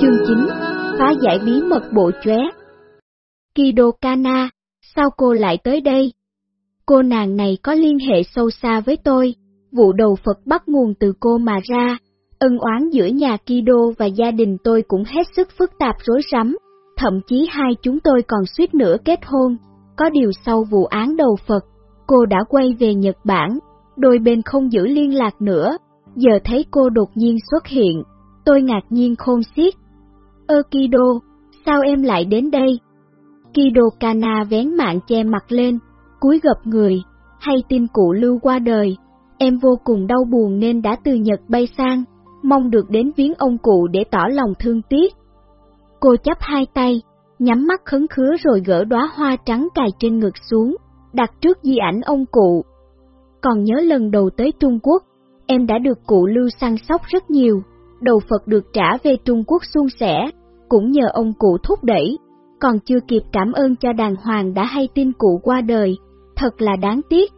Chương 9 Phá giải bí mật bộ chóe. Kido Kana, sao cô lại tới đây? Cô nàng này có liên hệ sâu xa với tôi, vụ đầu Phật bắt nguồn từ cô mà ra, ân oán giữa nhà Kido và gia đình tôi cũng hết sức phức tạp rối rắm, thậm chí hai chúng tôi còn suýt nữa kết hôn. Có điều sau vụ án đầu Phật, cô đã quay về Nhật Bản, đôi bên không giữ liên lạc nữa, giờ thấy cô đột nhiên xuất hiện, tôi ngạc nhiên khôn xiết. Ơ Kido, sao em lại đến đây? Kido Kana vén mạng che mặt lên, cúi gập người, hay tin cụ lưu qua đời, em vô cùng đau buồn nên đã từ Nhật bay sang, mong được đến viếng ông cụ để tỏ lòng thương tiếc. Cô chắp hai tay, nhắm mắt khấn khứa rồi gỡ đóa hoa trắng cài trên ngực xuống, đặt trước di ảnh ông cụ. Còn nhớ lần đầu tới Trung Quốc, em đã được cụ lưu săn sóc rất nhiều, đầu Phật được trả về Trung Quốc suôn sẻ, cũng nhờ ông cụ thúc đẩy, còn chưa kịp cảm ơn cho đàng hoàng đã hay tin cụ qua đời, thật là đáng tiếc.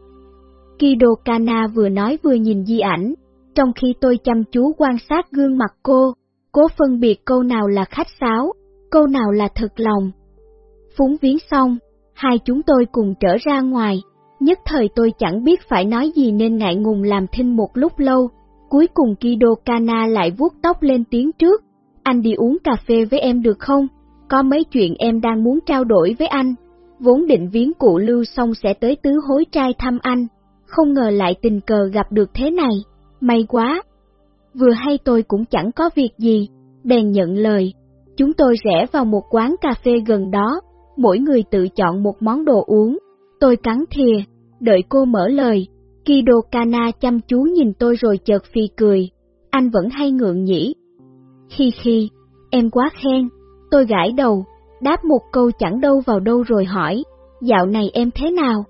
Kido Kana vừa nói vừa nhìn di ảnh, trong khi tôi chăm chú quan sát gương mặt cô, cố phân biệt câu nào là khách sáo, câu nào là thật lòng. Phúng viếng xong, hai chúng tôi cùng trở ra ngoài, nhất thời tôi chẳng biết phải nói gì nên ngại ngùng làm thinh một lúc lâu, cuối cùng Kido Kana lại vuốt tóc lên tiếng trước, anh đi uống cà phê với em được không? Có mấy chuyện em đang muốn trao đổi với anh, vốn định viếng cụ lưu xong sẽ tới tứ hối trai thăm anh, không ngờ lại tình cờ gặp được thế này, may quá. Vừa hay tôi cũng chẳng có việc gì, bèn nhận lời, chúng tôi rẽ vào một quán cà phê gần đó, mỗi người tự chọn một món đồ uống, tôi cắn thìa, đợi cô mở lời, Kido Kana chăm chú nhìn tôi rồi chợt phi cười, anh vẫn hay ngượng nhỉ. Khi khi, em quá khen, tôi gãi đầu, đáp một câu chẳng đâu vào đâu rồi hỏi, dạo này em thế nào?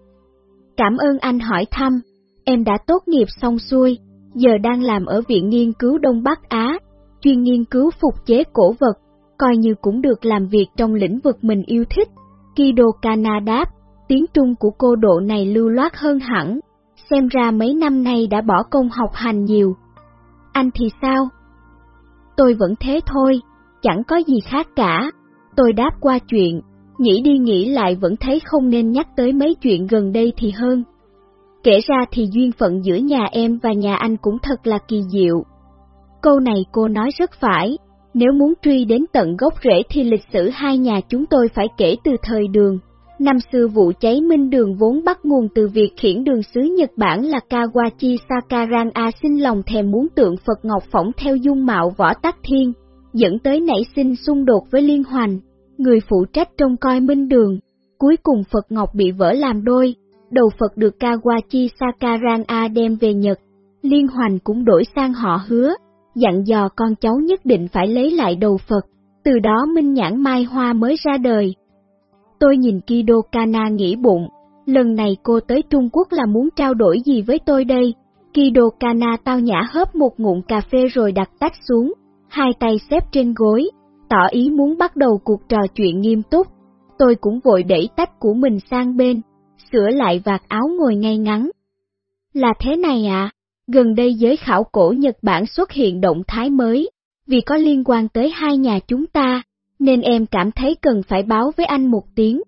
Cảm ơn anh hỏi thăm, em đã tốt nghiệp xong xuôi, giờ đang làm ở Viện Nghiên cứu Đông Bắc Á, chuyên nghiên cứu phục chế cổ vật, coi như cũng được làm việc trong lĩnh vực mình yêu thích. Kido Kana đáp, tiếng Trung của cô độ này lưu loát hơn hẳn, xem ra mấy năm nay đã bỏ công học hành nhiều. Anh thì sao? Tôi vẫn thế thôi, chẳng có gì khác cả. Tôi đáp qua chuyện, nghĩ đi nghĩ lại vẫn thấy không nên nhắc tới mấy chuyện gần đây thì hơn. Kể ra thì duyên phận giữa nhà em và nhà anh cũng thật là kỳ diệu. Câu này cô nói rất phải, nếu muốn truy đến tận gốc rễ thì lịch sử hai nhà chúng tôi phải kể từ thời đường. Năm xưa vụ cháy minh đường vốn bắt nguồn từ việc khiển đường sứ Nhật Bản là Kawachi Sakaran A xin lòng thèm muốn tượng Phật Ngọc phỏng theo dung mạo võ tắc thiên, dẫn tới nảy sinh xung đột với Liên Hoành, người phụ trách trông coi minh đường. Cuối cùng Phật Ngọc bị vỡ làm đôi, đầu Phật được Kawachi Sakaran A đem về Nhật. Liên Hoành cũng đổi sang họ hứa, dặn dò con cháu nhất định phải lấy lại đầu Phật, từ đó Minh Nhãn Mai Hoa mới ra đời. Tôi nhìn Kido Kana nghĩ bụng, lần này cô tới Trung Quốc là muốn trao đổi gì với tôi đây? Kido Kana tao nhã hớp một ngụm cà phê rồi đặt tách xuống, hai tay xếp trên gối, tỏ ý muốn bắt đầu cuộc trò chuyện nghiêm túc. Tôi cũng vội đẩy tách của mình sang bên, sửa lại vạt áo ngồi ngay ngắn. Là thế này à, gần đây giới khảo cổ Nhật Bản xuất hiện động thái mới, vì có liên quan tới hai nhà chúng ta, nên em cảm thấy cần phải báo với anh một tiếng.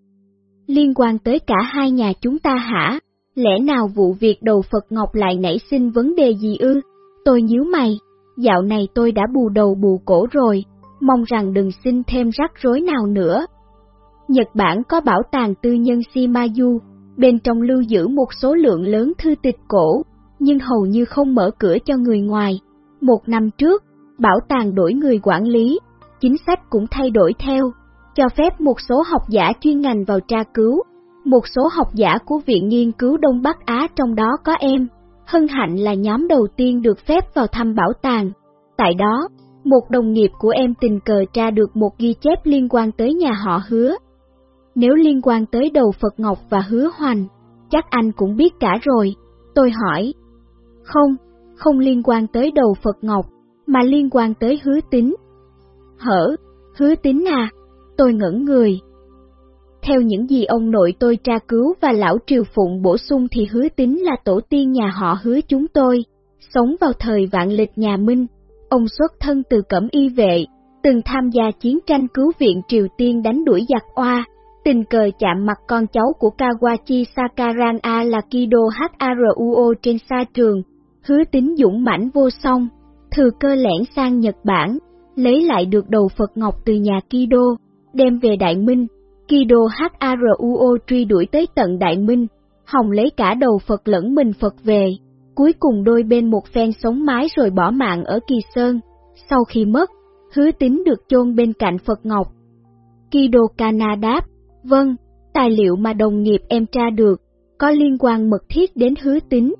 Liên quan tới cả hai nhà chúng ta hả? Lẽ nào vụ việc đầu Phật Ngọc lại nảy sinh vấn đề gì ư? Tôi nhíu mày, dạo này tôi đã bù đầu bù cổ rồi, mong rằng đừng xin thêm rắc rối nào nữa. Nhật Bản có bảo tàng tư nhân Shimazu, bên trong lưu giữ một số lượng lớn thư tịch cổ, nhưng hầu như không mở cửa cho người ngoài. Một năm trước, bảo tàng đổi người quản lý, chính sách cũng thay đổi theo, cho phép một số học giả chuyên ngành vào tra cứu, một số học giả của Viện Nghiên cứu Đông Bắc Á trong đó có em. Hân hạnh là nhóm đầu tiên được phép vào thăm bảo tàng. Tại đó, một đồng nghiệp của em tình cờ tra được một ghi chép liên quan tới nhà họ hứa. Nếu liên quan tới đầu Phật Ngọc và hứa hoành, chắc anh cũng biết cả rồi. Tôi hỏi. Không, không liên quan tới đầu Phật Ngọc, mà liên quan tới hứa tính. Hở, hứa tính à, tôi ngẩn người. Theo những gì ông nội tôi tra cứu và lão triều phụng bổ sung thì hứa tính là tổ tiên nhà họ hứa chúng tôi, sống vào thời vạn lịch nhà Minh. Ông xuất thân từ cẩm y vệ, từng tham gia chiến tranh cứu viện Triều Tiên đánh đuổi giặc oa, tình cờ chạm mặt con cháu của Kawachi Sakaran A là Kido Haruo trên sa trường, hứa tính dũng mãnh vô song, thừa cơ lẻn sang Nhật Bản, lấy lại được đầu Phật Ngọc từ nhà Kido, đem về Đại Minh, Kido Haruo truy đuổi tới tận Đại Minh, hòng lấy cả đầu Phật lẫn mình Phật về, cuối cùng đôi bên một phen sống mái rồi bỏ mạng ở Kỳ Sơn, sau khi mất, hứa tính được chôn bên cạnh Phật Ngọc. Kido Kana đáp, vâng, tài liệu mà đồng nghiệp em tra được, có liên quan mật thiết đến hứa tính.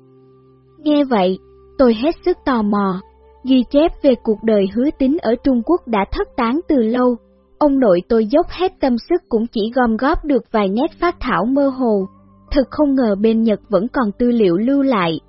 Nghe vậy, tôi hết sức tò mò, ghi chép về cuộc đời hứa tín ở Trung Quốc đã thất tán từ lâu. Ông nội tôi dốc hết tâm sức cũng chỉ gom góp được vài nét phát thảo mơ hồ, thật không ngờ bên Nhật vẫn còn tư liệu lưu lại.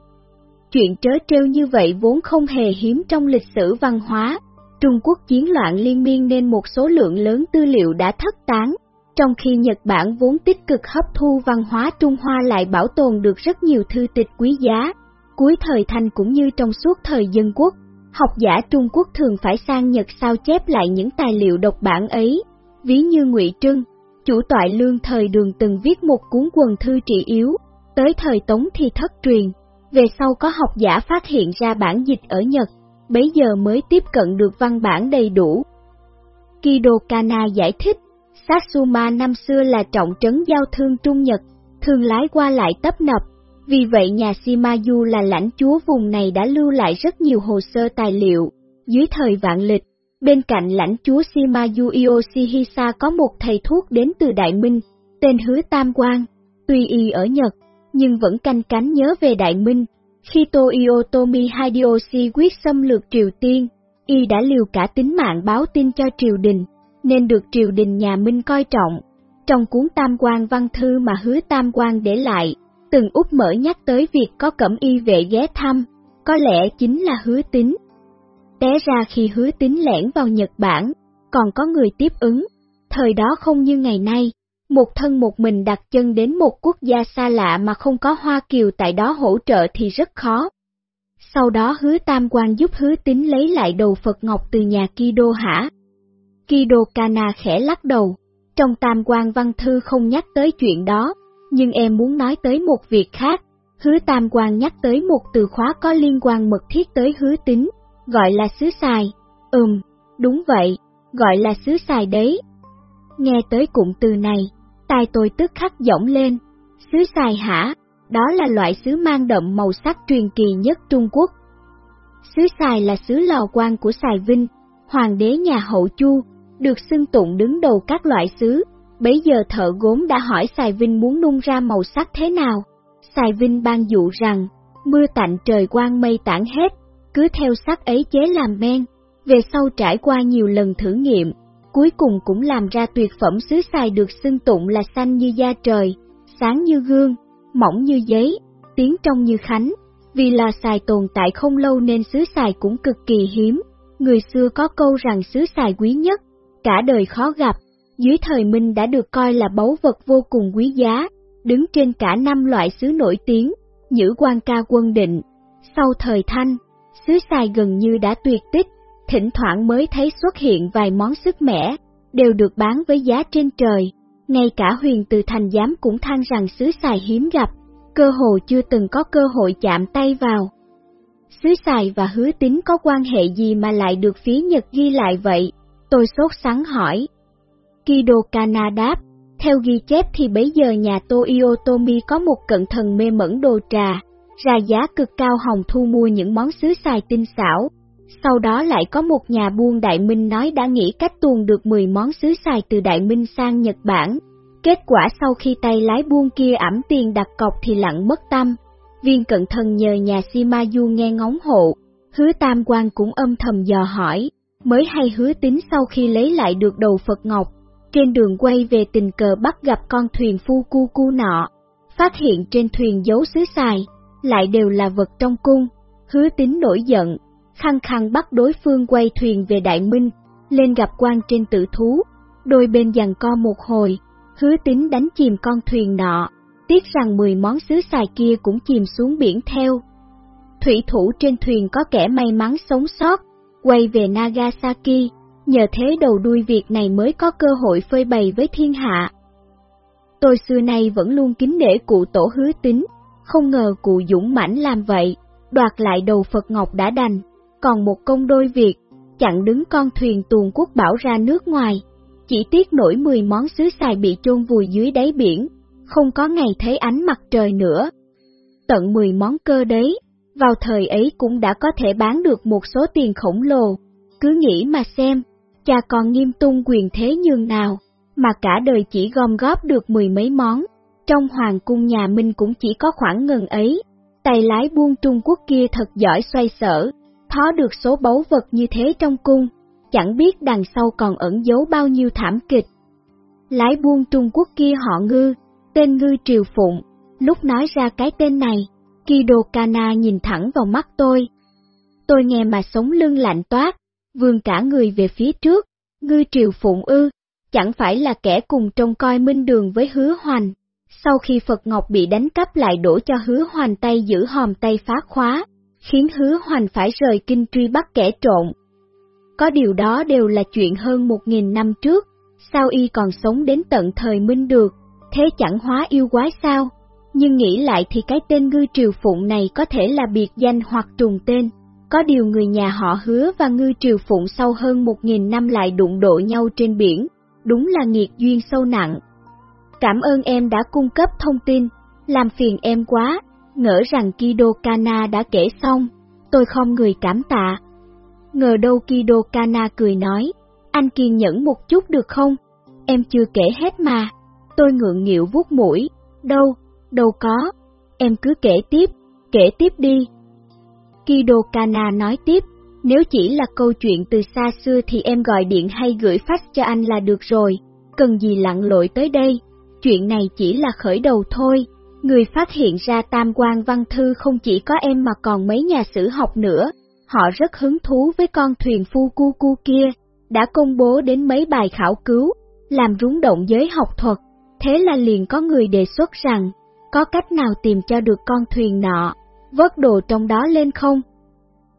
Chuyện trớ trêu như vậy vốn không hề hiếm trong lịch sử văn hóa, Trung Quốc chiến loạn liên miên nên một số lượng lớn tư liệu đã thất tán, trong khi Nhật Bản vốn tích cực hấp thu văn hóa Trung Hoa lại bảo tồn được rất nhiều thư tịch quý giá. Cuối thời Thanh cũng như trong suốt thời dân quốc, học giả Trung Quốc thường phải sang Nhật sao chép lại những tài liệu độc bản ấy, ví như Ngụy Trưng, chủ toại lương thời đường từng viết một cuốn quần thư trị yếu, tới thời Tống thì thất truyền, về sau có học giả phát hiện ra bản dịch ở Nhật, bấy giờ mới tiếp cận được văn bản đầy đủ. Kido Kana giải thích, Satsuma năm xưa là trọng trấn giao thương Trung Nhật, thường lái qua lại tấp nập, vì vậy nhà Simaju là lãnh chúa vùng này đã lưu lại rất nhiều hồ sơ tài liệu. Dưới thời vạn lịch, bên cạnh lãnh chúa Simaju Yoshihisa có một thầy thuốc đến từ Đại Minh, tên Hứa Tam Quang, tuy y ở Nhật, nhưng vẫn canh cánh nhớ về Đại Minh. Khi Toyotomi Hideyoshi quyết xâm lược Triều Tiên, y đã liều cả tính mạng báo tin cho triều đình, nên được triều đình nhà Minh coi trọng. Trong cuốn Tam Quang văn thư mà hứa Tam Quang để lại, từng út mở nhắc tới việc có cẩm y vệ ghé thăm, có lẽ chính là hứa tính. Té ra khi hứa tính lẻn vào Nhật Bản, còn có người tiếp ứng, thời đó không như ngày nay, một thân một mình đặt chân đến một quốc gia xa lạ mà không có Hoa Kiều tại đó hỗ trợ thì rất khó. Sau đó hứa tam quan giúp hứa tính lấy lại đầu Phật Ngọc từ nhà Kido hả? Kido Kana khẽ lắc đầu, trong tam quan văn thư không nhắc tới chuyện đó, nhưng em muốn nói tới một việc khác. Hứa tam quan nhắc tới một từ khóa có liên quan mật thiết tới hứa tính, gọi là xứ xài. Ừm, đúng vậy, gọi là xứ xài đấy. Nghe tới cụm từ này, tai tôi tức khắc giỏng lên. Xứ xài hả? Đó là loại sứ mang đậm màu sắc truyền kỳ nhất Trung Quốc. Sứ xài là sứ lò quan của Sài Vinh, hoàng đế nhà hậu Chu, được xưng tụng đứng đầu các loại sứ. Bấy giờ thợ gốm đã hỏi Sài Vinh muốn nung ra màu sắc thế nào. Sài Vinh ban dụ rằng, mưa tạnh trời quang mây tản hết, cứ theo sắc ấy chế làm men. Về sau trải qua nhiều lần thử nghiệm, cuối cùng cũng làm ra tuyệt phẩm sứ xài được xưng tụng là xanh như da trời, sáng như gương, mỏng như giấy, tiếng trong như khánh. Vì là xài tồn tại không lâu nên sứ xài cũng cực kỳ hiếm. Người xưa có câu rằng sứ xài quý nhất, cả đời khó gặp, dưới thời Minh đã được coi là báu vật vô cùng quý giá, đứng trên cả năm loại sứ nổi tiếng, nhữ quan ca quân định. Sau thời Thanh, sứ xài gần như đã tuyệt tích, thỉnh thoảng mới thấy xuất hiện vài món sức mẻ, đều được bán với giá trên trời. Ngay cả huyền từ thành giám cũng than rằng sứ xài hiếm gặp, cơ hồ chưa từng có cơ hội chạm tay vào. Sứ xài và hứa tính có quan hệ gì mà lại được phía Nhật ghi lại vậy? Tôi sốt sắng hỏi. Kido Kana đáp, theo ghi chép thì bấy giờ nhà Toyotomi có một cận thần mê mẩn đồ trà, ra giá cực cao hồng thu mua những món sứ xài tinh xảo. Sau đó lại có một nhà buôn Đại Minh nói đã nghĩ cách tuồn được 10 món sứ xài từ Đại Minh sang Nhật Bản. Kết quả sau khi tay lái buôn kia ẩm tiền đặt cọc thì lặng mất tâm. Viên cận thần nhờ nhà Shimayu nghe ngóng hộ, hứa tam quan cũng âm thầm dò hỏi, mới hay hứa tính sau khi lấy lại được đầu Phật Ngọc. Trên đường quay về tình cờ bắt gặp con thuyền phu cu cu nọ, phát hiện trên thuyền dấu sứ xài, lại đều là vật trong cung. Hứa tính nổi giận, khăng khăng bắt đối phương quay thuyền về Đại Minh, lên gặp quan trên tử thú. Đôi bên giằng co một hồi, hứa tính đánh chìm con thuyền nọ, tiếc rằng 10 món sứ xài kia cũng chìm xuống biển theo. Thủy thủ trên thuyền có kẻ may mắn sống sót, quay về Nagasaki, nhờ thế đầu đuôi việc này mới có cơ hội phơi bày với thiên hạ. Tôi xưa nay vẫn luôn kính nể cụ tổ hứa tính, không ngờ cụ dũng mãnh làm vậy, đoạt lại đầu Phật Ngọc đã đành, còn một công đôi việc, chặn đứng con thuyền tuồn quốc bảo ra nước ngoài. Chỉ tiếc nổi 10 món sứ xài bị chôn vùi dưới đáy biển, không có ngày thấy ánh mặt trời nữa. Tận 10 món cơ đấy, vào thời ấy cũng đã có thể bán được một số tiền khổng lồ. Cứ nghĩ mà xem, cha còn nghiêm tung quyền thế nhường nào, mà cả đời chỉ gom góp được mười mấy món. Trong hoàng cung nhà Minh cũng chỉ có khoảng ngần ấy, tay lái buôn Trung Quốc kia thật giỏi xoay sở, thó được số báu vật như thế trong cung, chẳng biết đằng sau còn ẩn giấu bao nhiêu thảm kịch. Lái buôn Trung Quốc kia họ ngư, tên ngư triều phụng, lúc nói ra cái tên này, Kido Kana nhìn thẳng vào mắt tôi. Tôi nghe mà sống lưng lạnh toát, vươn cả người về phía trước, ngư triều phụng ư, chẳng phải là kẻ cùng trông coi minh đường với hứa hoành. Sau khi Phật Ngọc bị đánh cắp lại đổ cho hứa hoành tay giữ hòm tay phá khóa, khiến hứa hoành phải rời kinh truy bắt kẻ trộn. Có điều đó đều là chuyện hơn một nghìn năm trước, sao y còn sống đến tận thời minh được, thế chẳng hóa yêu quái sao? Nhưng nghĩ lại thì cái tên ngư triều phụng này có thể là biệt danh hoặc trùng tên. Có điều người nhà họ hứa và ngư triều phụng sau hơn một nghìn năm lại đụng độ nhau trên biển, đúng là nghiệt duyên sâu nặng. Cảm ơn em đã cung cấp thông tin, làm phiền em quá, ngỡ rằng Kido Kana đã kể xong, tôi không người cảm tạ. Ngờ đâu Kido Kana cười nói, anh kiên nhẫn một chút được không? Em chưa kể hết mà. Tôi ngượng nghịu vuốt mũi, đâu, đâu có, em cứ kể tiếp, kể tiếp đi. Kido Kana nói tiếp, nếu chỉ là câu chuyện từ xa xưa thì em gọi điện hay gửi fax cho anh là được rồi, cần gì lặn lội tới đây, chuyện này chỉ là khởi đầu thôi. Người phát hiện ra tam quan văn thư không chỉ có em mà còn mấy nhà sử học nữa, họ rất hứng thú với con thuyền phu cu cu kia, đã công bố đến mấy bài khảo cứu, làm rúng động giới học thuật, thế là liền có người đề xuất rằng, có cách nào tìm cho được con thuyền nọ, vớt đồ trong đó lên không?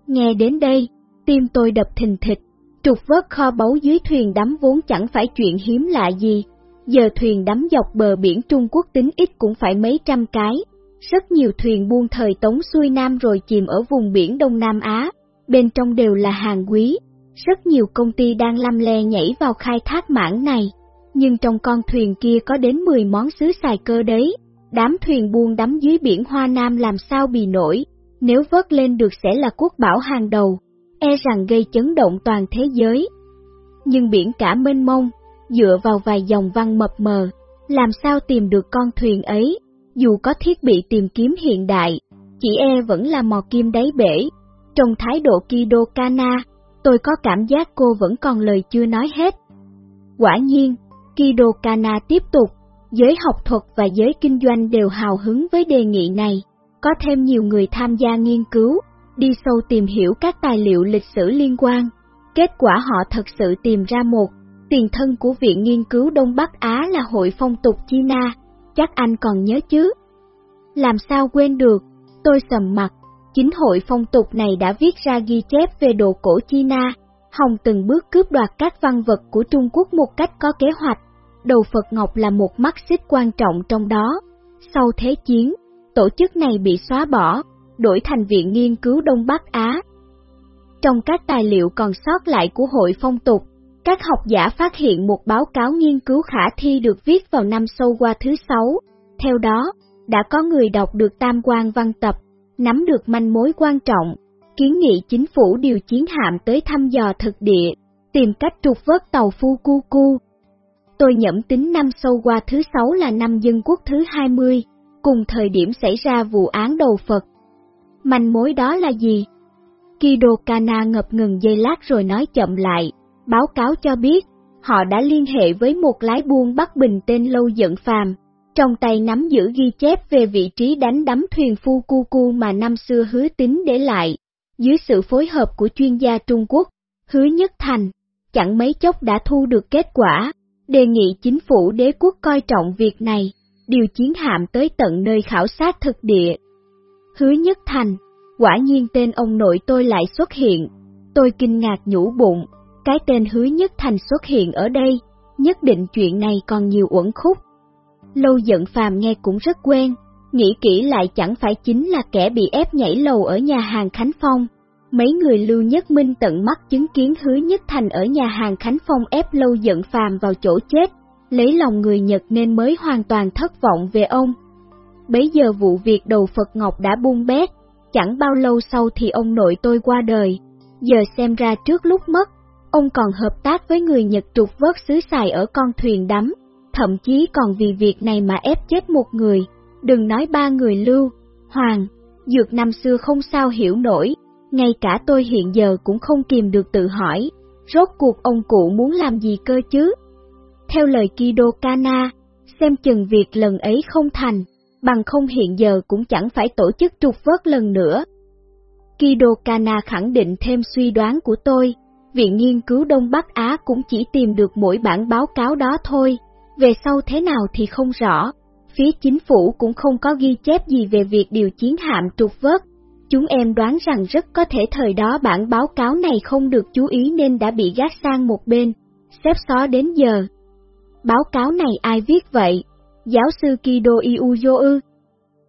Nghe đến đây, tim tôi đập thình thịch, trục vớt kho báu dưới thuyền đắm vốn chẳng phải chuyện hiếm lạ gì, giờ thuyền đắm dọc bờ biển Trung Quốc tính ít cũng phải mấy trăm cái, rất nhiều thuyền buôn thời tống xuôi Nam rồi chìm ở vùng biển Đông Nam Á, bên trong đều là hàng quý, rất nhiều công ty đang lăm le nhảy vào khai thác mảng này, nhưng trong con thuyền kia có đến 10 món xứ xài cơ đấy, đám thuyền buôn đắm dưới biển Hoa Nam làm sao bì nổi, nếu vớt lên được sẽ là quốc bảo hàng đầu, e rằng gây chấn động toàn thế giới. Nhưng biển cả mênh mông, dựa vào vài dòng văn mập mờ, làm sao tìm được con thuyền ấy, dù có thiết bị tìm kiếm hiện đại, chỉ e vẫn là mò kim đáy bể. Trong thái độ Kido Kana, tôi có cảm giác cô vẫn còn lời chưa nói hết. Quả nhiên, Kido Kana tiếp tục, giới học thuật và giới kinh doanh đều hào hứng với đề nghị này, có thêm nhiều người tham gia nghiên cứu, đi sâu tìm hiểu các tài liệu lịch sử liên quan. Kết quả họ thật sự tìm ra một tiền thân của Viện Nghiên cứu Đông Bắc Á là Hội Phong tục China, chắc anh còn nhớ chứ? Làm sao quên được, tôi sầm mặt, chính hội phong tục này đã viết ra ghi chép về đồ cổ China, Hồng từng bước cướp đoạt các văn vật của Trung Quốc một cách có kế hoạch, đầu Phật Ngọc là một mắt xích quan trọng trong đó. Sau Thế chiến, tổ chức này bị xóa bỏ, đổi thành Viện Nghiên cứu Đông Bắc Á. Trong các tài liệu còn sót lại của Hội Phong tục, các học giả phát hiện một báo cáo nghiên cứu khả thi được viết vào năm sâu qua thứ sáu. Theo đó, đã có người đọc được tam quan văn tập, nắm được manh mối quan trọng, kiến nghị chính phủ điều chiến hạm tới thăm dò thực địa, tìm cách trục vớt tàu Fukuku Cu Cu. Tôi nhẩm tính năm sâu qua thứ sáu là năm dân quốc thứ 20, cùng thời điểm xảy ra vụ án đầu Phật. Manh mối đó là gì? Kido Kana ngập ngừng giây lát rồi nói chậm lại, báo cáo cho biết, họ đã liên hệ với một lái buôn Bắc Bình tên Lâu Dận Phàm, trong tay nắm giữ ghi chép về vị trí đánh đắm thuyền phu cu cu mà năm xưa hứa tính để lại. Dưới sự phối hợp của chuyên gia Trung Quốc, hứa nhất thành, chẳng mấy chốc đã thu được kết quả, đề nghị chính phủ đế quốc coi trọng việc này, điều chiến hạm tới tận nơi khảo sát thực địa. Hứa nhất thành, quả nhiên tên ông nội tôi lại xuất hiện, tôi kinh ngạc nhủ bụng, Cái tên hứa nhất thành xuất hiện ở đây, nhất định chuyện này còn nhiều uẩn khúc. Lâu giận phàm nghe cũng rất quen, nghĩ kỹ lại chẳng phải chính là kẻ bị ép nhảy lầu ở nhà hàng Khánh Phong. Mấy người Lưu Nhất Minh tận mắt chứng kiến hứa nhất thành ở nhà hàng Khánh Phong ép lâu giận phàm vào chỗ chết, lấy lòng người Nhật nên mới hoàn toàn thất vọng về ông. Bấy giờ vụ việc đầu Phật Ngọc đã buông bét, chẳng bao lâu sau thì ông nội tôi qua đời, giờ xem ra trước lúc mất, ông còn hợp tác với người Nhật trục vớt xứ xài ở con thuyền đắm, thậm chí còn vì việc này mà ép chết một người, đừng nói ba người lưu, hoàng, dược năm xưa không sao hiểu nổi, ngay cả tôi hiện giờ cũng không kìm được tự hỏi, rốt cuộc ông cụ muốn làm gì cơ chứ? Theo lời Kido Kana, xem chừng việc lần ấy không thành, bằng không hiện giờ cũng chẳng phải tổ chức trục vớt lần nữa. Kido Kana khẳng định thêm suy đoán của tôi, Viện Nghiên cứu Đông Bắc Á cũng chỉ tìm được mỗi bản báo cáo đó thôi, về sau thế nào thì không rõ. Phía chính phủ cũng không có ghi chép gì về việc điều chiến hạm trục vớt. Chúng em đoán rằng rất có thể thời đó bản báo cáo này không được chú ý nên đã bị gác sang một bên, xếp xó đến giờ. Báo cáo này ai viết vậy? Giáo sư Kido Iuyo ư?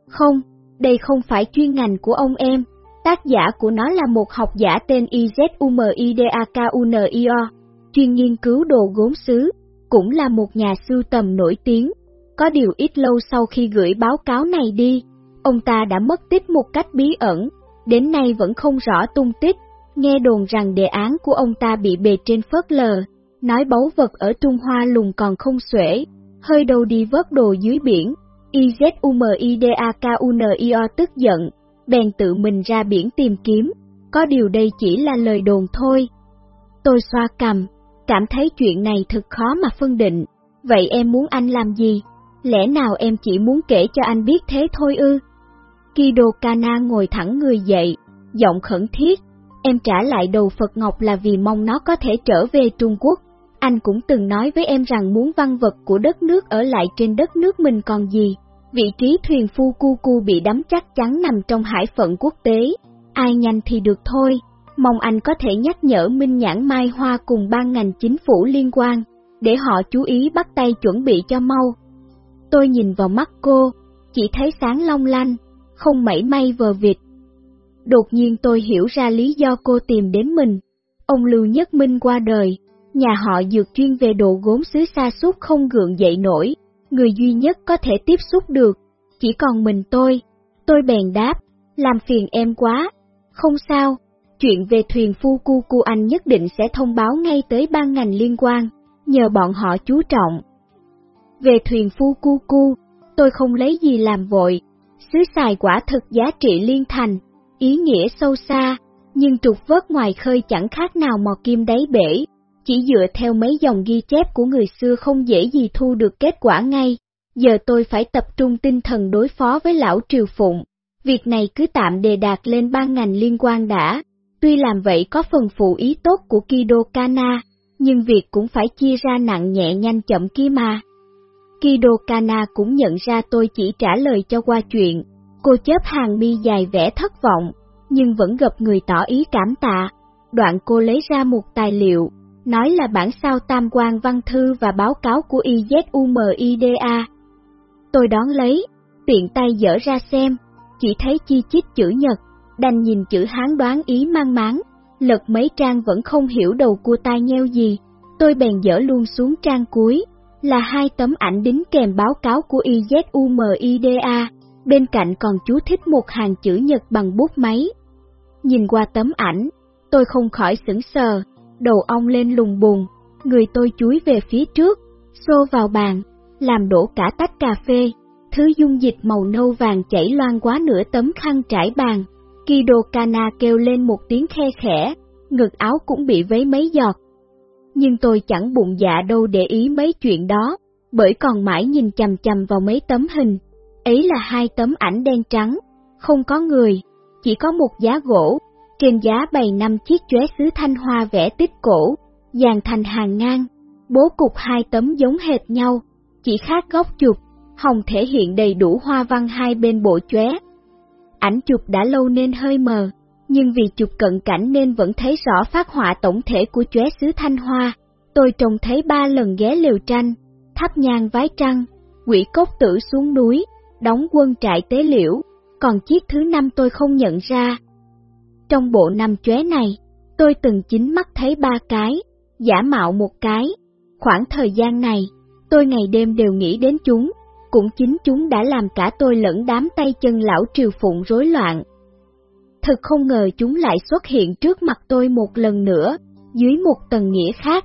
Không, đây không phải chuyên ngành của ông em, tác giả của nó là một học giả tên Izumidakakunio, chuyên nghiên cứu đồ gốm sứ, cũng là một nhà sưu tầm nổi tiếng. Có điều ít lâu sau khi gửi báo cáo này đi, ông ta đã mất tích một cách bí ẩn, đến nay vẫn không rõ tung tích, nghe đồn rằng đề án của ông ta bị bề trên phớt lờ, nói báu vật ở Trung Hoa lùng còn không xuể, hơi đầu đi vớt đồ dưới biển. IZUMIDAKUNIO tức giận, bèn tự mình ra biển tìm kiếm, có điều đây chỉ là lời đồn thôi. Tôi xoa cầm, cảm thấy chuyện này thật khó mà phân định, vậy em muốn anh làm gì? Lẽ nào em chỉ muốn kể cho anh biết thế thôi ư? Kido Kana ngồi thẳng người dậy, giọng khẩn thiết, em trả lại đầu Phật Ngọc là vì mong nó có thể trở về Trung Quốc. Anh cũng từng nói với em rằng muốn văn vật của đất nước ở lại trên đất nước mình còn gì. Vị trí thuyền phu cu cu bị đắm chắc chắn nằm trong hải phận quốc tế. Ai nhanh thì được thôi. Mong anh có thể nhắc nhở Minh Nhãn Mai Hoa cùng ban ngành chính phủ liên quan, để họ chú ý bắt tay chuẩn bị cho mau. Tôi nhìn vào mắt cô, chỉ thấy sáng long lanh, không mảy may vờ vịt. Đột nhiên tôi hiểu ra lý do cô tìm đến mình. Ông Lưu Nhất Minh qua đời, nhà họ dược chuyên về đồ gốm xứ xa suốt không gượng dậy nổi, người duy nhất có thể tiếp xúc được, chỉ còn mình tôi. Tôi bèn đáp, làm phiền em quá, không sao, chuyện về thuyền phu cu cu anh nhất định sẽ thông báo ngay tới ban ngành liên quan, nhờ bọn họ chú trọng. Về thuyền phu cu cu, tôi không lấy gì làm vội, xứ xài quả thực giá trị liên thành, ý nghĩa sâu xa, nhưng trục vớt ngoài khơi chẳng khác nào mò kim đáy bể, chỉ dựa theo mấy dòng ghi chép của người xưa không dễ gì thu được kết quả ngay. Giờ tôi phải tập trung tinh thần đối phó với lão Triều Phụng. Việc này cứ tạm đề đạt lên ban ngành liên quan đã. Tuy làm vậy có phần phụ ý tốt của Kido Kana, nhưng việc cũng phải chia ra nặng nhẹ nhanh chậm kia mà. Kido Kana cũng nhận ra tôi chỉ trả lời cho qua chuyện. Cô chớp hàng mi dài vẻ thất vọng, nhưng vẫn gặp người tỏ ý cảm tạ. Đoạn cô lấy ra một tài liệu, nói là bản sao tam quan văn thư và báo cáo của IZUMIDA. Tôi đón lấy, tiện tay dở ra xem, chỉ thấy chi chít chữ Nhật, đành nhìn chữ Hán đoán ý mang máng, lật mấy trang vẫn không hiểu đầu cua tai nheo gì, tôi bèn dở luôn xuống trang cuối, là hai tấm ảnh đính kèm báo cáo của IZUMIDA, bên cạnh còn chú thích một hàng chữ Nhật bằng bút máy. Nhìn qua tấm ảnh, tôi không khỏi sững sờ, đầu ong lên lùng bùng, người tôi chúi về phía trước, xô vào bàn, làm đổ cả tách cà phê, thứ dung dịch màu nâu vàng chảy loang quá nửa tấm khăn trải bàn. Kido Kana kêu lên một tiếng khe khẽ, ngực áo cũng bị vấy mấy giọt. Nhưng tôi chẳng bụng dạ đâu để ý mấy chuyện đó, bởi còn mãi nhìn chầm chầm vào mấy tấm hình. Ấy là hai tấm ảnh đen trắng, không có người, chỉ có một giá gỗ, trên giá bày năm chiếc chóe sứ thanh hoa vẽ tích cổ, dàn thành hàng ngang, bố cục hai tấm giống hệt nhau, chỉ khác góc chụp, hồng thể hiện đầy đủ hoa văn hai bên bộ chóe. Ảnh chụp đã lâu nên hơi mờ, nhưng vì chụp cận cảnh nên vẫn thấy rõ phát họa tổng thể của chóe xứ Thanh Hoa. Tôi trông thấy ba lần ghé liều tranh, tháp nhang vái trăng, quỷ cốc tử xuống núi, đóng quân trại tế liễu, còn chiếc thứ năm tôi không nhận ra. Trong bộ năm chóe này, tôi từng chính mắt thấy ba cái, giả mạo một cái. Khoảng thời gian này, tôi ngày đêm đều nghĩ đến chúng, cũng chính chúng đã làm cả tôi lẫn đám tay chân lão triều phụng rối loạn. Thật không ngờ chúng lại xuất hiện trước mặt tôi một lần nữa, dưới một tầng nghĩa khác.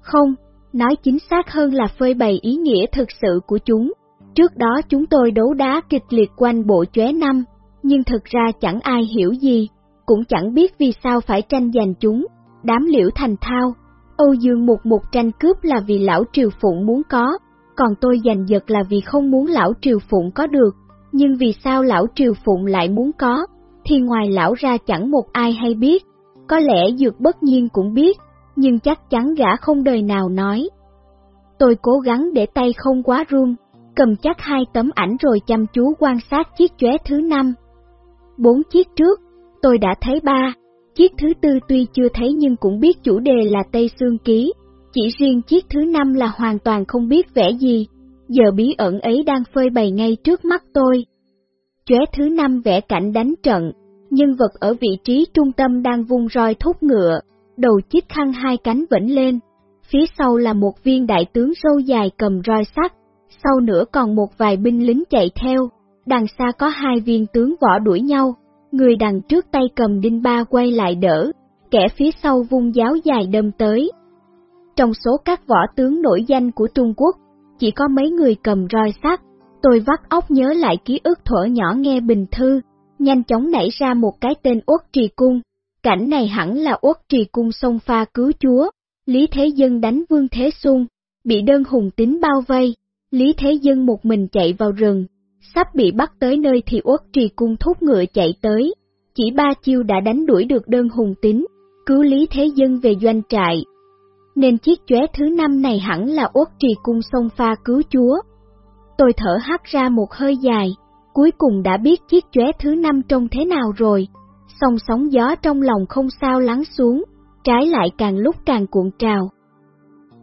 Không, nói chính xác hơn là phơi bày ý nghĩa thực sự của chúng. Trước đó chúng tôi đấu đá kịch liệt quanh bộ chóe năm, nhưng thực ra chẳng ai hiểu gì, cũng chẳng biết vì sao phải tranh giành chúng. Đám liễu thành thao, Âu Dương một một tranh cướp là vì lão Triều Phụng muốn có, còn tôi giành giật là vì không muốn lão Triều Phụng có được. Nhưng vì sao lão Triều Phụng lại muốn có, thì ngoài lão ra chẳng một ai hay biết. Có lẽ dược bất nhiên cũng biết, nhưng chắc chắn gã không đời nào nói. Tôi cố gắng để tay không quá run, cầm chắc hai tấm ảnh rồi chăm chú quan sát chiếc chóe thứ năm. Bốn chiếc trước, tôi đã thấy ba, chiếc thứ tư tuy chưa thấy nhưng cũng biết chủ đề là Tây Sương Ký, chỉ riêng chiếc thứ năm là hoàn toàn không biết vẽ gì, giờ bí ẩn ấy đang phơi bày ngay trước mắt tôi. Chóe thứ năm vẽ cảnh đánh trận, nhân vật ở vị trí trung tâm đang vung roi thúc ngựa, đầu chiếc khăn hai cánh vĩnh lên, phía sau là một viên đại tướng râu dài cầm roi sắt, sau nữa còn một vài binh lính chạy theo, đằng xa có hai viên tướng võ đuổi nhau, người đằng trước tay cầm đinh ba quay lại đỡ, kẻ phía sau vung giáo dài đâm tới. Trong số các võ tướng nổi danh của Trung Quốc, chỉ có mấy người cầm roi sắt, tôi vắt óc nhớ lại ký ức thuở nhỏ nghe bình thư, nhanh chóng nảy ra một cái tên Uất Trì Cung. Cảnh này hẳn là Uất Trì Cung sông pha cứu chúa, Lý Thế Dân đánh Vương Thế Xuân, bị đơn hùng tính bao vây, Lý Thế Dân một mình chạy vào rừng, sắp bị bắt tới nơi thì Uất Trì Cung thúc ngựa chạy tới, chỉ ba chiêu đã đánh đuổi được đơn hùng tính, cứu Lý Thế Dân về doanh trại. Nên chiếc chóe thứ năm này hẳn là Uất Trì Cung sông pha cứu chúa. Tôi thở hắt ra một hơi dài, cuối cùng đã biết chiếc chóe thứ năm trông thế nào rồi. Song sóng gió trong lòng không sao lắng xuống, trái lại càng lúc càng cuộn trào.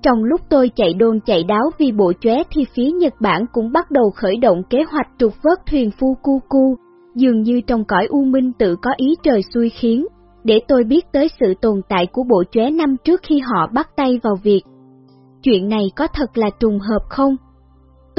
Trong lúc tôi chạy đôn chạy đáo vì bộ chóe thì phía Nhật Bản cũng bắt đầu khởi động kế hoạch trục vớt thuyền Fukuku, dường như trong cõi u minh tự có ý trời xui khiến, để tôi biết tới sự tồn tại của bộ chóe năm trước khi họ bắt tay vào việc. Chuyện này có thật là trùng hợp không?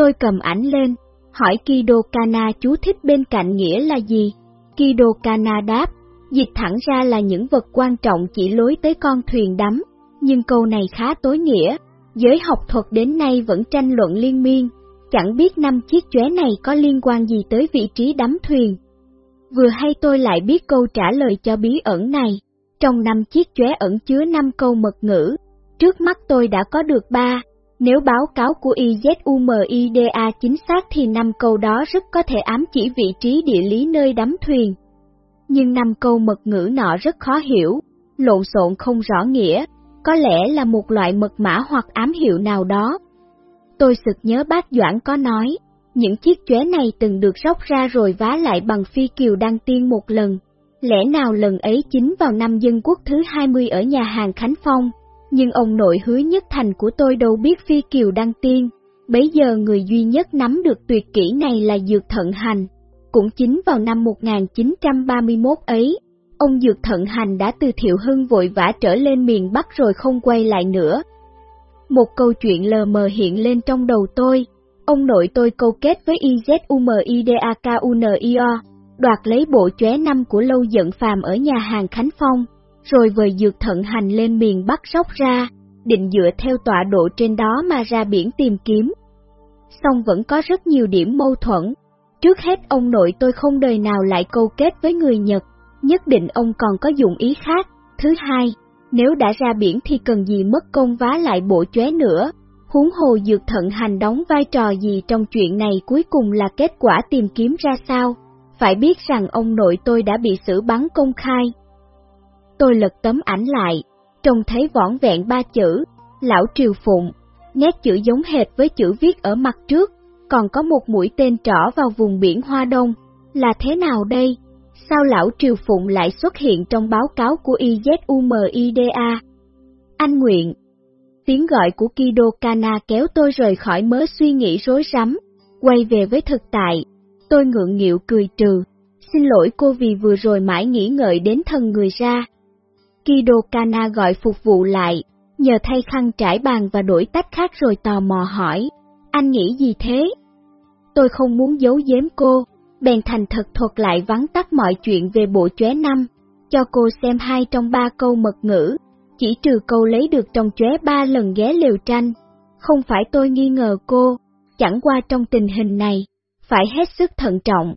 Tôi cầm ảnh lên, hỏi Kido Kana chú thích bên cạnh nghĩa là gì? Kido Kana đáp, dịch thẳng ra là những vật quan trọng chỉ lối tới con thuyền đắm, nhưng câu này khá tối nghĩa, giới học thuật đến nay vẫn tranh luận liên miên, chẳng biết năm chiếc chóe này có liên quan gì tới vị trí đắm thuyền. Vừa hay tôi lại biết câu trả lời cho bí ẩn này, trong năm chiếc chóe ẩn chứa năm câu mật ngữ, trước mắt tôi đã có được ba, nếu báo cáo của IZUMIDA chính xác thì năm câu đó rất có thể ám chỉ vị trí địa lý nơi đắm thuyền. Nhưng năm câu mật ngữ nọ rất khó hiểu, lộn xộn không rõ nghĩa, có lẽ là một loại mật mã hoặc ám hiệu nào đó. Tôi sực nhớ bác Doãn có nói, những chiếc chóe này từng được róc ra rồi vá lại bằng phi kiều đăng tiên một lần. Lẽ nào lần ấy chính vào năm dân quốc thứ 20 ở nhà hàng Khánh Phong, nhưng ông nội hứa nhất thành của tôi đâu biết phi kiều đăng tiên. Bấy giờ người duy nhất nắm được tuyệt kỹ này là Dược Thận Hành. Cũng chính vào năm 1931 ấy, ông Dược Thận Hành đã từ Thiệu Hưng vội vã trở lên miền Bắc rồi không quay lại nữa. Một câu chuyện lờ mờ hiện lên trong đầu tôi, ông nội tôi câu kết với IZUMIDAKUNIO, đoạt lấy bộ chóe năm của lâu giận phàm ở nhà hàng Khánh Phong, rồi vời Dược Thận Hành lên miền Bắc sóc ra, định dựa theo tọa độ trên đó mà ra biển tìm kiếm. Song vẫn có rất nhiều điểm mâu thuẫn. Trước hết ông nội tôi không đời nào lại câu kết với người Nhật, nhất định ông còn có dụng ý khác. Thứ hai, nếu đã ra biển thì cần gì mất công vá lại bộ chóe nữa. Huống hồ dược thận hành đóng vai trò gì trong chuyện này cuối cùng là kết quả tìm kiếm ra sao. Phải biết rằng ông nội tôi đã bị xử bắn công khai. Tôi lật tấm ảnh lại, trông thấy võn vẹn ba chữ, lão triều phụng, nét chữ giống hệt với chữ viết ở mặt trước, còn có một mũi tên trỏ vào vùng biển Hoa Đông. Là thế nào đây? sao lão Triều Phụng lại xuất hiện trong báo cáo của IZUMIDA? Anh Nguyện Tiếng gọi của Kido Kana kéo tôi rời khỏi mớ suy nghĩ rối rắm, quay về với thực tại. Tôi ngượng nghịu cười trừ, xin lỗi cô vì vừa rồi mãi nghĩ ngợi đến thân người ra. Kido Kana gọi phục vụ lại, nhờ thay khăn trải bàn và đổi tách khác rồi tò mò hỏi, anh nghĩ gì thế? Tôi không muốn giấu giếm cô, bèn thành thật thuật lại vắn tắt mọi chuyện về bộ chóe năm, cho cô xem hai trong ba câu mật ngữ, chỉ trừ câu lấy được trong chóe ba lần ghé liều tranh. Không phải tôi nghi ngờ cô, chẳng qua trong tình hình này, phải hết sức thận trọng.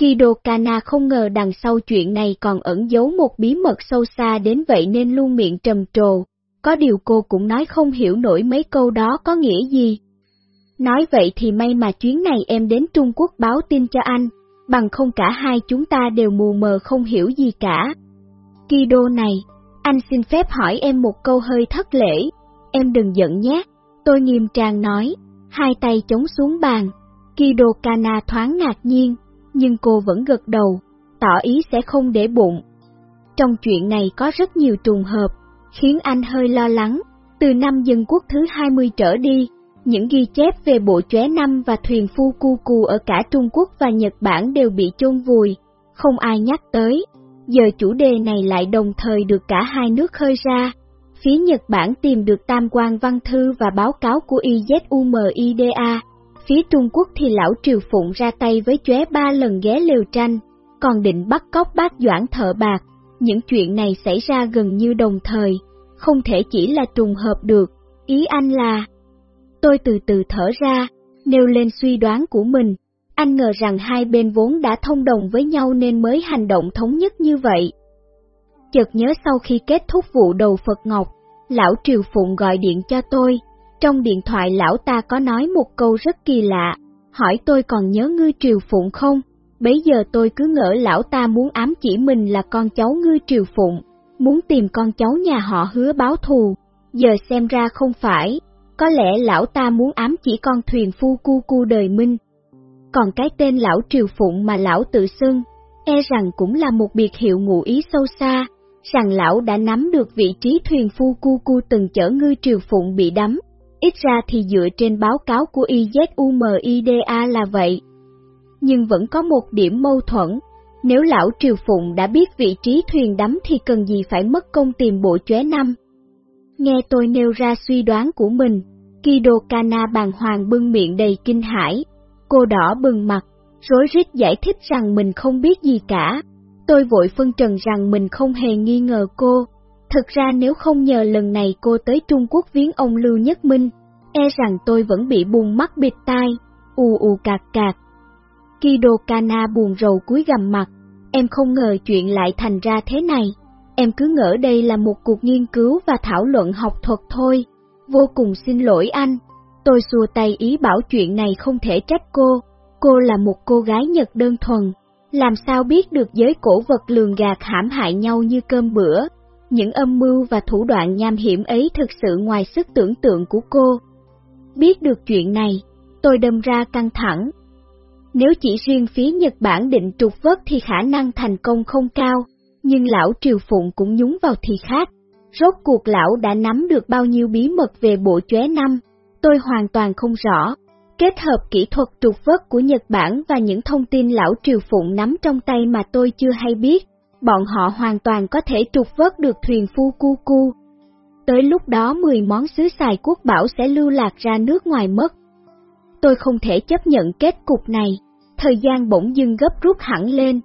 Kido Kana không ngờ đằng sau chuyện này còn ẩn giấu một bí mật sâu xa đến vậy nên luôn miệng trầm trồ, có điều cô cũng nói không hiểu nổi mấy câu đó có nghĩa gì. Nói vậy thì may mà chuyến này em đến Trung Quốc báo tin cho anh, bằng không cả hai chúng ta đều mù mờ không hiểu gì cả. Kido này, anh xin phép hỏi em một câu hơi thất lễ, em đừng giận nhé, tôi nghiêm trang nói, hai tay chống xuống bàn. Kido Kana thoáng ngạc nhiên, nhưng cô vẫn gật đầu, tỏ ý sẽ không để bụng. Trong chuyện này có rất nhiều trùng hợp, khiến anh hơi lo lắng. Từ năm dân quốc thứ 20 trở đi, những ghi chép về bộ chóe năm và thuyền phu cu cù ở cả Trung Quốc và Nhật Bản đều bị chôn vùi, không ai nhắc tới. Giờ chủ đề này lại đồng thời được cả hai nước khơi ra. Phía Nhật Bản tìm được tam quan văn thư và báo cáo của IZUMIDA, phía Trung Quốc thì lão Triều Phụng ra tay với chóe ba lần ghé liều tranh, còn định bắt cóc bác Doãn thợ bạc. Những chuyện này xảy ra gần như đồng thời, không thể chỉ là trùng hợp được, ý anh là... Tôi từ từ thở ra, nêu lên suy đoán của mình, anh ngờ rằng hai bên vốn đã thông đồng với nhau nên mới hành động thống nhất như vậy. Chợt nhớ sau khi kết thúc vụ đầu Phật Ngọc, lão Triều Phụng gọi điện cho tôi, trong điện thoại lão ta có nói một câu rất kỳ lạ, hỏi tôi còn nhớ ngư Triều Phụng không? Bấy giờ tôi cứ ngỡ lão ta muốn ám chỉ mình là con cháu ngư Triều Phụng, muốn tìm con cháu nhà họ hứa báo thù, giờ xem ra không phải, có lẽ lão ta muốn ám chỉ con thuyền phu cu cu đời minh. Còn cái tên lão Triều Phụng mà lão tự xưng, e rằng cũng là một biệt hiệu ngụ ý sâu xa, rằng lão đã nắm được vị trí thuyền phu cu cu từng chở ngư Triều Phụng bị đắm, ít ra thì dựa trên báo cáo của IZUMIDA là vậy. Nhưng vẫn có một điểm mâu thuẫn, nếu lão Triều Phụng đã biết vị trí thuyền đắm thì cần gì phải mất công tìm bộ chóe năm. Nghe tôi nêu ra suy đoán của mình, Kido Kana bàng hoàng bưng miệng đầy kinh hãi, cô đỏ bừng mặt, rối rít giải thích rằng mình không biết gì cả. Tôi vội phân trần rằng mình không hề nghi ngờ cô. Thực ra nếu không nhờ lần này cô tới Trung Quốc viếng ông Lưu Nhất Minh, e rằng tôi vẫn bị buồn mắt bịt tai, ù ù cạc cạc. Kido Kana buồn rầu cúi gầm mặt, em không ngờ chuyện lại thành ra thế này. Em cứ ngỡ đây là một cuộc nghiên cứu và thảo luận học thuật thôi. Vô cùng xin lỗi anh. Tôi xua tay ý bảo chuyện này không thể trách cô. Cô là một cô gái Nhật đơn thuần. Làm sao biết được giới cổ vật lường gạt hãm hại nhau như cơm bữa. Những âm mưu và thủ đoạn nham hiểm ấy thực sự ngoài sức tưởng tượng của cô. Biết được chuyện này, tôi đâm ra căng thẳng. Nếu chỉ riêng phía Nhật Bản định trục vớt thì khả năng thành công không cao, nhưng lão Triều Phụng cũng nhúng vào thì khác. Rốt cuộc lão đã nắm được bao nhiêu bí mật về bộ chóe năm, tôi hoàn toàn không rõ. Kết hợp kỹ thuật trục vớt của Nhật Bản và những thông tin lão Triều Phụng nắm trong tay mà tôi chưa hay biết, bọn họ hoàn toàn có thể trục vớt được thuyền phu cu cu. Tới lúc đó 10 món xứ xài quốc bảo sẽ lưu lạc ra nước ngoài mất. Tôi không thể chấp nhận kết cục này, thời gian bỗng dưng gấp rút hẳn lên.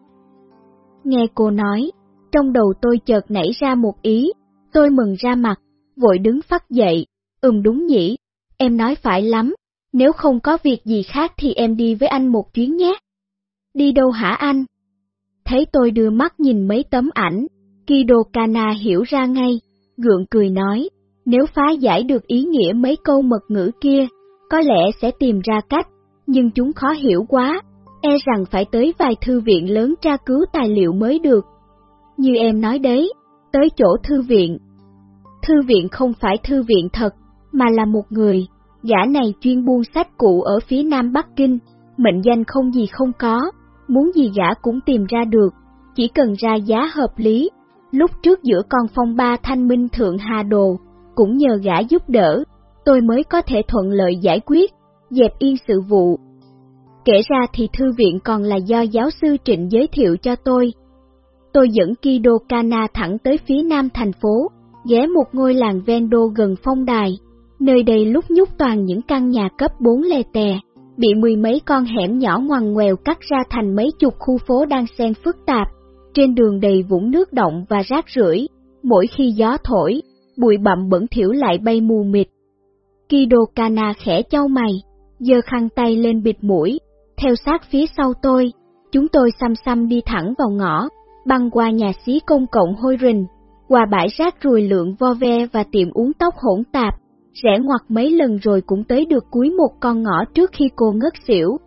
Nghe cô nói, trong đầu tôi chợt nảy ra một ý, tôi mừng ra mặt, vội đứng phát dậy, ừm đúng nhỉ, em nói phải lắm, nếu không có việc gì khác thì em đi với anh một chuyến nhé. Đi đâu hả anh? Thấy tôi đưa mắt nhìn mấy tấm ảnh, Kido Kana hiểu ra ngay, gượng cười nói, nếu phá giải được ý nghĩa mấy câu mật ngữ kia, có lẽ sẽ tìm ra cách, nhưng chúng khó hiểu quá, e rằng phải tới vài thư viện lớn tra cứu tài liệu mới được. Như em nói đấy, tới chỗ thư viện. Thư viện không phải thư viện thật, mà là một người, gã này chuyên buôn sách cũ ở phía nam Bắc Kinh, mệnh danh không gì không có, muốn gì gã cũng tìm ra được, chỉ cần ra giá hợp lý. Lúc trước giữa con phong ba thanh minh thượng hà đồ, cũng nhờ gã giúp đỡ, tôi mới có thể thuận lợi giải quyết, dẹp yên sự vụ. Kể ra thì thư viện còn là do giáo sư Trịnh giới thiệu cho tôi. Tôi dẫn Kido Kana thẳng tới phía nam thành phố, ghé một ngôi làng ven đô gần phong đài. Nơi đây lúc nhúc toàn những căn nhà cấp 4 lè tè, bị mười mấy con hẻm nhỏ ngoằn ngoèo cắt ra thành mấy chục khu phố đang xen phức tạp. Trên đường đầy vũng nước động và rác rưởi, mỗi khi gió thổi, bụi bặm bẩn thiểu lại bay mù mịt. Kido Kana khẽ châu mày, giơ khăn tay lên bịt mũi, theo sát phía sau tôi, chúng tôi xăm xăm đi thẳng vào ngõ, băng qua nhà xí công cộng hôi rình, qua bãi rác rùi lượng vo ve và tiệm uống tóc hỗn tạp, rẽ ngoặt mấy lần rồi cũng tới được cuối một con ngõ trước khi cô ngất xỉu.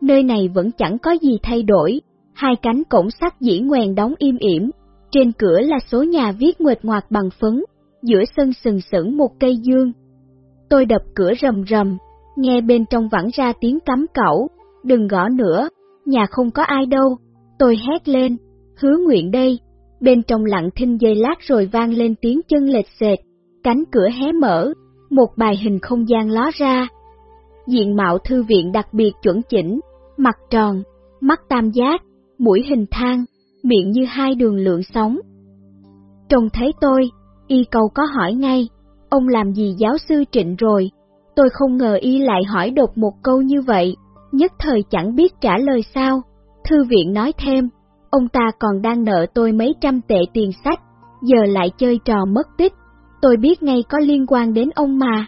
Nơi này vẫn chẳng có gì thay đổi, hai cánh cổng sắt dĩ ngoèn đóng im ỉm, trên cửa là số nhà viết nguệt ngoạc bằng phấn, giữa sân sừng sững một cây dương. Tôi đập cửa rầm rầm, nghe bên trong vẳng ra tiếng cắm cẩu, đừng gõ nữa, nhà không có ai đâu. Tôi hét lên, hứa nguyện đây. Bên trong lặng thinh dây lát rồi vang lên tiếng chân lệch xệt, cánh cửa hé mở, một bài hình không gian ló ra. Diện mạo thư viện đặc biệt chuẩn chỉnh, mặt tròn, mắt tam giác, mũi hình thang, miệng như hai đường lượng sóng. Trông thấy tôi, y cầu có hỏi ngay, ông làm gì giáo sư trịnh rồi? Tôi không ngờ y lại hỏi đột một câu như vậy, nhất thời chẳng biết trả lời sao. Thư viện nói thêm, ông ta còn đang nợ tôi mấy trăm tệ tiền sách, giờ lại chơi trò mất tích. Tôi biết ngay có liên quan đến ông mà.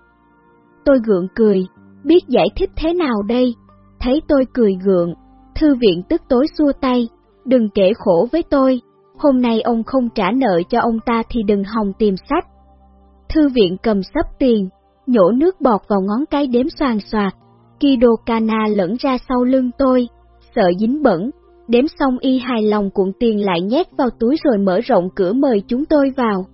Tôi gượng cười, biết giải thích thế nào đây? Thấy tôi cười gượng, thư viện tức tối xua tay, đừng kể khổ với tôi, hôm nay ông không trả nợ cho ông ta thì đừng hòng tìm sách. Thư viện cầm sắp tiền, nhổ nước bọt vào ngón cái đếm soàn soạt, Kido Kana lẫn ra sau lưng tôi, sợ dính bẩn, đếm xong y hài lòng cuộn tiền lại nhét vào túi rồi mở rộng cửa mời chúng tôi vào.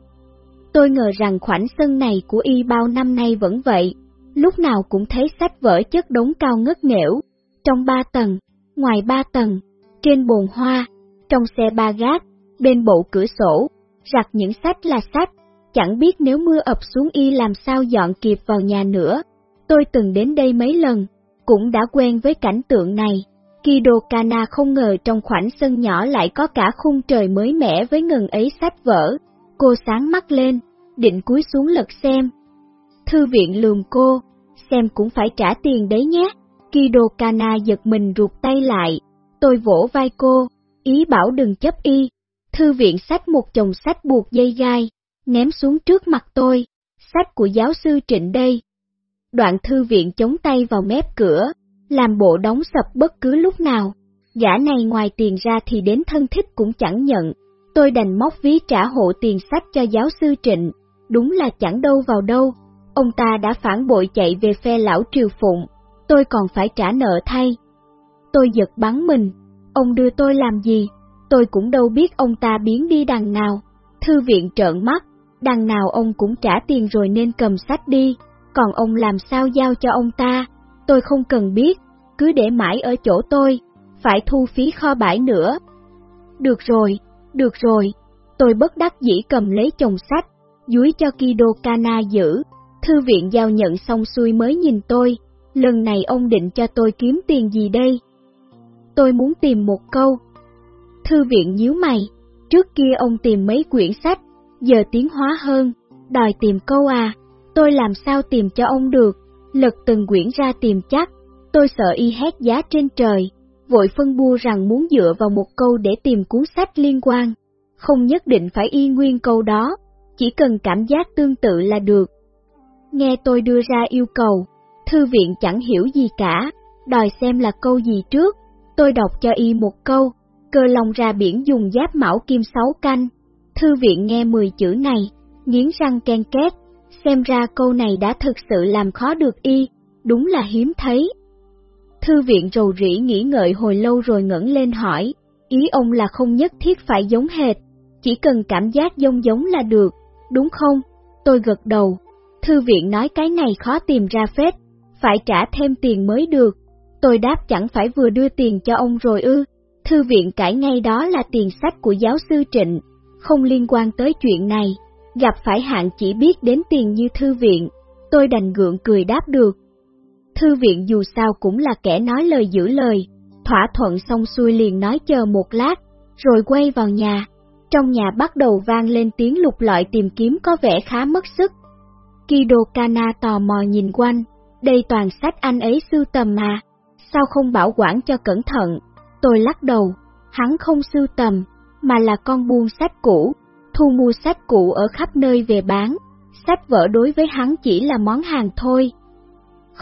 Tôi ngờ rằng khoảnh sân này của y bao năm nay vẫn vậy, lúc nào cũng thấy sách vở chất đống cao ngất nghẽo, trong ba tầng, ngoài ba tầng, trên bồn hoa, trong xe ba gác, bên bộ cửa sổ, rặt những sách là sách, chẳng biết nếu mưa ập xuống y làm sao dọn kịp vào nhà nữa. Tôi từng đến đây mấy lần, cũng đã quen với cảnh tượng này. Kido Kana không ngờ trong khoảnh sân nhỏ lại có cả khung trời mới mẻ với ngần ấy sách vở. Cô sáng mắt lên, định cúi xuống lật xem. Thư viện lường cô, xem cũng phải trả tiền đấy nhé. Kido Kana giật mình ruột tay lại, tôi vỗ vai cô, ý bảo đừng chấp y. Thư viện sách một chồng sách buộc dây gai, ném xuống trước mặt tôi, sách của giáo sư Trịnh đây. Đoạn thư viện chống tay vào mép cửa, làm bộ đóng sập bất cứ lúc nào. Gã này ngoài tiền ra thì đến thân thích cũng chẳng nhận. Tôi đành móc ví trả hộ tiền sách cho giáo sư Trịnh, đúng là chẳng đâu vào đâu. Ông ta đã phản bội chạy về phe lão triều phụng, tôi còn phải trả nợ thay. Tôi giật bắn mình, ông đưa tôi làm gì? Tôi cũng đâu biết ông ta biến đi đằng nào. Thư viện trợn mắt, đằng nào ông cũng trả tiền rồi nên cầm sách đi, còn ông làm sao giao cho ông ta, tôi không cần biết, cứ để mãi ở chỗ tôi, phải thu phí kho bãi nữa. Được rồi, được rồi, tôi bất đắc dĩ cầm lấy chồng sách, dúi cho Kido Kana giữ, thư viện giao nhận xong xuôi mới nhìn tôi, lần này ông định cho tôi kiếm tiền gì đây? Tôi muốn tìm một câu. Thư viện nhíu mày, trước kia ông tìm mấy quyển sách, giờ tiến hóa hơn, đòi tìm câu à, tôi làm sao tìm cho ông được, lật từng quyển ra tìm chắc, tôi sợ y hét giá trên trời, vội phân bua rằng muốn dựa vào một câu để tìm cuốn sách liên quan, không nhất định phải y nguyên câu đó, chỉ cần cảm giác tương tự là được. Nghe tôi đưa ra yêu cầu, thư viện chẳng hiểu gì cả, đòi xem là câu gì trước, tôi đọc cho y một câu, cơ lòng ra biển dùng giáp mão kim sáu canh, Thư viện nghe 10 chữ này, nghiến răng ken két, xem ra câu này đã thực sự làm khó được y, đúng là hiếm thấy. Thư viện rầu rĩ nghĩ ngợi hồi lâu rồi ngẩng lên hỏi, ý ông là không nhất thiết phải giống hệt, chỉ cần cảm giác giống giống là được, đúng không? Tôi gật đầu, thư viện nói cái này khó tìm ra phết, phải trả thêm tiền mới được. Tôi đáp chẳng phải vừa đưa tiền cho ông rồi ư, Thư viện cãi ngay đó là tiền sách của giáo sư Trịnh, không liên quan tới chuyện này, gặp phải hạn chỉ biết đến tiền như thư viện, tôi đành gượng cười đáp được. Thư viện dù sao cũng là kẻ nói lời giữ lời, thỏa thuận xong xuôi liền nói chờ một lát, rồi quay vào nhà. Trong nhà bắt đầu vang lên tiếng lục lọi tìm kiếm có vẻ khá mất sức. Kido Kana tò mò nhìn quanh, đây toàn sách anh ấy sưu tầm mà, sao không bảo quản cho cẩn thận? Tôi lắc đầu, hắn không sưu tầm, mà là con buôn sách cũ, thu mua sách cũ ở khắp nơi về bán, sách vở đối với hắn chỉ là món hàng thôi.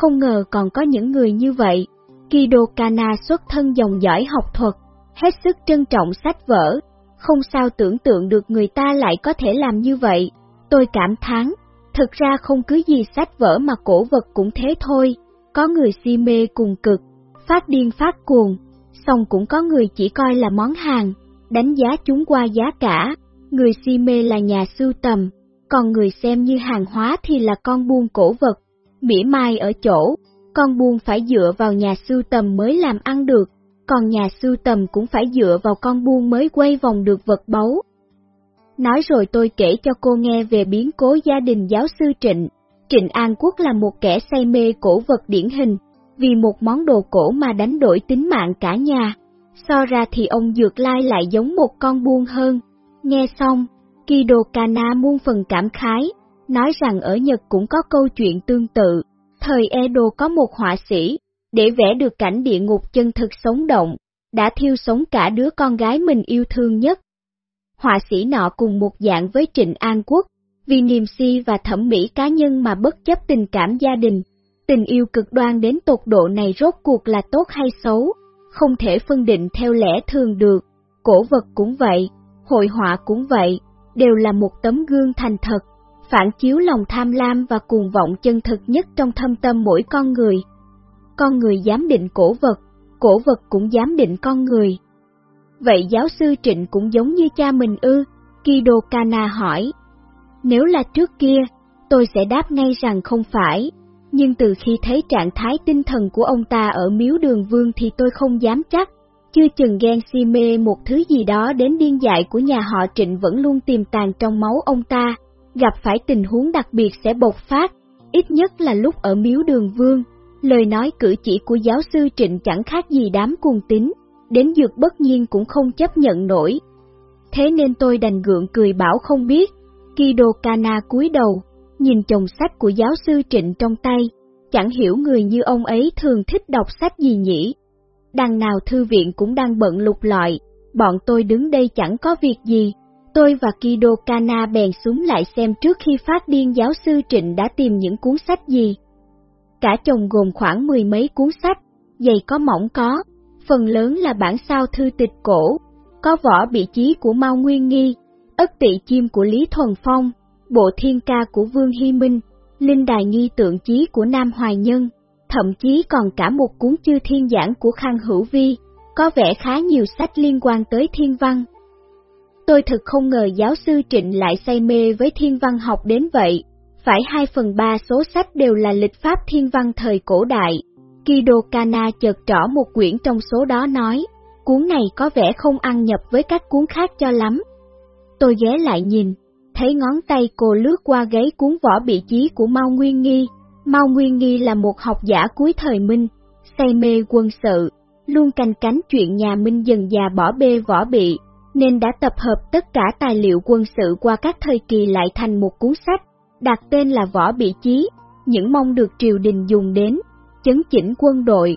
Không ngờ còn có những người như vậy, Kido Kana xuất thân dòng dõi học thuật, hết sức trân trọng sách vở, không sao tưởng tượng được người ta lại có thể làm như vậy. Tôi cảm thán, thực ra không cứ gì sách vở mà cổ vật cũng thế thôi, có người si mê cùng cực, phát điên phát cuồng, xong cũng có người chỉ coi là món hàng, đánh giá chúng qua giá cả, người si mê là nhà sưu tầm, còn người xem như hàng hóa thì là con buôn cổ vật, mỉa mai ở chỗ, con buôn phải dựa vào nhà sưu tầm mới làm ăn được, còn nhà sưu tầm cũng phải dựa vào con buôn mới quay vòng được vật báu. Nói rồi tôi kể cho cô nghe về biến cố gia đình giáo sư Trịnh. Trịnh An Quốc là một kẻ say mê cổ vật điển hình, vì một món đồ cổ mà đánh đổi tính mạng cả nhà. So ra thì ông Dược Lai lại giống một con buôn hơn. Nghe xong, Kido Kana muôn phần cảm khái, nói rằng ở Nhật cũng có câu chuyện tương tự. Thời Edo có một họa sĩ, để vẽ được cảnh địa ngục chân thực sống động, đã thiêu sống cả đứa con gái mình yêu thương nhất. Họa sĩ nọ cùng một dạng với Trịnh An Quốc, vì niềm si và thẩm mỹ cá nhân mà bất chấp tình cảm gia đình. Tình yêu cực đoan đến tột độ này rốt cuộc là tốt hay xấu, không thể phân định theo lẽ thường được. Cổ vật cũng vậy, hội họa cũng vậy, đều là một tấm gương thành thật, phản chiếu lòng tham lam và cuồng vọng chân thực nhất trong thâm tâm mỗi con người. Con người dám định cổ vật, cổ vật cũng dám định con người. Vậy giáo sư Trịnh cũng giống như cha mình ư? Kido Kana hỏi. Nếu là trước kia, tôi sẽ đáp ngay rằng không phải, nhưng từ khi thấy trạng thái tinh thần của ông ta ở miếu đường vương thì tôi không dám chắc. Chưa chừng ghen si mê một thứ gì đó đến điên dại của nhà họ Trịnh vẫn luôn tiềm tàng trong máu ông ta, gặp phải tình huống đặc biệt sẽ bộc phát, ít nhất là lúc ở miếu đường vương. Lời nói cử chỉ của giáo sư Trịnh chẳng khác gì đám cuồng tín, đến dược bất nhiên cũng không chấp nhận nổi. Thế nên tôi đành gượng cười bảo không biết, Kido Kana cúi đầu, nhìn chồng sách của giáo sư Trịnh trong tay, chẳng hiểu người như ông ấy thường thích đọc sách gì nhỉ. Đằng nào thư viện cũng đang bận lục lọi, bọn tôi đứng đây chẳng có việc gì. Tôi và Kido Kana bèn xuống lại xem trước khi phát điên giáo sư Trịnh đã tìm những cuốn sách gì. Cả chồng gồm khoảng mười mấy cuốn sách, dày có mỏng có, phần lớn là bản sao thư tịch cổ, có vỏ bị chí của Mao Nguyên Nghi, ất tị chim của Lý Thuần Phong, bộ thiên ca của Vương Hy Minh, linh đài nghi tượng chí của Nam Hoài Nhân, thậm chí còn cả một cuốn chư thiên giảng của Khang Hữu Vi, có vẻ khá nhiều sách liên quan tới thiên văn. Tôi thực không ngờ giáo sư Trịnh lại say mê với thiên văn học đến vậy, phải 2 phần 3 số sách đều là lịch pháp thiên văn thời cổ đại. Kido Kana chợt trỏ một quyển trong số đó nói, cuốn này có vẻ không ăn nhập với các cuốn khác cho lắm. Tôi ghé lại nhìn, thấy ngón tay cô lướt qua gáy cuốn võ bị chí của Mao Nguyên Nghi. Mao Nguyên Nghi là một học giả cuối thời Minh, say mê quân sự, luôn canh cánh chuyện nhà Minh dần già bỏ bê võ bị, nên đã tập hợp tất cả tài liệu quân sự qua các thời kỳ lại thành một cuốn sách, đặt tên là Võ Bị Chí, những mong được triều đình dùng đến, chấn chỉnh quân đội.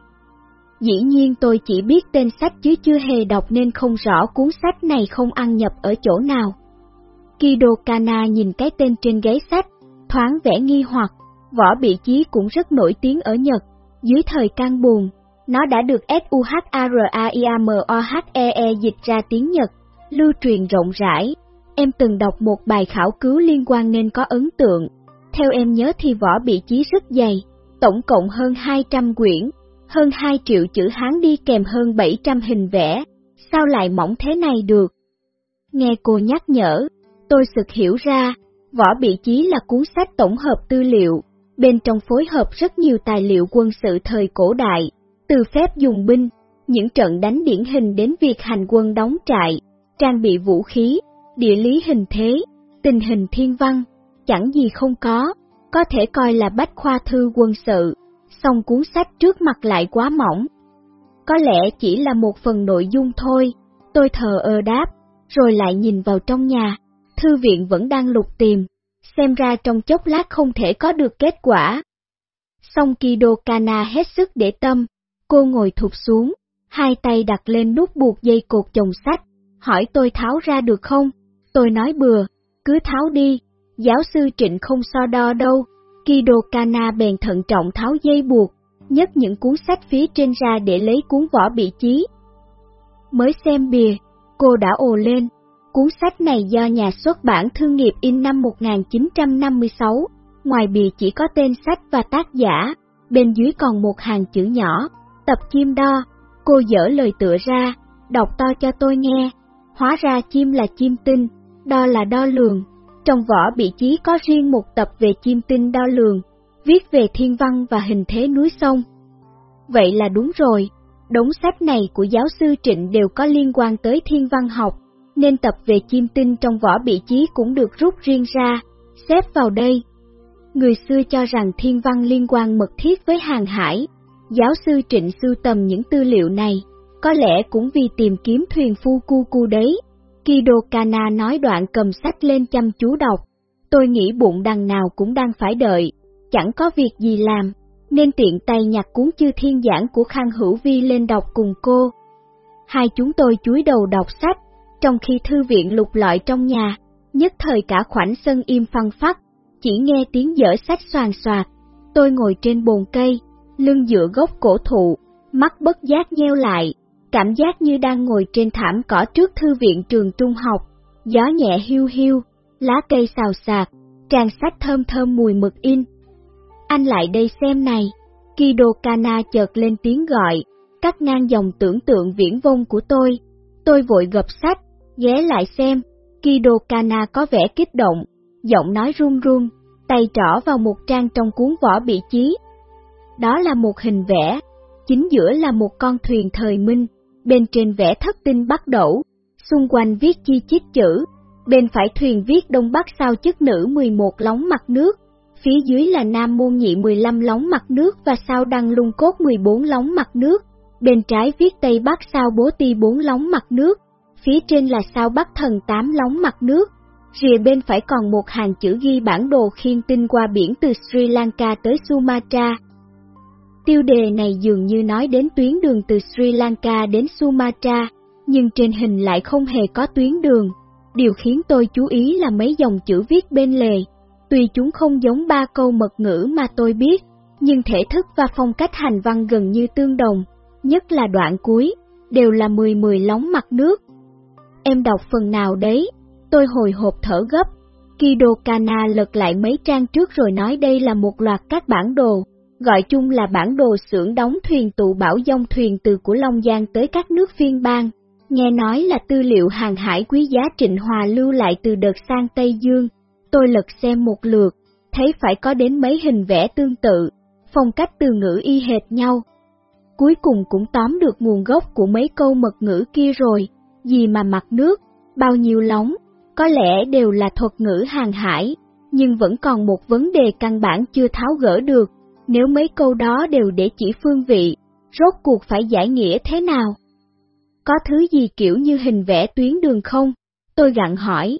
Dĩ nhiên tôi chỉ biết tên sách chứ chưa hề đọc nên không rõ cuốn sách này không ăn nhập ở chỗ nào. Kido Kana nhìn cái tên trên gáy sách, thoáng vẻ nghi hoặc, võ bị chí cũng rất nổi tiếng ở Nhật, dưới thời can buồn, nó đã được SUHARAIAMOHEE e dịch ra tiếng Nhật, lưu truyền rộng rãi. Em từng đọc một bài khảo cứu liên quan nên có ấn tượng. Theo em nhớ thì võ bị chí rất dày, tổng cộng hơn 200 quyển, hơn 2 triệu chữ Hán đi kèm hơn 700 hình vẽ, sao lại mỏng thế này được? Nghe cô nhắc nhở, tôi sực hiểu ra, Võ Bị Chí là cuốn sách tổng hợp tư liệu, bên trong phối hợp rất nhiều tài liệu quân sự thời cổ đại, từ phép dùng binh, những trận đánh điển hình đến việc hành quân đóng trại, trang bị vũ khí, địa lý hình thế, tình hình thiên văn, chẳng gì không có, có thể coi là bách khoa thư quân sự, song cuốn sách trước mặt lại quá mỏng. Có lẽ chỉ là một phần nội dung thôi, tôi thờ ơ đáp, rồi lại nhìn vào trong nhà, thư viện vẫn đang lục tìm, xem ra trong chốc lát không thể có được kết quả. Song Kido Kana hết sức để tâm, cô ngồi thụt xuống, hai tay đặt lên nút buộc dây cột chồng sách, hỏi tôi tháo ra được không? Tôi nói bừa, cứ tháo đi, giáo sư Trịnh không so đo đâu. Kido Kana bèn thận trọng tháo dây buộc, nhấc những cuốn sách phía trên ra để lấy cuốn vỏ bị chí. Mới xem bìa, cô đã ồ lên, cuốn sách này do nhà xuất bản thương nghiệp in năm 1956, ngoài bìa chỉ có tên sách và tác giả, bên dưới còn một hàng chữ nhỏ, tập chim đo. Cô dở lời tựa ra, đọc to cho tôi nghe, hóa ra chim là chim tinh, đo là đo lường. Trong vỏ bị chí có riêng một tập về chim tinh đo lường, viết về thiên văn và hình thế núi sông. Vậy là đúng rồi, đống sách này của giáo sư Trịnh đều có liên quan tới thiên văn học, nên tập về chim tinh trong vỏ bị chí cũng được rút riêng ra, xếp vào đây. Người xưa cho rằng thiên văn liên quan mật thiết với hàng hải, giáo sư Trịnh sưu tầm những tư liệu này, có lẽ cũng vì tìm kiếm thuyền phu cu cu đấy. Kido Kana nói đoạn cầm sách lên chăm chú đọc, tôi nghĩ bụng đằng nào cũng đang phải đợi, chẳng có việc gì làm, nên tiện tay nhặt cuốn chư thiên giảng của Khang Hữu Vi lên đọc cùng cô. Hai chúng tôi chúi đầu đọc sách, trong khi thư viện lục lọi trong nhà, nhất thời cả khoảnh sân im phăng phát, chỉ nghe tiếng dở sách soàn soạt. Tôi ngồi trên bồn cây, lưng dựa gốc cổ thụ, mắt bất giác nheo lại, cảm giác như đang ngồi trên thảm cỏ trước thư viện trường trung học, gió nhẹ hiu hiu, lá cây xào xạc, trang sách thơm thơm mùi mực in. Anh lại đây xem này, Kido Kana chợt lên tiếng gọi, cắt ngang dòng tưởng tượng viễn vông của tôi. Tôi vội gập sách, ghé lại xem, Kido Kana có vẻ kích động, giọng nói run run, tay trỏ vào một trang trong cuốn vỏ bị chí. Đó là một hình vẽ, chính giữa là một con thuyền thời minh, bên trên vẽ thất tinh bắt đổ, xung quanh viết chi chít chữ, bên phải thuyền viết đông bắc sao chức nữ 11 lóng mặt nước, phía dưới là nam môn nhị 15 lóng mặt nước và sao đăng lung cốt 14 lóng mặt nước, bên trái viết tây bắc sao bố ti 4 lóng mặt nước, phía trên là sao bắc thần 8 lóng mặt nước. Rìa bên phải còn một hàng chữ ghi bản đồ khiên tinh qua biển từ Sri Lanka tới Sumatra, Tiêu đề này dường như nói đến tuyến đường từ Sri Lanka đến Sumatra, nhưng trên hình lại không hề có tuyến đường. Điều khiến tôi chú ý là mấy dòng chữ viết bên lề. Tuy chúng không giống ba câu mật ngữ mà tôi biết, nhưng thể thức và phong cách hành văn gần như tương đồng, nhất là đoạn cuối, đều là mười mười lóng mặt nước. Em đọc phần nào đấy? Tôi hồi hộp thở gấp. Kido Kana lật lại mấy trang trước rồi nói đây là một loạt các bản đồ, gọi chung là bản đồ xưởng đóng thuyền tụ bảo dông thuyền từ của Long Giang tới các nước phiên bang. Nghe nói là tư liệu hàng hải quý giá Trịnh Hòa lưu lại từ đợt sang Tây Dương. Tôi lật xem một lượt, thấy phải có đến mấy hình vẽ tương tự, phong cách từ ngữ y hệt nhau. Cuối cùng cũng tóm được nguồn gốc của mấy câu mật ngữ kia rồi, gì mà mặt nước, bao nhiêu lóng, có lẽ đều là thuật ngữ hàng hải, nhưng vẫn còn một vấn đề căn bản chưa tháo gỡ được nếu mấy câu đó đều để chỉ phương vị, rốt cuộc phải giải nghĩa thế nào? Có thứ gì kiểu như hình vẽ tuyến đường không? Tôi gặn hỏi.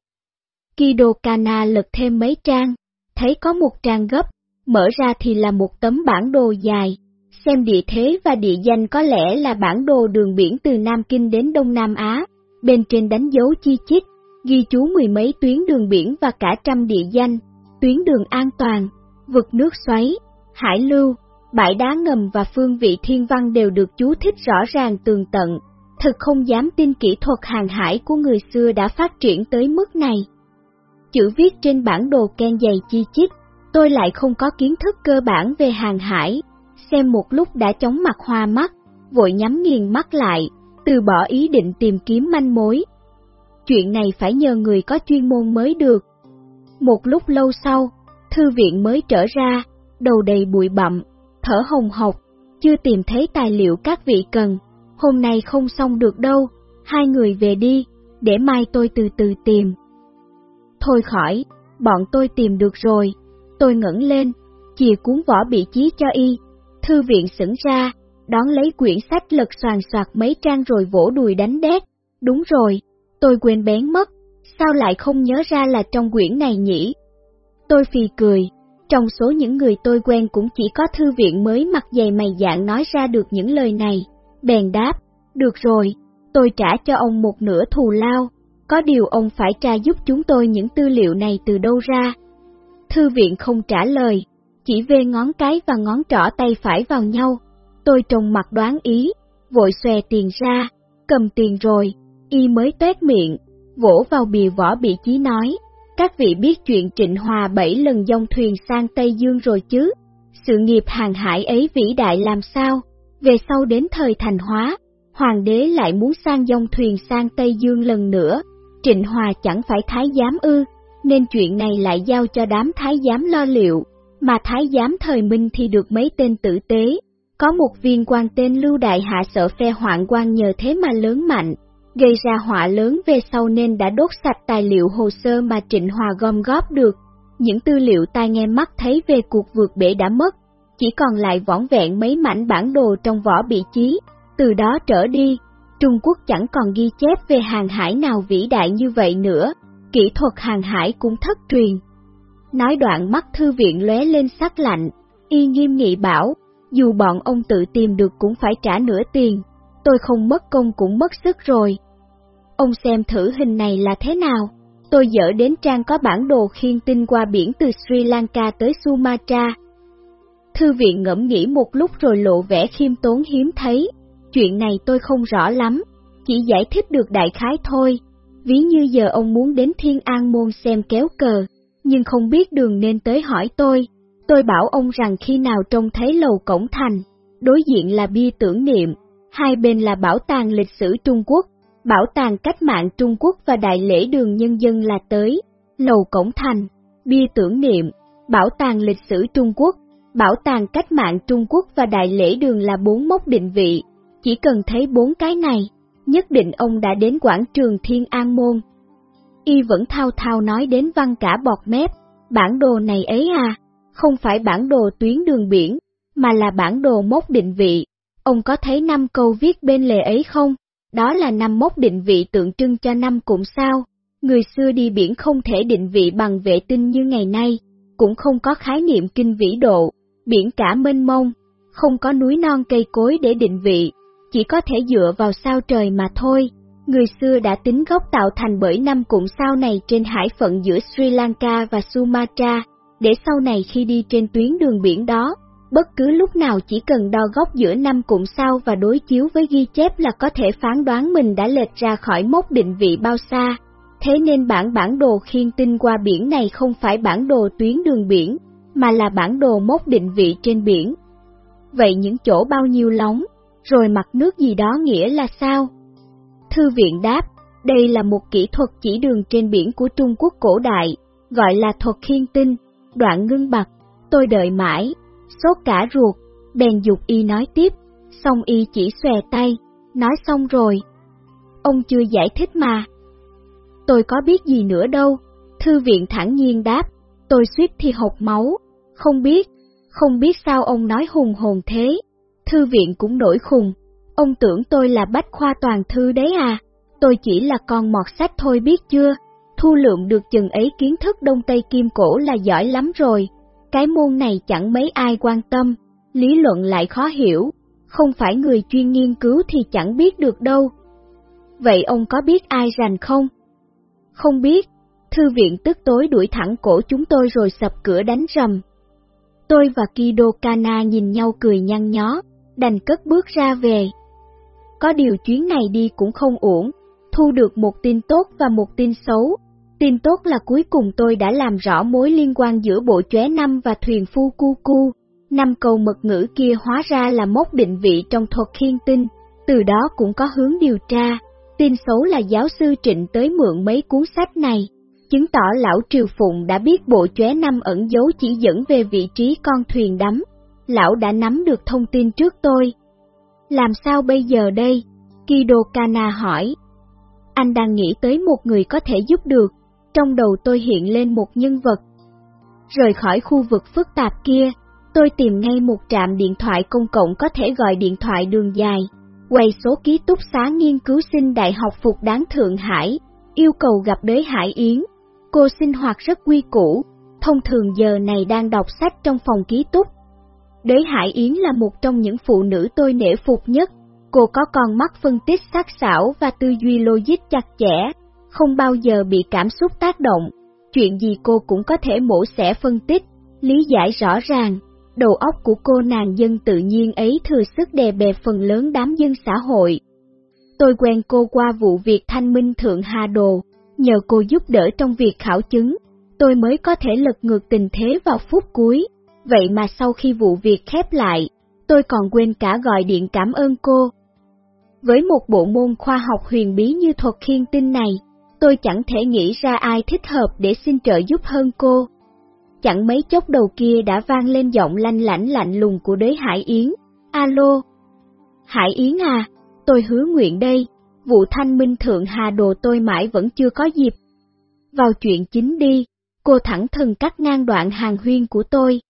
Kido Kana lật thêm mấy trang, thấy có một trang gấp, mở ra thì là một tấm bản đồ dài. Xem địa thế và địa danh có lẽ là bản đồ đường biển từ Nam Kinh đến Đông Nam Á, bên trên đánh dấu chi chít, ghi chú mười mấy tuyến đường biển và cả trăm địa danh, tuyến đường an toàn, vực nước xoáy, hải lưu, bãi đá ngầm và phương vị thiên văn đều được chú thích rõ ràng tường tận, thực không dám tin kỹ thuật hàng hải của người xưa đã phát triển tới mức này. Chữ viết trên bản đồ ken dày chi chít, tôi lại không có kiến thức cơ bản về hàng hải, xem một lúc đã chóng mặt hoa mắt, vội nhắm nghiền mắt lại, từ bỏ ý định tìm kiếm manh mối. Chuyện này phải nhờ người có chuyên môn mới được. Một lúc lâu sau, thư viện mới trở ra, đầu đầy bụi bặm, thở hồng hộc, chưa tìm thấy tài liệu các vị cần. hôm nay không xong được đâu, hai người về đi, để mai tôi từ từ tìm. Thôi khỏi, bọn tôi tìm được rồi, tôi ngẩng lên, chìa cuốn vỏ bị chí cho y, thư viện sững ra, đón lấy quyển sách lật soàn soạt mấy trang rồi vỗ đùi đánh đét, đúng rồi, tôi quên bén mất, sao lại không nhớ ra là trong quyển này nhỉ? Tôi phì cười, trong số những người tôi quen cũng chỉ có thư viện mới mặt dày mày dạng nói ra được những lời này, bèn đáp, được rồi, tôi trả cho ông một nửa thù lao, có điều ông phải tra giúp chúng tôi những tư liệu này từ đâu ra. Thư viện không trả lời, chỉ về ngón cái và ngón trỏ tay phải vào nhau. Tôi trông mặt đoán ý, vội xòe tiền ra, cầm tiền rồi, y mới tuét miệng, vỗ vào bìa vỏ bị chí nói, các vị biết chuyện Trịnh Hòa bảy lần dông thuyền sang Tây Dương rồi chứ, sự nghiệp hàng hải ấy vĩ đại làm sao, về sau đến thời thành hóa, hoàng đế lại muốn sang dông thuyền sang Tây Dương lần nữa, Trịnh Hòa chẳng phải thái giám ư, nên chuyện này lại giao cho đám thái giám lo liệu, mà thái giám thời minh thì được mấy tên tử tế. Có một viên quan tên Lưu Đại Hạ sợ phe hoạn quan nhờ thế mà lớn mạnh, gây ra họa lớn về sau nên đã đốt sạch tài liệu hồ sơ mà Trịnh Hòa gom góp được. Những tư liệu tai nghe mắt thấy về cuộc vượt bể đã mất, chỉ còn lại võn vẹn mấy mảnh bản đồ trong vỏ bị chí. Từ đó trở đi, Trung Quốc chẳng còn ghi chép về hàng hải nào vĩ đại như vậy nữa, kỹ thuật hàng hải cũng thất truyền. Nói đoạn mắt thư viện lóe lên sắc lạnh, y nghiêm nghị bảo, dù bọn ông tự tìm được cũng phải trả nửa tiền, tôi không mất công cũng mất sức rồi. Ông xem thử hình này là thế nào, tôi dở đến trang có bản đồ khiên tinh qua biển từ Sri Lanka tới Sumatra. Thư viện ngẫm nghĩ một lúc rồi lộ vẻ khiêm tốn hiếm thấy, chuyện này tôi không rõ lắm, chỉ giải thích được đại khái thôi. Ví như giờ ông muốn đến Thiên An Môn xem kéo cờ, nhưng không biết đường nên tới hỏi tôi. Tôi bảo ông rằng khi nào trông thấy lầu cổng thành, đối diện là bia tưởng niệm, hai bên là bảo tàng lịch sử Trung Quốc, bảo tàng cách mạng Trung Quốc và đại lễ đường nhân dân là tới, lầu cổng thành, bia tưởng niệm, bảo tàng lịch sử Trung Quốc, bảo tàng cách mạng Trung Quốc và đại lễ đường là bốn mốc định vị, chỉ cần thấy bốn cái này, nhất định ông đã đến quảng trường Thiên An Môn. Y vẫn thao thao nói đến văn cả bọt mép, bản đồ này ấy à, không phải bản đồ tuyến đường biển, mà là bản đồ mốc định vị. Ông có thấy năm câu viết bên lề ấy không? Đó là năm mốc định vị tượng trưng cho năm cũng sao. Người xưa đi biển không thể định vị bằng vệ tinh như ngày nay, cũng không có khái niệm kinh vĩ độ, biển cả mênh mông, không có núi non cây cối để định vị, chỉ có thể dựa vào sao trời mà thôi. Người xưa đã tính gốc tạo thành bởi năm cụm sao này trên hải phận giữa Sri Lanka và Sumatra, để sau này khi đi trên tuyến đường biển đó, bất cứ lúc nào chỉ cần đo góc giữa năm cụm sao và đối chiếu với ghi chép là có thể phán đoán mình đã lệch ra khỏi mốc định vị bao xa. Thế nên bản bản đồ khiên tinh qua biển này không phải bản đồ tuyến đường biển, mà là bản đồ mốc định vị trên biển. Vậy những chỗ bao nhiêu lóng, rồi mặt nước gì đó nghĩa là sao? Thư viện đáp, đây là một kỹ thuật chỉ đường trên biển của Trung Quốc cổ đại, gọi là thuật khiên tinh, đoạn ngưng bặt. Tôi đợi mãi, sốt cả ruột, bèn dục y nói tiếp, xong y chỉ xòe tay, nói xong rồi. Ông chưa giải thích mà. Tôi có biết gì nữa đâu, thư viện thẳng nhiên đáp, tôi suýt thì hộc máu, không biết, không biết sao ông nói hùng hồn thế thư viện cũng nổi khùng. Ông tưởng tôi là bách khoa toàn thư đấy à, tôi chỉ là con mọt sách thôi biết chưa, thu lượm được chừng ấy kiến thức đông tây kim cổ là giỏi lắm rồi. Cái môn này chẳng mấy ai quan tâm, lý luận lại khó hiểu, không phải người chuyên nghiên cứu thì chẳng biết được đâu. Vậy ông có biết ai rành không? Không biết, thư viện tức tối đuổi thẳng cổ chúng tôi rồi sập cửa đánh rầm. Tôi và Kido Kana nhìn nhau cười nhăn nhó, đành cất bước ra về. Có điều chuyến này đi cũng không ổn, thu được một tin tốt và một tin xấu. Tin tốt là cuối cùng tôi đã làm rõ mối liên quan giữa bộ chóe năm và thuyền phu cu cu. Năm câu mật ngữ kia hóa ra là mốc định vị trong thuật khiên tinh, từ đó cũng có hướng điều tra. Tin xấu là giáo sư Trịnh tới mượn mấy cuốn sách này, chứng tỏ lão Triều Phụng đã biết bộ chóe năm ẩn dấu chỉ dẫn về vị trí con thuyền đắm lão đã nắm được thông tin trước tôi. Làm sao bây giờ đây? Kido Kana hỏi. Anh đang nghĩ tới một người có thể giúp được, trong đầu tôi hiện lên một nhân vật. Rời khỏi khu vực phức tạp kia, tôi tìm ngay một trạm điện thoại công cộng có thể gọi điện thoại đường dài, quay số ký túc xá nghiên cứu sinh Đại học Phục Đáng Thượng Hải, yêu cầu gặp đế Hải Yến. Cô sinh hoạt rất quy củ, thông thường giờ này đang đọc sách trong phòng ký túc. Đế Hải Yến là một trong những phụ nữ tôi nể phục nhất, cô có con mắt phân tích sắc sảo và tư duy logic chặt chẽ, không bao giờ bị cảm xúc tác động, chuyện gì cô cũng có thể mổ xẻ phân tích, lý giải rõ ràng. Đầu óc của cô nàng dân tự nhiên ấy thừa sức đè bẹp phần lớn đám dân xã hội. Tôi quen cô qua vụ việc thanh minh thượng Hà Đồ, nhờ cô giúp đỡ trong việc khảo chứng, tôi mới có thể lật ngược tình thế vào phút cuối. Vậy mà sau khi vụ việc khép lại, tôi còn quên cả gọi điện cảm ơn cô. Với một bộ môn khoa học huyền bí như thuật khiên tinh này, tôi chẳng thể nghĩ ra ai thích hợp để xin trợ giúp hơn cô. Chẳng mấy chốc đầu kia đã vang lên giọng lanh lảnh lạnh lùng của đế Hải Yến. Alo! Hải Yến à, tôi hứa nguyện đây, vụ thanh minh thượng hà đồ tôi mãi vẫn chưa có dịp. Vào chuyện chính đi, cô thẳng thừng cắt ngang đoạn hàng huyên của tôi.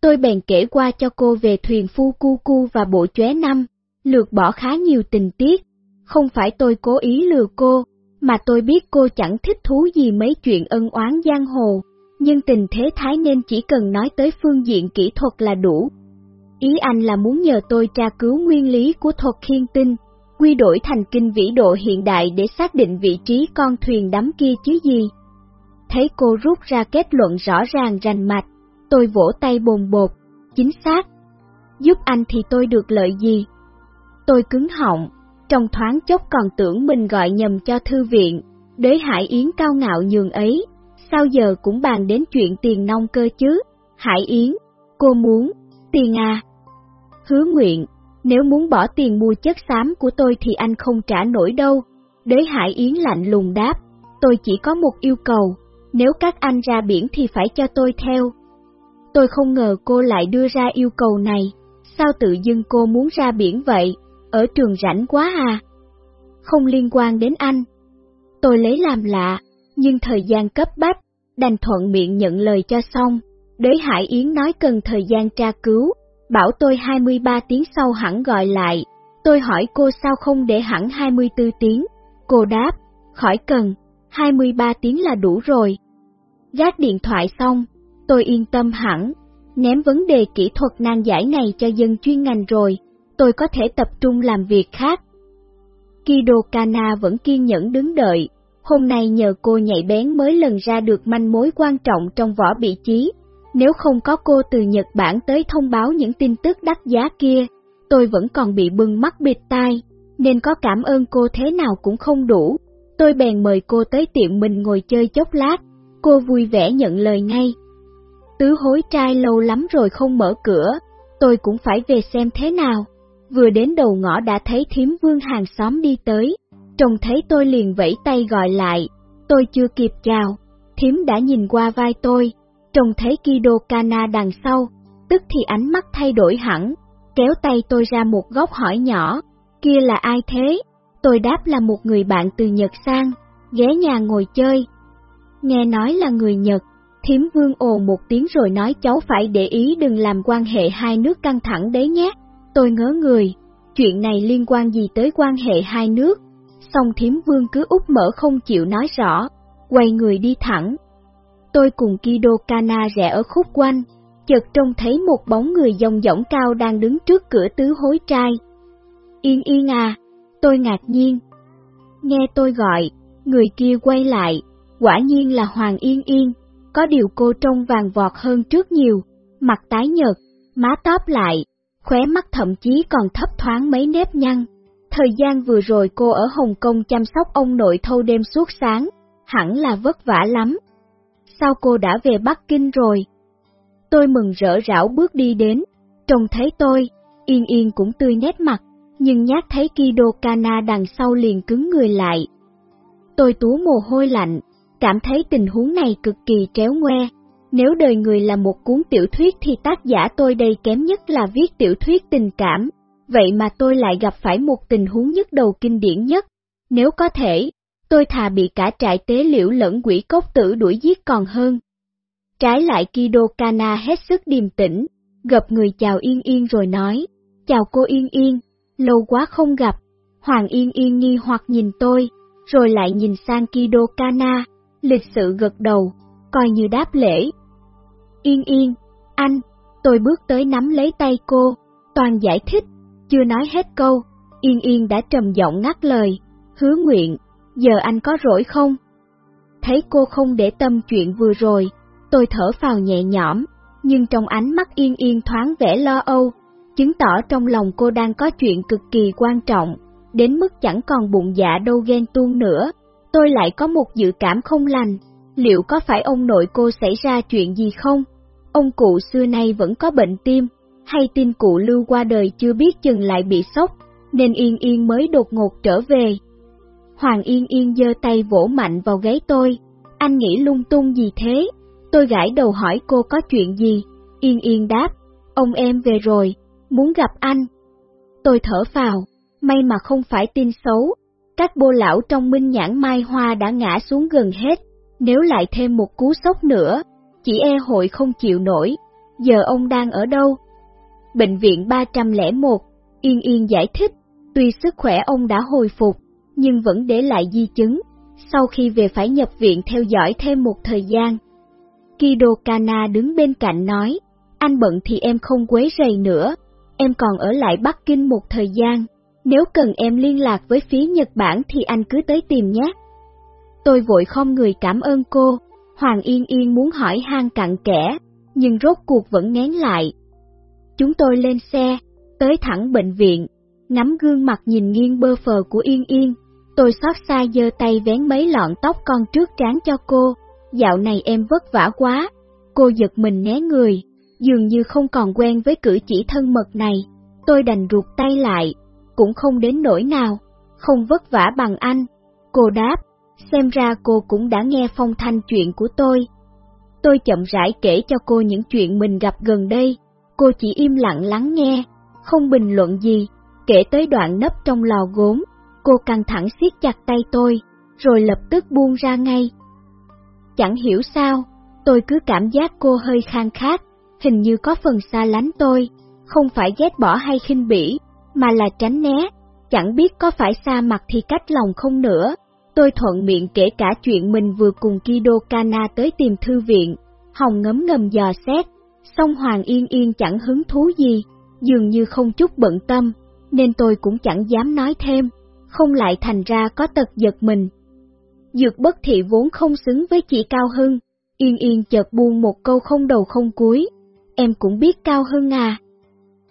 Tôi bèn kể qua cho cô về thuyền phu cu cu và bộ chóe năm, lược bỏ khá nhiều tình tiết. Không phải tôi cố ý lừa cô, mà tôi biết cô chẳng thích thú gì mấy chuyện ân oán giang hồ, nhưng tình thế thái nên chỉ cần nói tới phương diện kỹ thuật là đủ. Ý anh là muốn nhờ tôi tra cứu nguyên lý của thuật khiên tinh, quy đổi thành kinh vĩ độ hiện đại để xác định vị trí con thuyền đắm kia chứ gì. Thấy cô rút ra kết luận rõ ràng rành mạch, tôi vỗ tay bồn bột, chính xác. Giúp anh thì tôi được lợi gì? Tôi cứng họng, trong thoáng chốc còn tưởng mình gọi nhầm cho thư viện, đế Hải Yến cao ngạo nhường ấy, sao giờ cũng bàn đến chuyện tiền nông cơ chứ? Hải Yến, cô muốn, tiền à? Hứa nguyện, nếu muốn bỏ tiền mua chất xám của tôi thì anh không trả nổi đâu. Đế Hải Yến lạnh lùng đáp, tôi chỉ có một yêu cầu, nếu các anh ra biển thì phải cho tôi theo. Tôi không ngờ cô lại đưa ra yêu cầu này, sao tự dưng cô muốn ra biển vậy? Ở trường rảnh quá à. Không liên quan đến anh. Tôi lấy làm lạ, nhưng thời gian cấp bách, đành thuận miệng nhận lời cho xong. Đế Hải Yến nói cần thời gian tra cứu, bảo tôi 23 tiếng sau hẳn gọi lại. Tôi hỏi cô sao không để hẳn 24 tiếng. Cô đáp, khỏi cần, 23 tiếng là đủ rồi. Gác điện thoại xong, tôi yên tâm hẳn, ném vấn đề kỹ thuật nan giải này cho dân chuyên ngành rồi, tôi có thể tập trung làm việc khác. Kido Kana vẫn kiên nhẫn đứng đợi, hôm nay nhờ cô nhạy bén mới lần ra được manh mối quan trọng trong võ bị chí. Nếu không có cô từ Nhật Bản tới thông báo những tin tức đắt giá kia, tôi vẫn còn bị bưng mắt bịt tai, nên có cảm ơn cô thế nào cũng không đủ. Tôi bèn mời cô tới tiệm mình ngồi chơi chốc lát, cô vui vẻ nhận lời ngay. Tứ hối trai lâu lắm rồi không mở cửa, tôi cũng phải về xem thế nào. Vừa đến đầu ngõ đã thấy thiếm vương hàng xóm đi tới, trông thấy tôi liền vẫy tay gọi lại, tôi chưa kịp chào, thiếm đã nhìn qua vai tôi, trông thấy Kido Kana đằng sau, tức thì ánh mắt thay đổi hẳn, kéo tay tôi ra một góc hỏi nhỏ, kia là ai thế? Tôi đáp là một người bạn từ Nhật sang, ghé nhà ngồi chơi. Nghe nói là người Nhật, thiếm vương ồ một tiếng rồi nói cháu phải để ý đừng làm quan hệ hai nước căng thẳng đấy nhé. Tôi ngớ người, chuyện này liên quan gì tới quan hệ hai nước, song thiếm vương cứ úp mở không chịu nói rõ, quay người đi thẳng. Tôi cùng Kido Kana rẽ ở khúc quanh, chợt trông thấy một bóng người dòng dõng cao đang đứng trước cửa tứ hối trai. Yên yên à, tôi ngạc nhiên. Nghe tôi gọi, người kia quay lại, quả nhiên là Hoàng Yên Yên, có điều cô trông vàng vọt hơn trước nhiều, mặt tái nhợt, má tóp lại, khóe mắt thậm chí còn thấp thoáng mấy nếp nhăn. Thời gian vừa rồi cô ở Hồng Kông chăm sóc ông nội thâu đêm suốt sáng, hẳn là vất vả lắm. Sao cô đã về Bắc Kinh rồi? Tôi mừng rỡ rảo bước đi đến, trông thấy tôi, yên yên cũng tươi nét mặt, nhưng nhát thấy Kido Kana đằng sau liền cứng người lại. Tôi tú mồ hôi lạnh, cảm thấy tình huống này cực kỳ tréo ngoe, nếu đời người là một cuốn tiểu thuyết thì tác giả tôi đây kém nhất là viết tiểu thuyết tình cảm, vậy mà tôi lại gặp phải một tình huống nhức đầu kinh điển nhất. Nếu có thể, tôi thà bị cả trại tế liễu lẫn quỷ cốc tử đuổi giết còn hơn. Trái lại Kido Kana hết sức điềm tĩnh, gặp người chào Yên Yên rồi nói, chào cô Yên Yên, lâu quá không gặp. Hoàng Yên Yên nghi hoặc nhìn tôi, rồi lại nhìn sang Kido Kana, lịch sự gật đầu, coi như đáp lễ. Yên Yên, anh, tôi bước tới nắm lấy tay cô, toàn giải thích, chưa nói hết câu, Yên Yên đã trầm giọng ngắt lời, hứa nguyện, giờ anh có rỗi không? Thấy cô không để tâm chuyện vừa rồi, tôi thở phào nhẹ nhõm, nhưng trong ánh mắt Yên Yên thoáng vẻ lo âu, chứng tỏ trong lòng cô đang có chuyện cực kỳ quan trọng, đến mức chẳng còn bụng dạ đâu ghen tuông nữa. Tôi lại có một dự cảm không lành, liệu có phải ông nội cô xảy ra chuyện gì không? Ông cụ xưa nay vẫn có bệnh tim, hay tin cụ lưu qua đời chưa biết chừng lại bị sốc, nên Yên Yên mới đột ngột trở về. Hoàng Yên Yên giơ tay vỗ mạnh vào gáy tôi, anh nghĩ lung tung gì thế? Tôi gãi đầu hỏi cô có chuyện gì, Yên Yên đáp, ông em về rồi, muốn gặp anh. Tôi thở phào, may mà không phải tin xấu, các bô lão trong minh nhãn mai hoa đã ngã xuống gần hết, nếu lại thêm một cú sốc nữa, chỉ e hội không chịu nổi, giờ ông đang ở đâu? Bệnh viện 301, Yên Yên giải thích, tuy sức khỏe ông đã hồi phục, nhưng vẫn để lại di chứng, sau khi về phải nhập viện theo dõi thêm một thời gian. Kido Kana đứng bên cạnh nói, anh bận thì em không quấy rầy nữa, em còn ở lại Bắc Kinh một thời gian, nếu cần em liên lạc với phía Nhật Bản thì anh cứ tới tìm nhé. Tôi vội không người cảm ơn cô, Hoàng Yên Yên muốn hỏi han cặn kẽ, nhưng rốt cuộc vẫn nén lại. Chúng tôi lên xe, tới thẳng bệnh viện, ngắm gương mặt nhìn nghiêng bơ phờ của Yên Yên, tôi xót xa giơ tay vén mấy lọn tóc con trước trán cho cô, dạo này em vất vả quá. Cô giật mình né người, dường như không còn quen với cử chỉ thân mật này, tôi đành ruột tay lại, cũng không đến nỗi nào, không vất vả bằng anh. Cô đáp, xem ra cô cũng đã nghe phong thanh chuyện của tôi. Tôi chậm rãi kể cho cô những chuyện mình gặp gần đây, cô chỉ im lặng lắng nghe, không bình luận gì, kể tới đoạn nấp trong lò gốm, cô căng thẳng siết chặt tay tôi, rồi lập tức buông ra ngay. Chẳng hiểu sao, tôi cứ cảm giác cô hơi khang khát, hình như có phần xa lánh tôi, không phải ghét bỏ hay khinh bỉ, mà là tránh né, chẳng biết có phải xa mặt thì cách lòng không nữa. Tôi thuận miệng kể cả chuyện mình vừa cùng Kido Kana tới tìm thư viện, Hồng ngấm ngầm dò xét, song Hoàng Yên Yên chẳng hứng thú gì, dường như không chút bận tâm, nên tôi cũng chẳng dám nói thêm, không lại thành ra có tật giật mình. Dược bất thị vốn không xứng với chị Cao Hưng, Yên Yên chợt buông một câu không đầu không cuối, em cũng biết Cao Hưng à.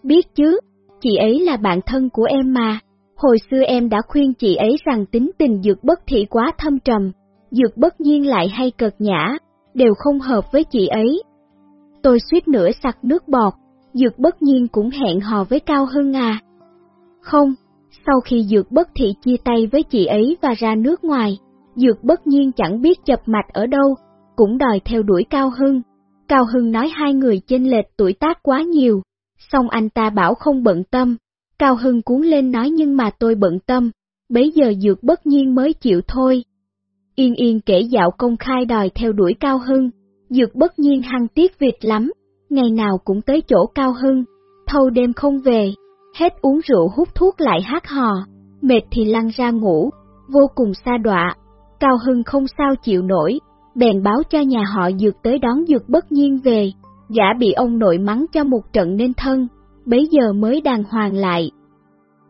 Biết chứ, chị ấy là bạn thân của em mà. Hồi xưa em đã khuyên chị ấy rằng tính tình dược bất thị quá thâm trầm, dược bất nhiên lại hay cợt nhã, đều không hợp với chị ấy. Tôi suýt nữa sặc nước bọt, dược bất nhiên cũng hẹn hò với Cao Hưng à. Không, sau khi dược bất thị chia tay với chị ấy và ra nước ngoài, dược bất nhiên chẳng biết chập mạch ở đâu, cũng đòi theo đuổi Cao Hưng. Cao Hưng nói hai người chênh lệch tuổi tác quá nhiều, xong anh ta bảo không bận tâm, Cao Hưng cuốn lên nói nhưng mà tôi bận tâm, bấy giờ dược bất nhiên mới chịu thôi. Yên Yên kể dạo công khai đòi theo đuổi Cao Hưng, dược bất nhiên hăng tiếc việc lắm, ngày nào cũng tới chỗ Cao Hưng, thâu đêm không về, hết uống rượu hút thuốc lại hát hò, mệt thì lăn ra ngủ, vô cùng xa đọa. Cao Hưng không sao chịu nổi, bèn báo cho nhà họ dược tới đón dược bất nhiên về, gã bị ông nội mắng cho một trận nên thân, bấy giờ mới đàng hoàng lại.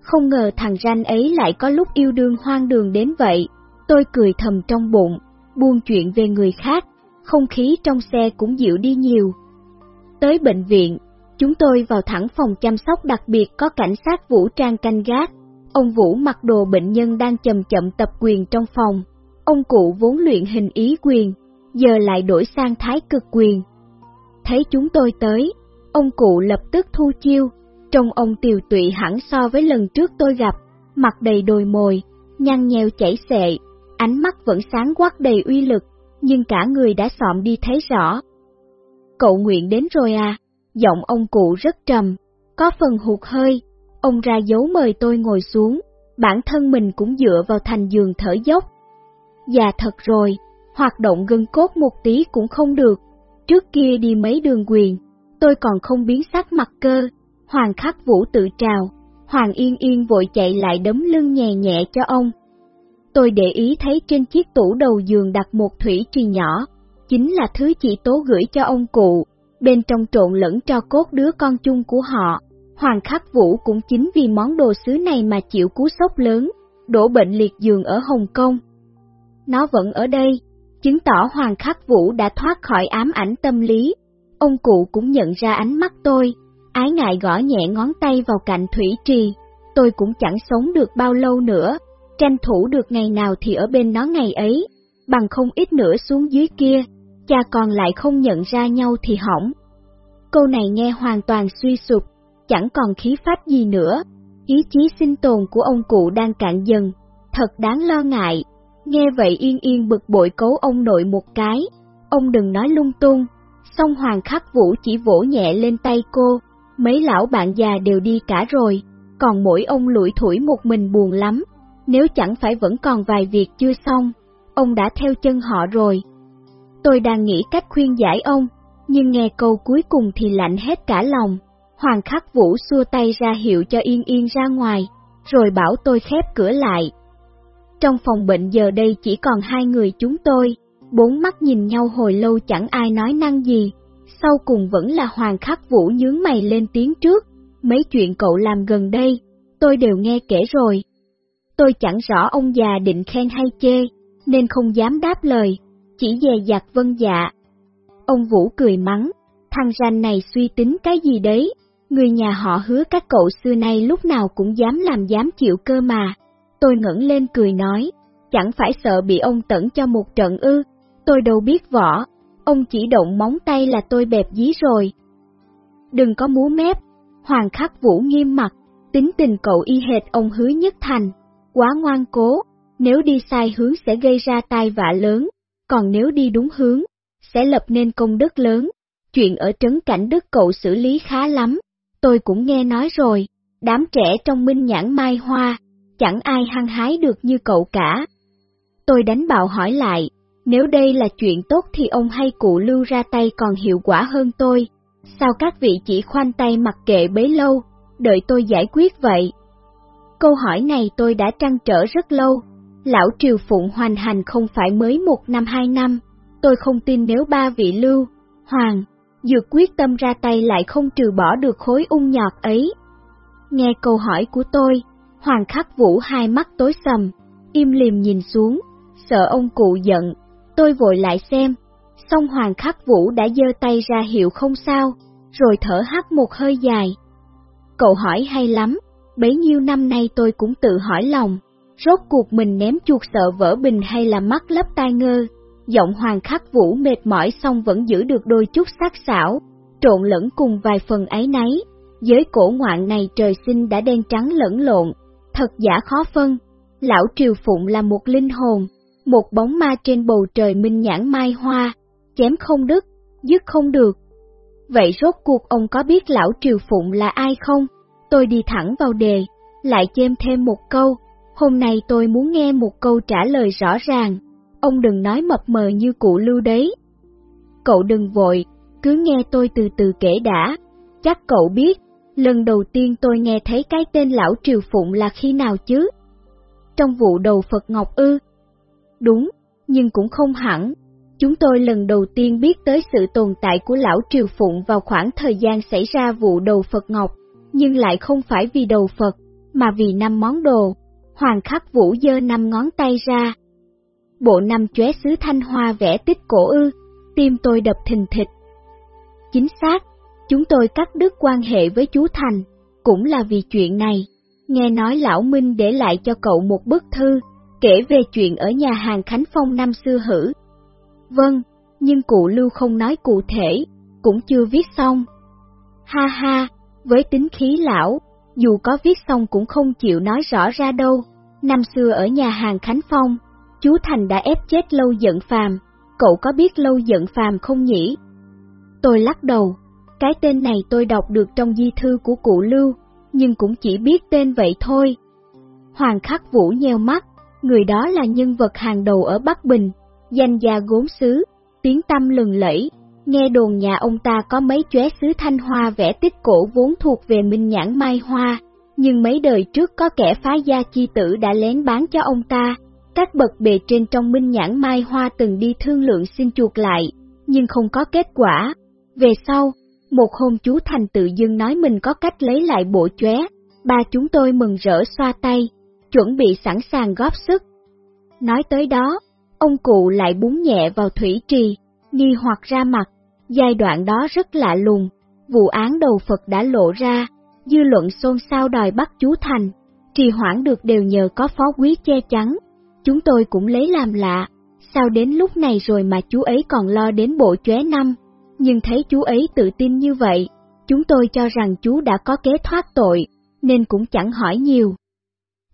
Không ngờ thằng ranh ấy lại có lúc yêu đương hoang đường đến vậy, tôi cười thầm trong bụng, buông chuyện về người khác, không khí trong xe cũng dịu đi nhiều. Tới bệnh viện, chúng tôi vào thẳng phòng chăm sóc đặc biệt có cảnh sát vũ trang canh gác, ông Vũ mặc đồ bệnh nhân đang chậm chậm tập quyền trong phòng, ông cụ vốn luyện hình ý quyền, giờ lại đổi sang thái cực quyền. Thấy chúng tôi tới, Ông cụ lập tức thu chiêu, trông ông tiều tụy hẳn so với lần trước tôi gặp, mặt đầy đồi mồi, nhăn nheo chảy xệ, ánh mắt vẫn sáng quắc đầy uy lực, nhưng cả người đã sọm đi thấy rõ. Cậu nguyện đến rồi à, giọng ông cụ rất trầm, có phần hụt hơi, Ông ra dấu mời tôi ngồi xuống, bản thân mình cũng dựa vào thành giường thở dốc. Già thật rồi, hoạt động gân cốt một tí cũng không được. Trước kia đi mấy đường quyền, tôi còn không biến sắc mặt cơ, Hoàng khắc vũ tự trào, Hoàng Yên Yên vội chạy lại đấm lưng nhẹ nhẹ cho ông. Tôi để ý thấy trên chiếc tủ đầu giường đặt một thủy trì nhỏ, chính là thứ chị Tố gửi cho ông cụ, bên trong trộn lẫn cho cốt đứa con chung của họ. Hoàng Khắc Vũ cũng chính vì món đồ sứ này mà chịu cú sốc lớn, đổ bệnh liệt giường ở Hồng Kông. Nó vẫn ở đây, chứng tỏ Hoàng Khắc Vũ đã thoát khỏi ám ảnh tâm lý. Ông cụ cũng nhận ra ánh mắt tôi, ái ngại gõ nhẹ ngón tay vào cạnh thủy trì. Tôi cũng chẳng sống được bao lâu nữa, tranh thủ được ngày nào thì ở bên nó ngày ấy, bằng không ít nữa xuống dưới kia, cha còn lại không nhận ra nhau thì hỏng. Câu này nghe hoàn toàn suy sụp, chẳng còn khí phách gì nữa, ý chí sinh tồn của ông cụ đang cạn dần, thật đáng lo ngại. Nghe vậy yên yên bực bội cấu ông nội một cái, ông đừng nói lung tung, song hoàng khắc vũ chỉ vỗ nhẹ lên tay cô, mấy lão bạn già đều đi cả rồi, còn mỗi ông lủi thủi một mình buồn lắm, nếu chẳng phải vẫn còn vài việc chưa xong, ông đã theo chân họ rồi. Tôi đang nghĩ cách khuyên giải ông, nhưng nghe câu cuối cùng thì lạnh hết cả lòng. Hoàng khắc vũ xua tay ra hiệu cho Yên Yên ra ngoài, rồi bảo tôi khép cửa lại. Trong phòng bệnh giờ đây chỉ còn hai người chúng tôi, bốn mắt nhìn nhau hồi lâu chẳng ai nói năng gì, sau cùng vẫn là Hoàng khắc vũ nhướng mày lên tiếng trước, mấy chuyện cậu làm gần đây, tôi đều nghe kể rồi. Tôi chẳng rõ ông già định khen hay chê, nên không dám đáp lời, chỉ dè dặt vân dạ. Ông Vũ cười mắng, thằng ranh này suy tính cái gì đấy, người nhà họ hứa các cậu xưa nay lúc nào cũng dám làm dám chịu cơ mà. Tôi ngẩng lên cười nói, chẳng phải sợ bị ông tẩn cho một trận ư, tôi đâu biết võ, ông chỉ động móng tay là tôi bẹp dí rồi. Đừng có múa mép, Hoàng khắc vũ nghiêm mặt, tính tình cậu y hệt ông hứa nhất thành, quá ngoan cố, nếu đi sai hướng sẽ gây ra tai vạ lớn, còn nếu đi đúng hướng, sẽ lập nên công đức lớn. Chuyện ở trấn cảnh đức cậu xử lý khá lắm, tôi cũng nghe nói rồi, đám trẻ trong minh nhãn mai hoa, chẳng ai hăng hái được như cậu cả. Tôi đánh bạo hỏi lại, nếu đây là chuyện tốt thì ông hay cụ lưu ra tay còn hiệu quả hơn tôi, sao các vị chỉ khoanh tay mặc kệ bấy lâu, đợi tôi giải quyết vậy? Câu hỏi này tôi đã trăn trở rất lâu, lão triều phụng hoành hành không phải mới một năm hai năm, tôi không tin nếu ba vị lưu, hoàng, dược quyết tâm ra tay lại không trừ bỏ được khối ung nhọt ấy. Nghe câu hỏi của tôi, hoàng khắc vũ hai mắt tối sầm, im lìm nhìn xuống, sợ ông cụ giận, tôi vội lại xem, song hoàng khắc vũ đã giơ tay ra hiệu không sao, rồi thở hắt một hơi dài. Cậu hỏi hay lắm, bấy nhiêu năm nay tôi cũng tự hỏi lòng, rốt cuộc mình ném chuột sợ vỡ bình hay là mắt lấp tai ngơ. Giọng hoàng khắc vũ mệt mỏi xong vẫn giữ được đôi chút sắc sảo, trộn lẫn cùng vài phần ấy nấy. Giới cổ ngoạn này trời sinh đã đen trắng lẫn lộn, thật giả khó phân. Lão Triều Phụng là một linh hồn, một bóng ma trên bầu trời minh nhãn mai hoa, chém không đứt, dứt không được. Vậy rốt cuộc ông có biết lão Triều Phụng là ai không? Tôi đi thẳng vào đề, lại chêm thêm một câu, hôm nay tôi muốn nghe một câu trả lời rõ ràng, ông đừng nói mập mờ như cụ lưu đấy. Cậu đừng vội, cứ nghe tôi từ từ kể đã, chắc cậu biết, lần đầu tiên tôi nghe thấy cái tên lão Triều Phụng là khi nào chứ? Trong vụ đầu Phật Ngọc ư? Đúng, nhưng cũng không hẳn. Chúng tôi lần đầu tiên biết tới sự tồn tại của lão Triều Phụng vào khoảng thời gian xảy ra vụ đầu Phật Ngọc nhưng lại không phải vì đầu Phật, mà vì năm món đồ. Hoàng khắc vũ dơ năm ngón tay ra. Bộ năm chóe sứ thanh hoa vẽ tích cổ ư, tim tôi đập thình thịch. Chính xác, chúng tôi cắt đứt quan hệ với chú Thành, cũng là vì chuyện này. Nghe nói Lão Minh để lại cho cậu một bức thư, kể về chuyện ở nhà hàng Khánh Phong năm xưa hử. Vâng, nhưng cụ Lưu không nói cụ thể, cũng chưa viết xong. Ha ha, với tính khí lão, dù có viết xong cũng không chịu nói rõ ra đâu. Năm xưa ở nhà hàng Khánh Phong, chú Thành đã ép chết lâu giận phàm, cậu có biết lâu giận phàm không nhỉ? Tôi lắc đầu, cái tên này tôi đọc được trong di thư của cụ Lưu, nhưng cũng chỉ biết tên vậy thôi. Hoàng Khắc Vũ nheo mắt, người đó là nhân vật hàng đầu ở Bắc Bình, danh gia gốm xứ, tiếng tâm lừng lẫy, nghe đồn nhà ông ta có mấy chóe xứ thanh hoa vẽ tích cổ vốn thuộc về Minh Nhãn Mai Hoa, nhưng mấy đời trước có kẻ phá gia chi tử đã lén bán cho ông ta. Các bậc bề trên trong Minh Nhãn Mai Hoa từng đi thương lượng xin chuộc lại, nhưng không có kết quả. Về sau, một hôm chú Thành tự dưng nói mình có cách lấy lại bộ chóe, ba chúng tôi mừng rỡ xoa tay, chuẩn bị sẵn sàng góp sức. Nói tới đó, ông cụ lại búng nhẹ vào thủy trì, nghi hoặc ra mặt, giai đoạn đó rất lạ lùng, vụ án đầu Phật đã lộ ra, dư luận xôn xao đòi bắt chú Thành, trì hoãn được đều nhờ có phó quý che chắn, chúng tôi cũng lấy làm lạ, sao đến lúc này rồi mà chú ấy còn lo đến bộ chóe năm, nhưng thấy chú ấy tự tin như vậy, chúng tôi cho rằng chú đã có kế thoát tội, nên cũng chẳng hỏi nhiều.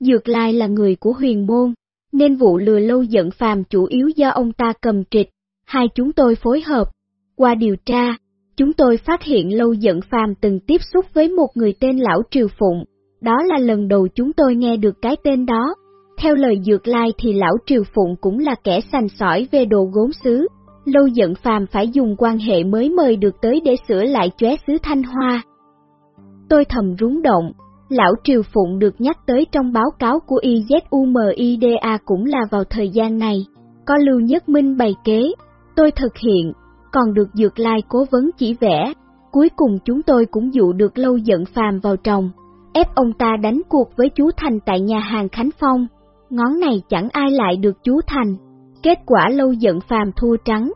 Dược Lai là người của huyền môn, nên vụ lừa lâu giận phàm chủ yếu do ông ta cầm trịch, hai chúng tôi phối hợp. Qua điều tra, chúng tôi phát hiện lâu giận phàm từng tiếp xúc với một người tên Lão Triều Phụng, đó là lần đầu chúng tôi nghe được cái tên đó. Theo lời Dược Lai thì Lão Triều Phụng cũng là kẻ sành sỏi về đồ gốm xứ, lâu giận phàm phải dùng quan hệ mới mời được tới để sửa lại chóe xứ Thanh Hoa. Tôi thầm rúng động, Lão Triều Phụng được nhắc tới trong báo cáo của IZUMIDA cũng là vào thời gian này, có Lưu Nhất Minh bày kế, tôi thực hiện, còn được Dược Lai cố vấn chỉ vẽ, cuối cùng chúng tôi cũng dụ được Lâu Giận Phàm vào trồng, ép ông ta đánh cuộc với chú Thành tại nhà hàng Khánh Phong, ngón này chẳng ai lại được chú Thành, kết quả Lâu Giận Phàm thua trắng,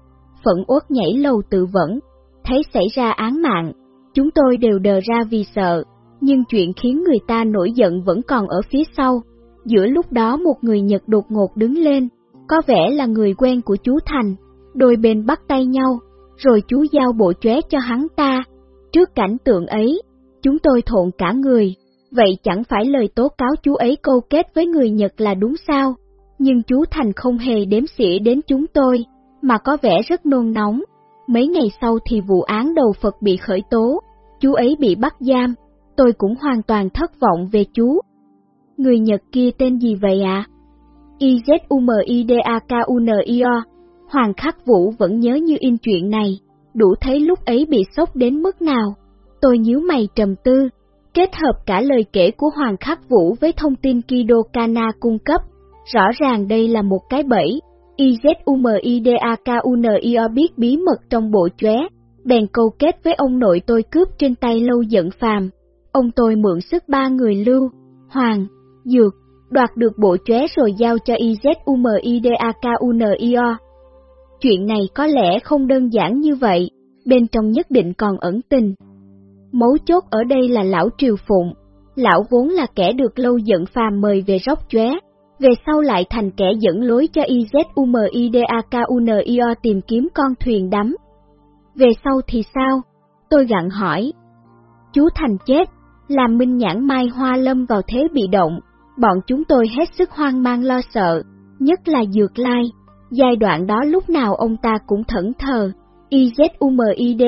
phẫn uất nhảy lầu tự vẫn, thấy xảy ra án mạng, chúng tôi đều đờ ra vì sợ nhưng chuyện khiến người ta nổi giận vẫn còn ở phía sau. Giữa lúc đó một người Nhật đột ngột đứng lên, có vẻ là người quen của chú Thành, đôi bên bắt tay nhau, rồi chú giao bộ chóe cho hắn ta. Trước cảnh tượng ấy, chúng tôi thộn cả người, vậy chẳng phải lời tố cáo chú ấy câu kết với người Nhật là đúng sao? Nhưng chú Thành không hề đếm xỉa đến chúng tôi, mà có vẻ rất nôn nóng. Mấy ngày sau thì vụ án đầu Phật bị khởi tố, chú ấy bị bắt giam, tôi cũng hoàn toàn thất vọng về chú. Người Nhật kia tên gì vậy ạ? À? IZUMIDAKUNIO, Hoàng Khắc Vũ vẫn nhớ như in chuyện này, đủ thấy lúc ấy bị sốc đến mức nào. Tôi nhíu mày trầm tư, kết hợp cả lời kể của Hoàng Khắc Vũ với thông tin Kido Kana cung cấp, rõ ràng đây là một cái bẫy. IZUMIDAKUNIO biết bí mật trong bộ chóe, bèn câu kết với ông nội tôi cướp trên tay lâu giận phàm, Ông tôi mượn sức ba người Lưu, Hoàng, Dược, đoạt được bộ chóe rồi giao cho IZUMIDAKUNIO. Chuyện này có lẽ không đơn giản như vậy, bên trong nhất định còn ẩn tình. Mấu chốt ở đây là lão Triều Phụng, lão vốn là kẻ được lâu giận phàm mời về róc chóe, về sau lại thành kẻ dẫn lối cho IZUMIDAKUNIO tìm kiếm con thuyền đắm. Về sau thì sao? Tôi gặn hỏi. Chú Thành chết, làm Minh Nhãn Mai Hoa lâm vào thế bị động, bọn chúng tôi hết sức hoang mang lo sợ, nhất là Dược Lai. Giai đoạn đó lúc nào ông ta cũng thẫn thờ, IZUMIDAKUNIO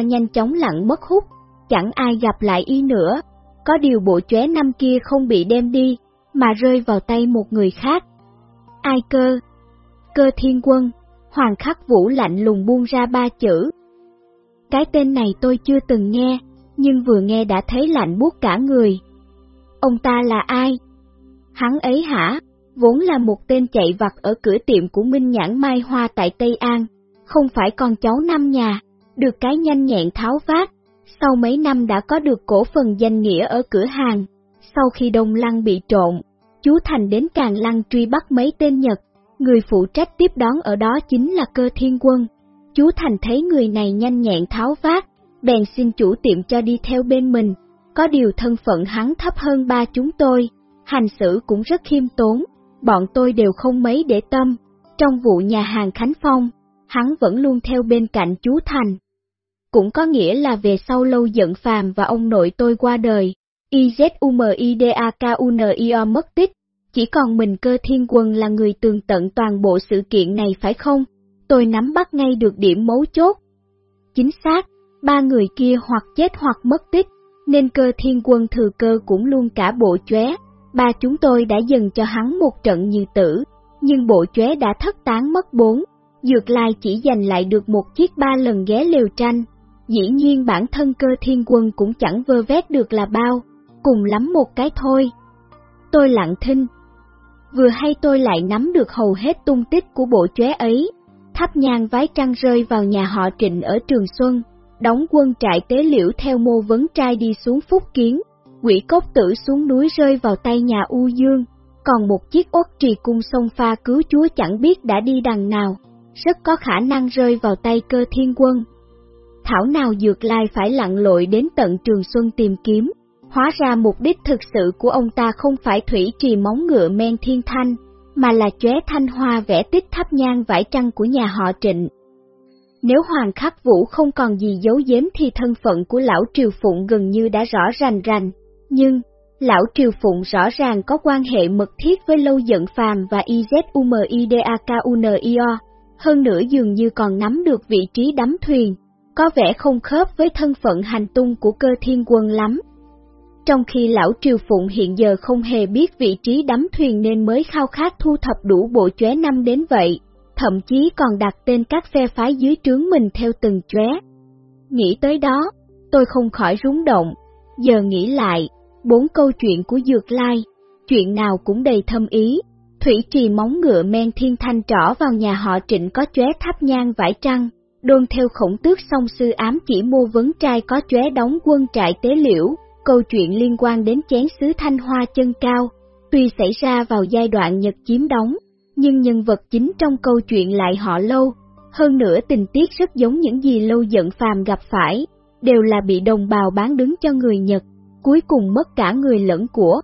nhanh chóng lặng mất hút, chẳng ai gặp lại y nữa. Có điều bộ chóe năm kia không bị đem đi, mà rơi vào tay một người khác. Ai cơ? Cơ thiên quân, Hoàng khắc vũ lạnh lùng buông ra ba chữ. Cái tên này tôi chưa từng nghe, nhưng vừa nghe đã thấy lạnh buốt cả người. Ông ta là ai? Hắn ấy hả? Vốn là một tên chạy vặt ở cửa tiệm của Minh Nhãn Mai Hoa tại Tây An, không phải con cháu năm nhà, được cái nhanh nhẹn tháo vát, sau mấy năm đã có được cổ phần danh nghĩa ở cửa hàng. Sau khi Đông Lăng bị trộn, chú Thành đến Càng Lăng truy bắt mấy tên Nhật, người phụ trách tiếp đón ở đó chính là cơ thiên quân. Chú Thành thấy người này nhanh nhẹn tháo vát, bèn xin chủ tiệm cho đi theo bên mình, có điều thân phận hắn thấp hơn ba chúng tôi, hành xử cũng rất khiêm tốn, bọn tôi đều không mấy để tâm. Trong vụ nhà hàng Khánh Phong, hắn vẫn luôn theo bên cạnh chú Thành. Cũng có nghĩa là về sau lâu giận phàm và ông nội tôi qua đời, IZUMIDAKUNIO mất tích, chỉ còn mình cơ thiên quân là người tường tận toàn bộ sự kiện này phải không? Tôi nắm bắt ngay được điểm mấu chốt. Chính xác, ba người kia hoặc chết hoặc mất tích, nên cơ thiên quân thừa cơ cũng luôn cả bộ chóe. Ba chúng tôi đã dần cho hắn một trận như tử, nhưng bộ chóe đã thất tán mất bốn. Dược lai chỉ giành lại được một chiếc ba lần ghé liều tranh. Dĩ nhiên bản thân cơ thiên quân cũng chẳng vơ vét được là bao, cùng lắm một cái thôi. Tôi lặng thinh. Vừa hay tôi lại nắm được hầu hết tung tích của bộ chóe ấy. Thắp nhang vái trăng rơi vào nhà họ Trịnh ở Trường Xuân, đóng quân trại tế liễu theo mô vấn trai đi xuống Phúc Kiến, quỷ cốc tử xuống núi rơi vào tay nhà U Dương, còn một chiếc ốt trì cung sông pha cứu chúa chẳng biết đã đi đằng nào, rất có khả năng rơi vào tay cơ thiên quân. Thảo nào Dược Lai phải lặn lội đến tận Trường Xuân tìm kiếm, hóa ra mục đích thực sự của ông ta không phải thủy trì móng ngựa men thiên thanh, mà là chóe thanh hoa vẽ tích thắp nhang vải trăng của nhà họ trịnh. Nếu Hoàng Khắc Vũ không còn gì giấu giếm thì thân phận của lão Triều Phụng gần như đã rõ rành rành, nhưng, lão Triều Phụng rõ ràng có quan hệ mật thiết với Lâu Dận Phàm và IZUMIDAKUNIO, hơn nữa dường như còn nắm được vị trí đắm thuyền, có vẻ không khớp với thân phận hành tung của cơ thiên quân lắm. Trong khi lão Triều Phụng hiện giờ không hề biết vị trí đắm thuyền nên mới khao khát thu thập đủ bộ chóe năm đến vậy, thậm chí còn đặt tên các phe phái dưới trướng mình theo từng chóe. Nghĩ tới đó, tôi không khỏi rúng động, giờ nghĩ lại, bốn câu chuyện của Dược Lai, chuyện nào cũng đầy thâm ý. Thủy trì móng ngựa men thiên thanh trỏ vào nhà họ trịnh có chóe tháp nhang vải trăng, đôn theo khổng tước song sư ám chỉ mua vấn trai có chóe đóng quân trại tế liễu, câu chuyện liên quan đến chén sứ thanh hoa chân cao, tuy xảy ra vào giai đoạn Nhật chiếm đóng, nhưng nhân vật chính trong câu chuyện lại họ lâu, hơn nữa tình tiết rất giống những gì lâu giận phàm gặp phải, đều là bị đồng bào bán đứng cho người Nhật, cuối cùng mất cả người lẫn của.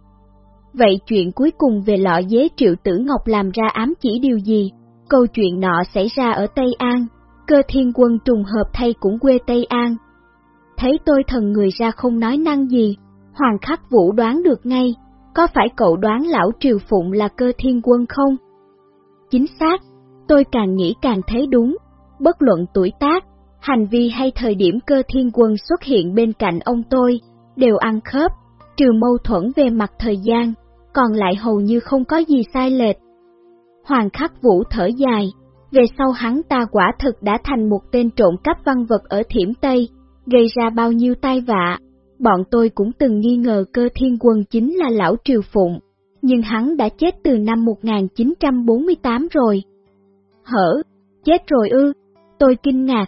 Vậy chuyện cuối cùng về lọ dế triệu tử Ngọc làm ra ám chỉ điều gì? Câu chuyện nọ xảy ra ở Tây An, cơ thiên quân trùng hợp thay cũng quê Tây An. Thấy tôi thần người ra không nói năng gì, Hoàng Khắc Vũ đoán được ngay, có phải cậu đoán lão Triều Phụng là cơ thiên quân không? Chính xác, tôi càng nghĩ càng thấy đúng, bất luận tuổi tác, hành vi hay thời điểm cơ thiên quân xuất hiện bên cạnh ông tôi, đều ăn khớp, trừ mâu thuẫn về mặt thời gian, còn lại hầu như không có gì sai lệch. Hoàng khắc vũ thở dài, về sau hắn ta quả thực đã thành một tên trộm cắp văn vật ở thiểm Tây, gây ra bao nhiêu tai vạ. Bọn tôi cũng từng nghi ngờ cơ thiên quân chính là lão Triều Phụng, nhưng hắn đã chết từ năm 1948 rồi. Hở, chết rồi ư, tôi kinh ngạc.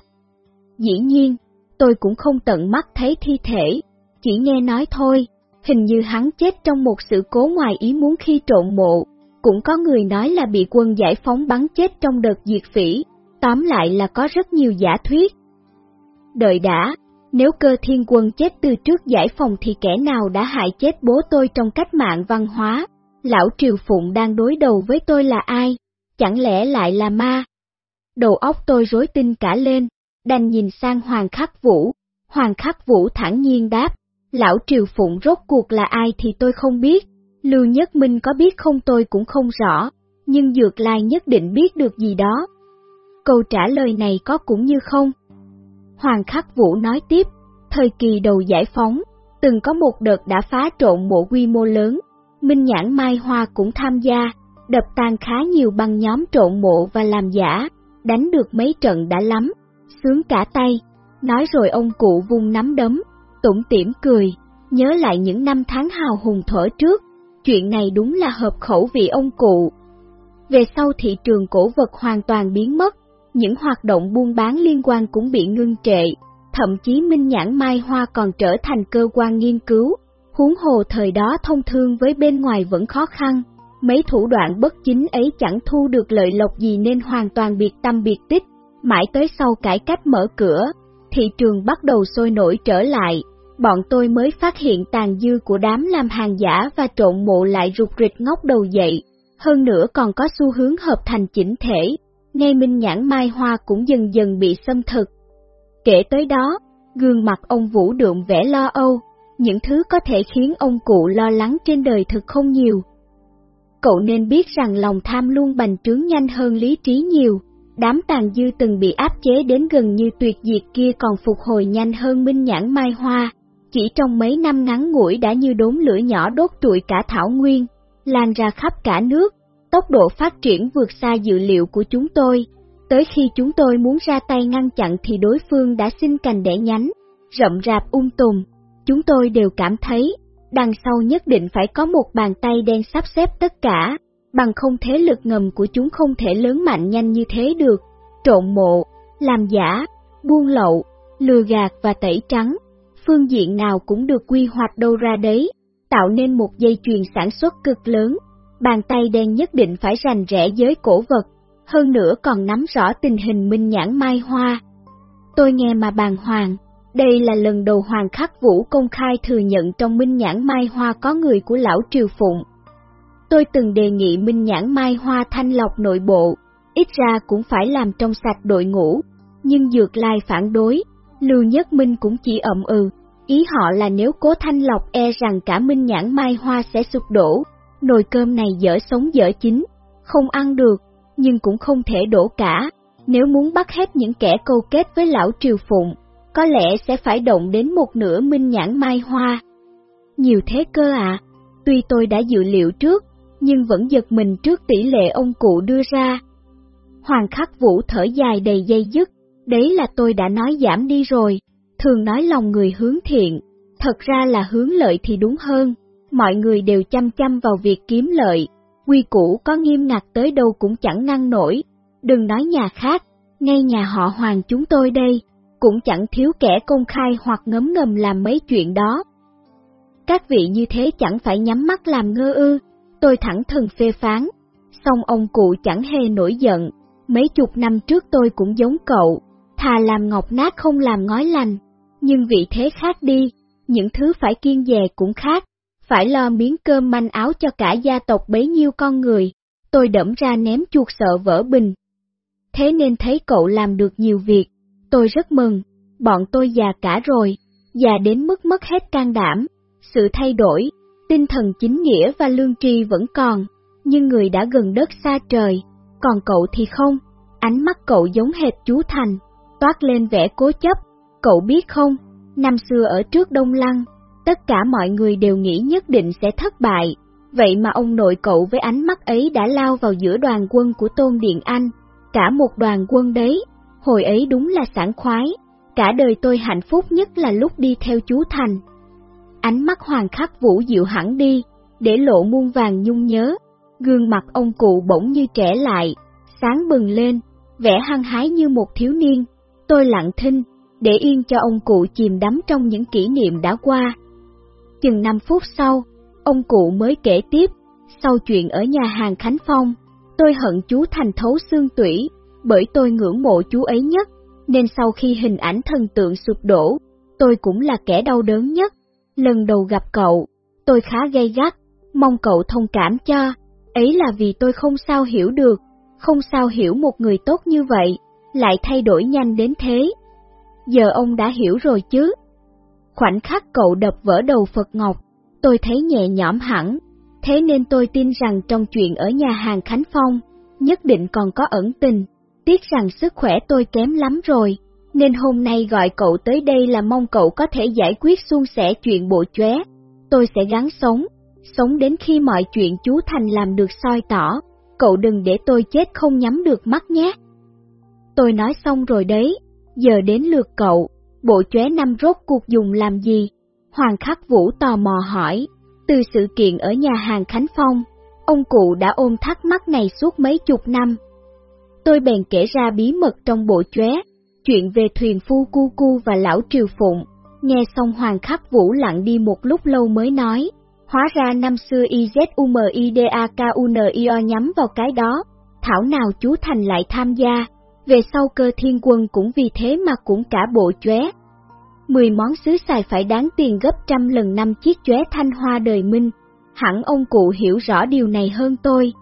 Dĩ nhiên, tôi cũng không tận mắt thấy thi thể, chỉ nghe nói thôi, hình như hắn chết trong một sự cố ngoài ý muốn khi trộn mộ, cũng có người nói là bị quân giải phóng bắn chết trong đợt diệt phỉ, tóm lại là có rất nhiều giả thuyết. Đợi đã, nếu cơ thiên quân chết từ trước giải phòng thì kẻ nào đã hại chết bố tôi trong cách mạng văn hóa, lão Triều Phụng đang đối đầu với tôi là ai, chẳng lẽ lại là ma? Đầu óc tôi rối tinh cả lên, đành nhìn sang Hoàng Khắc Vũ, Hoàng Khắc Vũ thẳng nhiên đáp, lão Triều Phụng rốt cuộc là ai thì tôi không biết, Lưu Nhất Minh có biết không tôi cũng không rõ, nhưng Dược Lai nhất định biết được gì đó. Câu trả lời này có cũng như không? Hoàng Khắc Vũ nói tiếp, thời kỳ đầu giải phóng, từng có một đợt đã phá trộn mộ quy mô lớn, Minh Nhãn Mai Hoa cũng tham gia, đập tan khá nhiều băng nhóm trộn mộ và làm giả, đánh được mấy trận đã lắm, sướng cả tay, nói rồi ông cụ vung nắm đấm, tủm tỉm cười, nhớ lại những năm tháng hào hùng thở trước, chuyện này đúng là hợp khẩu vị ông cụ. Về sau thị trường cổ vật hoàn toàn biến mất, những hoạt động buôn bán liên quan cũng bị ngưng trệ, thậm chí Minh Nhãn Mai Hoa còn trở thành cơ quan nghiên cứu, huống hồ thời đó thông thương với bên ngoài vẫn khó khăn, mấy thủ đoạn bất chính ấy chẳng thu được lợi lộc gì nên hoàn toàn biệt tâm biệt tích, mãi tới sau cải cách mở cửa, thị trường bắt đầu sôi nổi trở lại, bọn tôi mới phát hiện tàn dư của đám làm hàng giả và trộn mộ lại rụt rịch ngóc đầu dậy, hơn nữa còn có xu hướng hợp thành chỉnh thể, ngay minh nhãn mai hoa cũng dần dần bị xâm thực. Kể tới đó, gương mặt ông Vũ đượm vẻ lo âu, những thứ có thể khiến ông cụ lo lắng trên đời thực không nhiều. Cậu nên biết rằng lòng tham luôn bành trướng nhanh hơn lý trí nhiều, đám tàn dư từng bị áp chế đến gần như tuyệt diệt kia còn phục hồi nhanh hơn minh nhãn mai hoa, chỉ trong mấy năm ngắn ngủi đã như đốm lửa nhỏ đốt trụi cả thảo nguyên, lan ra khắp cả nước, tốc độ phát triển vượt xa dự liệu của chúng tôi. Tới khi chúng tôi muốn ra tay ngăn chặn thì đối phương đã xin cành đẻ nhánh, rậm rạp ung tùm. Chúng tôi đều cảm thấy, đằng sau nhất định phải có một bàn tay đen sắp xếp tất cả, bằng không thế lực ngầm của chúng không thể lớn mạnh nhanh như thế được. Trộn mộ, làm giả, buôn lậu, lừa gạt và tẩy trắng, phương diện nào cũng được quy hoạch đâu ra đấy, tạo nên một dây chuyền sản xuất cực lớn. Bàn tay đen nhất định phải rành rẽ giới cổ vật, hơn nữa còn nắm rõ tình hình minh nhãn mai hoa. Tôi nghe mà bàng hoàng, đây là lần đầu Hoàng Khắc Vũ công khai thừa nhận trong minh nhãn mai hoa có người của lão Triều Phụng. Tôi từng đề nghị minh nhãn mai hoa thanh lọc nội bộ, ít ra cũng phải làm trong sạch đội ngũ, nhưng Dược Lai phản đối, Lưu Nhất Minh cũng chỉ ậm ừ, ý họ là nếu cố thanh lọc e rằng cả minh nhãn mai hoa sẽ sụp đổ, nồi cơm này dở sống dở chín, không ăn được, nhưng cũng không thể đổ cả, nếu muốn bắt hết những kẻ câu kết với lão Triều Phụng, có lẽ sẽ phải động đến một nửa minh nhãn mai hoa. Nhiều thế cơ ạ, à, tuy tôi đã dự liệu trước, nhưng vẫn giật mình trước tỷ lệ ông cụ đưa ra. Hoàng khắc vũ thở dài đầy dây dứt, đấy là tôi đã nói giảm đi rồi, thường nói lòng người hướng thiện, thật ra là hướng lợi thì đúng hơn, mọi người đều chăm chăm vào việc kiếm lợi, quy củ có nghiêm ngặt tới đâu cũng chẳng ngăn nổi, đừng nói nhà khác, ngay nhà họ Hoàng chúng tôi đây, cũng chẳng thiếu kẻ công khai hoặc ngấm ngầm làm mấy chuyện đó. Các vị như thế chẳng phải nhắm mắt làm ngơ ư, tôi thẳng thừng phê phán, song ông cụ chẳng hề nổi giận, mấy chục năm trước tôi cũng giống cậu, thà làm ngọc nát không làm ngói lành, nhưng vị thế khác đi, những thứ phải kiên dè cũng khác, phải lo miếng cơm manh áo cho cả gia tộc bấy nhiêu con người, tôi đẫm ra ném chuột sợ vỡ bình. Thế nên thấy cậu làm được nhiều việc, tôi rất mừng, bọn tôi già cả rồi, già đến mức mất hết can đảm, sự thay đổi, tinh thần chính nghĩa và lương tri vẫn còn, nhưng người đã gần đất xa trời, còn cậu thì không, ánh mắt cậu giống hệt chú Thành, toát lên vẻ cố chấp, cậu biết không, năm xưa ở trước Đông Lăng, tất cả mọi người đều nghĩ nhất định sẽ thất bại, vậy mà ông nội cậu với ánh mắt ấy đã lao vào giữa đoàn quân của Tôn Điện Anh, cả một đoàn quân đấy, hồi ấy đúng là sảng khoái, cả đời tôi hạnh phúc nhất là lúc đi theo chú Thành. Ánh mắt hoàng khắc vũ dịu hẳn đi, để lộ muôn vàng nhung nhớ, gương mặt ông cụ bỗng như trẻ lại, sáng bừng lên, vẻ hăng hái như một thiếu niên. Tôi lặng thinh, để yên cho ông cụ chìm đắm trong những kỷ niệm đã qua. Chừng 5 phút sau, ông cụ mới kể tiếp, sau chuyện ở nhà hàng Khánh Phong, tôi hận chú thành thấu xương tủy, bởi tôi ngưỡng mộ chú ấy nhất, nên sau khi hình ảnh thần tượng sụp đổ, tôi cũng là kẻ đau đớn nhất. Lần đầu gặp cậu, tôi khá gay gắt, mong cậu thông cảm cho, ấy là vì tôi không sao hiểu được, không sao hiểu một người tốt như vậy, lại thay đổi nhanh đến thế. Giờ ông đã hiểu rồi chứ? Khoảnh khắc cậu đập vỡ đầu Phật Ngọc, tôi thấy nhẹ nhõm hẳn, thế nên tôi tin rằng trong chuyện ở nhà hàng Khánh Phong, nhất định còn có ẩn tình. Tiếc rằng sức khỏe tôi kém lắm rồi, nên hôm nay gọi cậu tới đây là mong cậu có thể giải quyết suôn sẻ chuyện bộ chóe. Tôi sẽ gắng sống, sống đến khi mọi chuyện chú Thành làm được soi tỏ, cậu đừng để tôi chết không nhắm được mắt nhé. Tôi nói xong rồi đấy, giờ đến lượt cậu, bộ chóe năm rốt cuộc dùng làm gì? Hoàng Khắc Vũ tò mò hỏi, từ sự kiện ở nhà hàng Khánh Phong, ông cụ đã ôm thắc mắc này suốt mấy chục năm. Tôi bèn kể ra bí mật trong bộ chóe, chuyện về thuyền phu cu cu và lão triều phụng. Nghe xong Hoàng Khắc Vũ lặng đi một lúc lâu mới nói, hóa ra năm xưa IZUMIDAKUNIO nhắm vào cái đó, thảo nào chú Thành lại tham gia, về sau cơ thiên quân cũng vì thế mà cũng cả bộ chóe. Mười món xứ xài phải đáng tiền gấp trăm lần năm chiếc chóe thanh hoa đời minh, hẳn ông cụ hiểu rõ điều này hơn tôi.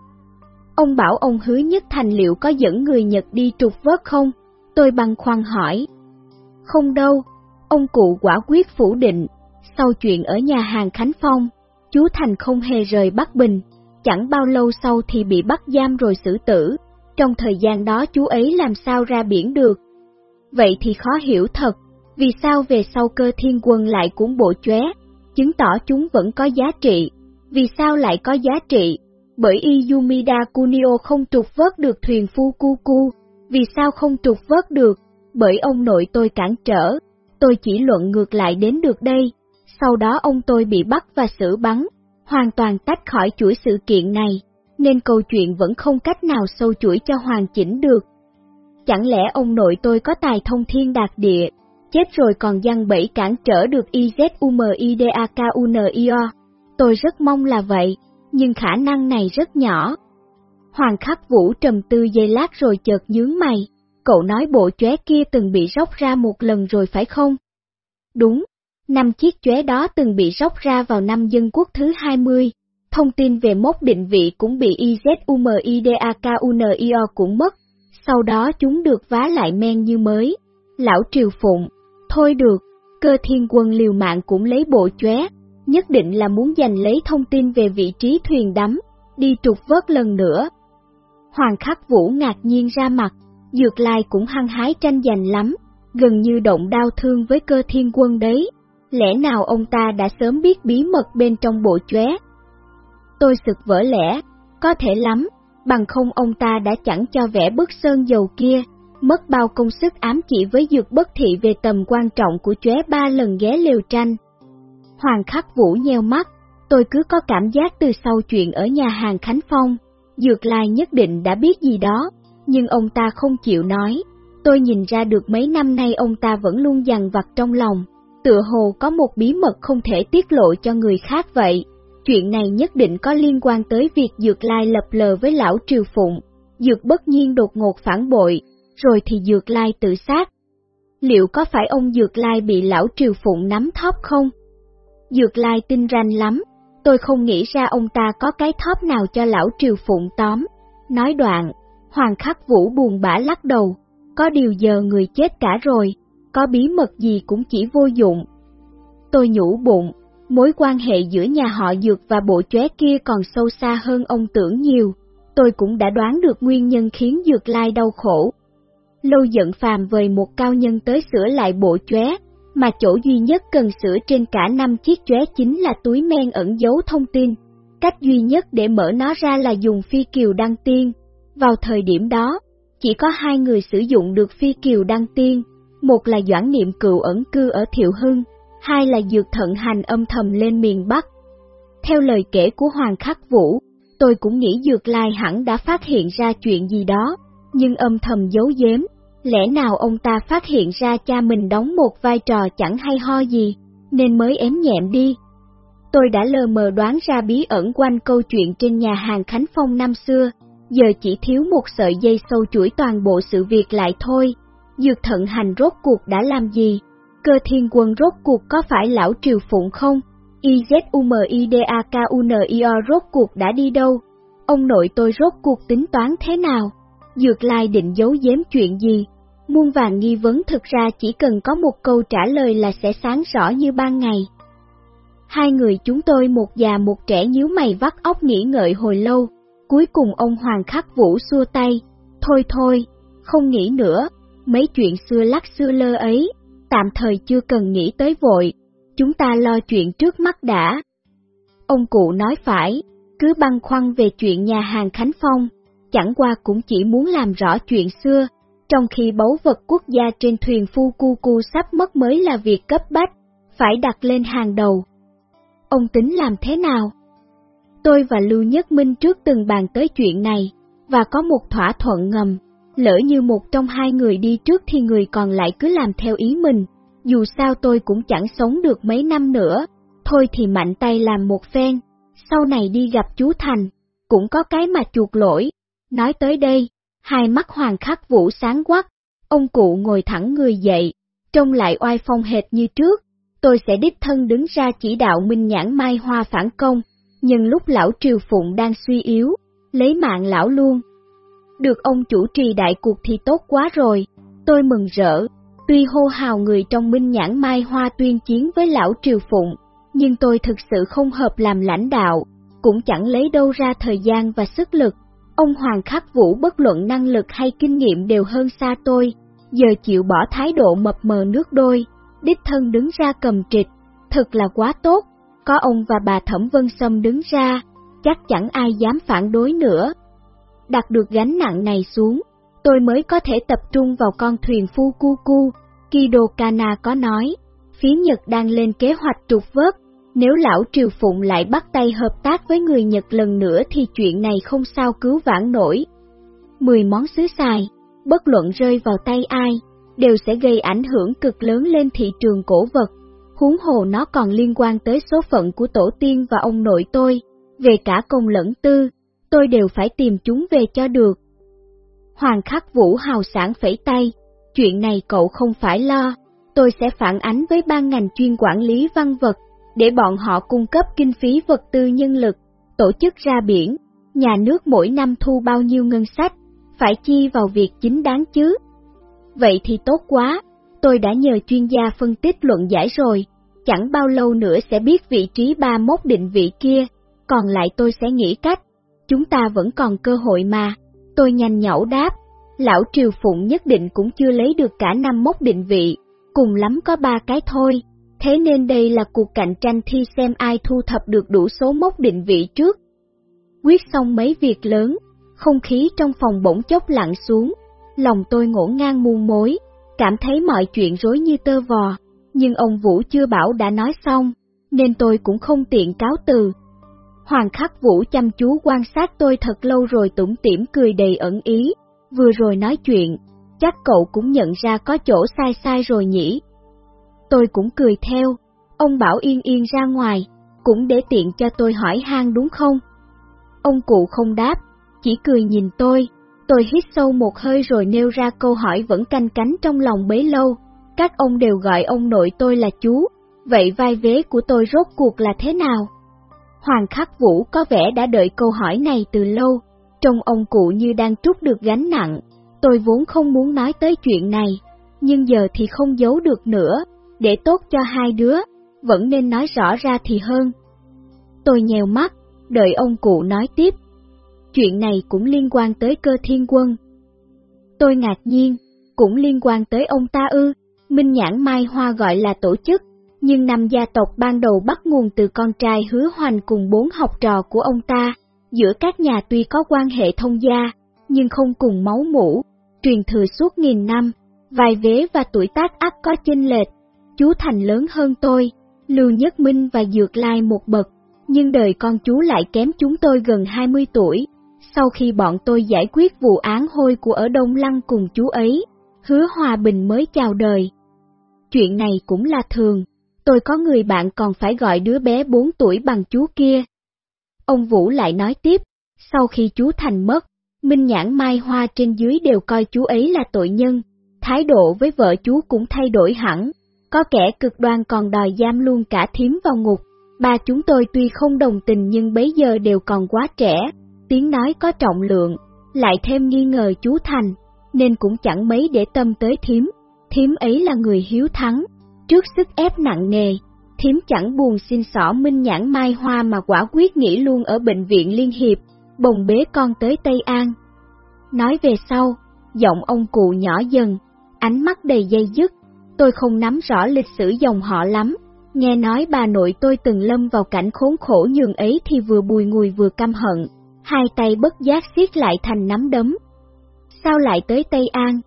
Ông bảo ông hứa nhất thành liệu có dẫn người Nhật đi trục vớt không? Tôi băn khoăn hỏi. Không đâu, ông cụ quả quyết phủ định, sau chuyện ở nhà hàng Khánh Phong, chú Thành không hề rời Bắc Bình, chẳng bao lâu sau thì bị bắt giam rồi xử tử, trong thời gian đó chú ấy làm sao ra biển được. Vậy thì khó hiểu thật, Vì sao về sau cơ thiên quân lại cũng bộ chóe, chứng tỏ chúng vẫn có giá trị. Vì sao lại có giá trị? Bởi Iyumida Kunio không trục vớt được thuyền Fukuku. Vì sao không trục vớt được? Bởi ông nội tôi cản trở. Tôi chỉ luận ngược lại đến được đây. Sau đó ông tôi bị bắt và xử bắn, hoàn toàn tách khỏi chuỗi sự kiện này, nên câu chuyện vẫn không cách nào sâu chuỗi cho hoàn chỉnh được. Chẳng lẽ ông nội tôi có tài thông thiên đạt địa, chết rồi còn dăng bẫy cản trở được IZUMIDAKUNIO? Tôi rất mong là vậy, nhưng khả năng này rất nhỏ. Hoàng khắc vũ trầm tư dây lát rồi chợt nhướng mày, cậu nói bộ chóe kia từng bị róc ra một lần rồi phải không? Đúng, năm chiếc chóe đó từng bị róc ra vào năm dân quốc thứ 20, thông tin về mốc định vị cũng bị IZUMIDAKUNIO cũng mất, sau đó chúng được vá lại men như mới. Lão Triều Phụng, thôi được, cơ thiên quân liều mạng cũng lấy bộ chóe, nhất định là muốn giành lấy thông tin về vị trí thuyền đắm, đi trục vớt lần nữa. Hoàng Khắc Vũ ngạc nhiên ra mặt, Dược Lai cũng hăng hái tranh giành lắm, gần như động đau thương với cơ thiên quân đấy. Lẽ nào ông ta đã sớm biết bí mật bên trong bộ chóe? Tôi sực vỡ lẽ, có thể lắm, bằng không ông ta đã chẳng cho vẽ bức sơn dầu kia, mất bao công sức ám chỉ với dược bất thị về tầm quan trọng của chóe ba lần ghé liều tranh. Hoàng khắc vũ nheo mắt, tôi cứ có cảm giác từ sau chuyện ở nhà hàng Khánh Phong, dược lai nhất định đã biết gì đó, nhưng ông ta không chịu nói. Tôi nhìn ra được mấy năm nay ông ta vẫn luôn dằn vặt trong lòng, tựa hồ có một bí mật không thể tiết lộ cho người khác vậy. Chuyện này nhất định có liên quan tới việc Dược Lai lập lờ với lão Triều Phụng, Dược bất nhiên đột ngột phản bội, rồi thì Dược Lai tự sát. Liệu có phải ông Dược Lai bị lão Triều Phụng nắm thóp không? Dược Lai tin ranh lắm, tôi không nghĩ ra ông ta có cái thóp nào cho lão Triều Phụng tóm. Nói đoạn, Hoàng Khắc Vũ buồn bã lắc đầu, có điều giờ người chết cả rồi, có bí mật gì cũng chỉ vô dụng. Tôi nhủ bụng, mối quan hệ giữa nhà họ Dược và bộ chóe kia còn sâu xa hơn ông tưởng nhiều, tôi cũng đã đoán được nguyên nhân khiến Dược Lai đau khổ. Lâu giận phàm vời một cao nhân tới sửa lại bộ chóe, mà chỗ duy nhất cần sửa trên cả năm chiếc chóe chính là túi men ẩn giấu thông tin. Cách duy nhất để mở nó ra là dùng phi kiều đăng tiên. Vào thời điểm đó, chỉ có hai người sử dụng được phi kiều đăng tiên, một là Doãn Niệm Cựu ẩn cư ở Thiệu Hưng, hai là Dược Thận Hành âm thầm lên miền Bắc. Theo lời kể của Hoàng Khắc Vũ, tôi cũng nghĩ Dược Lai hẳn đã phát hiện ra chuyện gì đó, nhưng âm thầm giấu giếm, lẽ nào ông ta phát hiện ra cha mình đóng một vai trò chẳng hay ho gì, nên mới ém nhẹm đi. Tôi đã lờ mờ đoán ra bí ẩn quanh câu chuyện trên nhà hàng Khánh Phong năm xưa, giờ chỉ thiếu một sợi dây sâu chuỗi toàn bộ sự việc lại thôi. Dược thận hành rốt cuộc đã làm gì? Cơ thiên quân rốt cuộc có phải lão triều phụng không? IZUMIDAKUNIO rốt cuộc đã đi đâu? Ông nội tôi rốt cuộc tính toán thế nào? Dược lai định giấu giếm chuyện gì? Muôn vàng nghi vấn thực ra chỉ cần có một câu trả lời là sẽ sáng rõ như ban ngày. Hai người chúng tôi một già một trẻ nhíu mày vắt óc nghĩ ngợi hồi lâu, cuối cùng ông Hoàng Khắc Vũ xua tay, thôi thôi, không nghĩ nữa, mấy chuyện xưa lắc xưa lơ ấy, tạm thời chưa cần nghĩ tới vội, chúng ta lo chuyện trước mắt đã. Ông cụ nói phải, cứ băn khoăn về chuyện nhà hàng Khánh Phong, chẳng qua cũng chỉ muốn làm rõ chuyện xưa, trong khi báu vật quốc gia trên thuyền phu cu cu sắp mất mới là việc cấp bách, phải đặt lên hàng đầu. Ông tính làm thế nào? Tôi và Lưu Nhất Minh trước từng bàn tới chuyện này, và có một thỏa thuận ngầm, lỡ như một trong hai người đi trước thì người còn lại cứ làm theo ý mình, dù sao tôi cũng chẳng sống được mấy năm nữa, thôi thì mạnh tay làm một phen, sau này đi gặp chú Thành, cũng có cái mà chuột lỗi. Nói tới đây, hai mắt hoàng khắc vũ sáng quắc, ông cụ ngồi thẳng người dậy, trông lại oai phong hệt như trước, tôi sẽ đích thân đứng ra chỉ đạo minh nhãn mai hoa phản công, nhưng lúc lão Triều Phụng đang suy yếu, lấy mạng lão luôn. Được ông chủ trì đại cuộc thì tốt quá rồi, tôi mừng rỡ, tuy hô hào người trong minh nhãn mai hoa tuyên chiến với lão Triều Phụng, nhưng tôi thực sự không hợp làm lãnh đạo, cũng chẳng lấy đâu ra thời gian và sức lực. Ông Hoàng Khắc Vũ bất luận năng lực hay kinh nghiệm đều hơn xa tôi, giờ chịu bỏ thái độ mập mờ nước đôi, đích thân đứng ra cầm trịch, thật là quá tốt, có ông và bà Thẩm Vân Sâm đứng ra, chắc chẳng ai dám phản đối nữa. Đặt được gánh nặng này xuống, tôi mới có thể tập trung vào con thuyền Fukuku, Kido Kana có nói, phía Nhật đang lên kế hoạch trục vớt, nếu lão Triều Phụng lại bắt tay hợp tác với người Nhật lần nữa thì chuyện này không sao cứu vãn nổi. Mười món xứ xài, bất luận rơi vào tay ai, đều sẽ gây ảnh hưởng cực lớn lên thị trường cổ vật. Huống hồ nó còn liên quan tới số phận của tổ tiên và ông nội tôi, về cả công lẫn tư, tôi đều phải tìm chúng về cho được. Hoàng khắc vũ hào sản phẩy tay, chuyện này cậu không phải lo, tôi sẽ phản ánh với ban ngành chuyên quản lý văn vật, để bọn họ cung cấp kinh phí vật tư nhân lực, tổ chức ra biển, nhà nước mỗi năm thu bao nhiêu ngân sách, phải chi vào việc chính đáng chứ. Vậy thì tốt quá, tôi đã nhờ chuyên gia phân tích luận giải rồi, chẳng bao lâu nữa sẽ biết vị trí ba mốc định vị kia, còn lại tôi sẽ nghĩ cách, chúng ta vẫn còn cơ hội mà, tôi nhanh nhẩu đáp, lão Triều Phụng nhất định cũng chưa lấy được cả năm mốc định vị, cùng lắm có ba cái thôi, thế nên đây là cuộc cạnh tranh thi xem ai thu thập được đủ số mốc định vị trước. Quyết xong mấy việc lớn, không khí trong phòng bỗng chốc lặng xuống, lòng tôi ngổn ngang muôn mối, cảm thấy mọi chuyện rối như tơ vò, nhưng ông Vũ chưa bảo đã nói xong, nên tôi cũng không tiện cáo từ. Hoàng khắc Vũ chăm chú quan sát tôi thật lâu rồi tủm tỉm cười đầy ẩn ý, vừa rồi nói chuyện, chắc cậu cũng nhận ra có chỗ sai sai rồi nhỉ. Tôi cũng cười theo, ông bảo yên yên ra ngoài, cũng để tiện cho tôi hỏi han đúng không? Ông cụ không đáp, chỉ cười nhìn tôi, tôi hít sâu một hơi rồi nêu ra câu hỏi vẫn canh cánh trong lòng bấy lâu, các ông đều gọi ông nội tôi là chú, vậy vai vế của tôi rốt cuộc là thế nào? Hoàng Khắc Vũ có vẻ đã đợi câu hỏi này từ lâu, trông ông cụ như đang trút được gánh nặng, tôi vốn không muốn nói tới chuyện này, nhưng giờ thì không giấu được nữa, để tốt cho hai đứa, vẫn nên nói rõ ra thì hơn. Tôi nhèo mắt, đợi ông cụ nói tiếp. Chuyện này cũng liên quan tới cơ thiên quân. Tôi ngạc nhiên, cũng liên quan tới ông ta ư, Minh Nhãn Mai Hoa gọi là tổ chức, nhưng năm gia tộc ban đầu bắt nguồn từ con trai hứa hoành cùng bốn học trò của ông ta, giữa các nhà tuy có quan hệ thông gia, nhưng không cùng máu mủ, truyền thừa suốt nghìn năm, vài vế và tuổi tác ắt có chênh lệch. Chú Thành lớn hơn tôi, Lưu Nhất Minh và Dược Lai một bậc, nhưng đời con chú lại kém chúng tôi gần 20 tuổi. Sau khi bọn tôi giải quyết vụ án hôi của ở Đông Lăng cùng chú ấy, hứa hòa bình mới chào đời. Chuyện này cũng là thường, tôi có người bạn còn phải gọi đứa bé 4 tuổi bằng chú kia. Ông Vũ lại nói tiếp, sau khi chú Thành mất, Minh Nhãn Mai Hoa trên dưới đều coi chú ấy là tội nhân, thái độ với vợ chú cũng thay đổi hẳn, có kẻ cực đoan còn đòi giam luôn cả thím vào ngục. Ba chúng tôi tuy không đồng tình nhưng bấy giờ đều còn quá trẻ, tiếng nói có trọng lượng, lại thêm nghi ngờ chú Thành, nên cũng chẳng mấy để tâm tới thím. Thím ấy là người hiếu thắng, trước sức ép nặng nề, thím chẳng buồn xin xỏ minh nhãn mai hoa mà quả quyết nghỉ luôn ở bệnh viện Liên Hiệp, bồng bế con tới Tây An. Nói về sau, giọng ông cụ nhỏ dần, ánh mắt đầy dây dứt, tôi không nắm rõ lịch sử dòng họ lắm, nghe nói bà nội tôi từng lâm vào cảnh khốn khổ nhường ấy thì vừa bùi ngùi vừa căm hận, hai tay bất giác siết lại thành nắm đấm. Sao lại tới Tây An?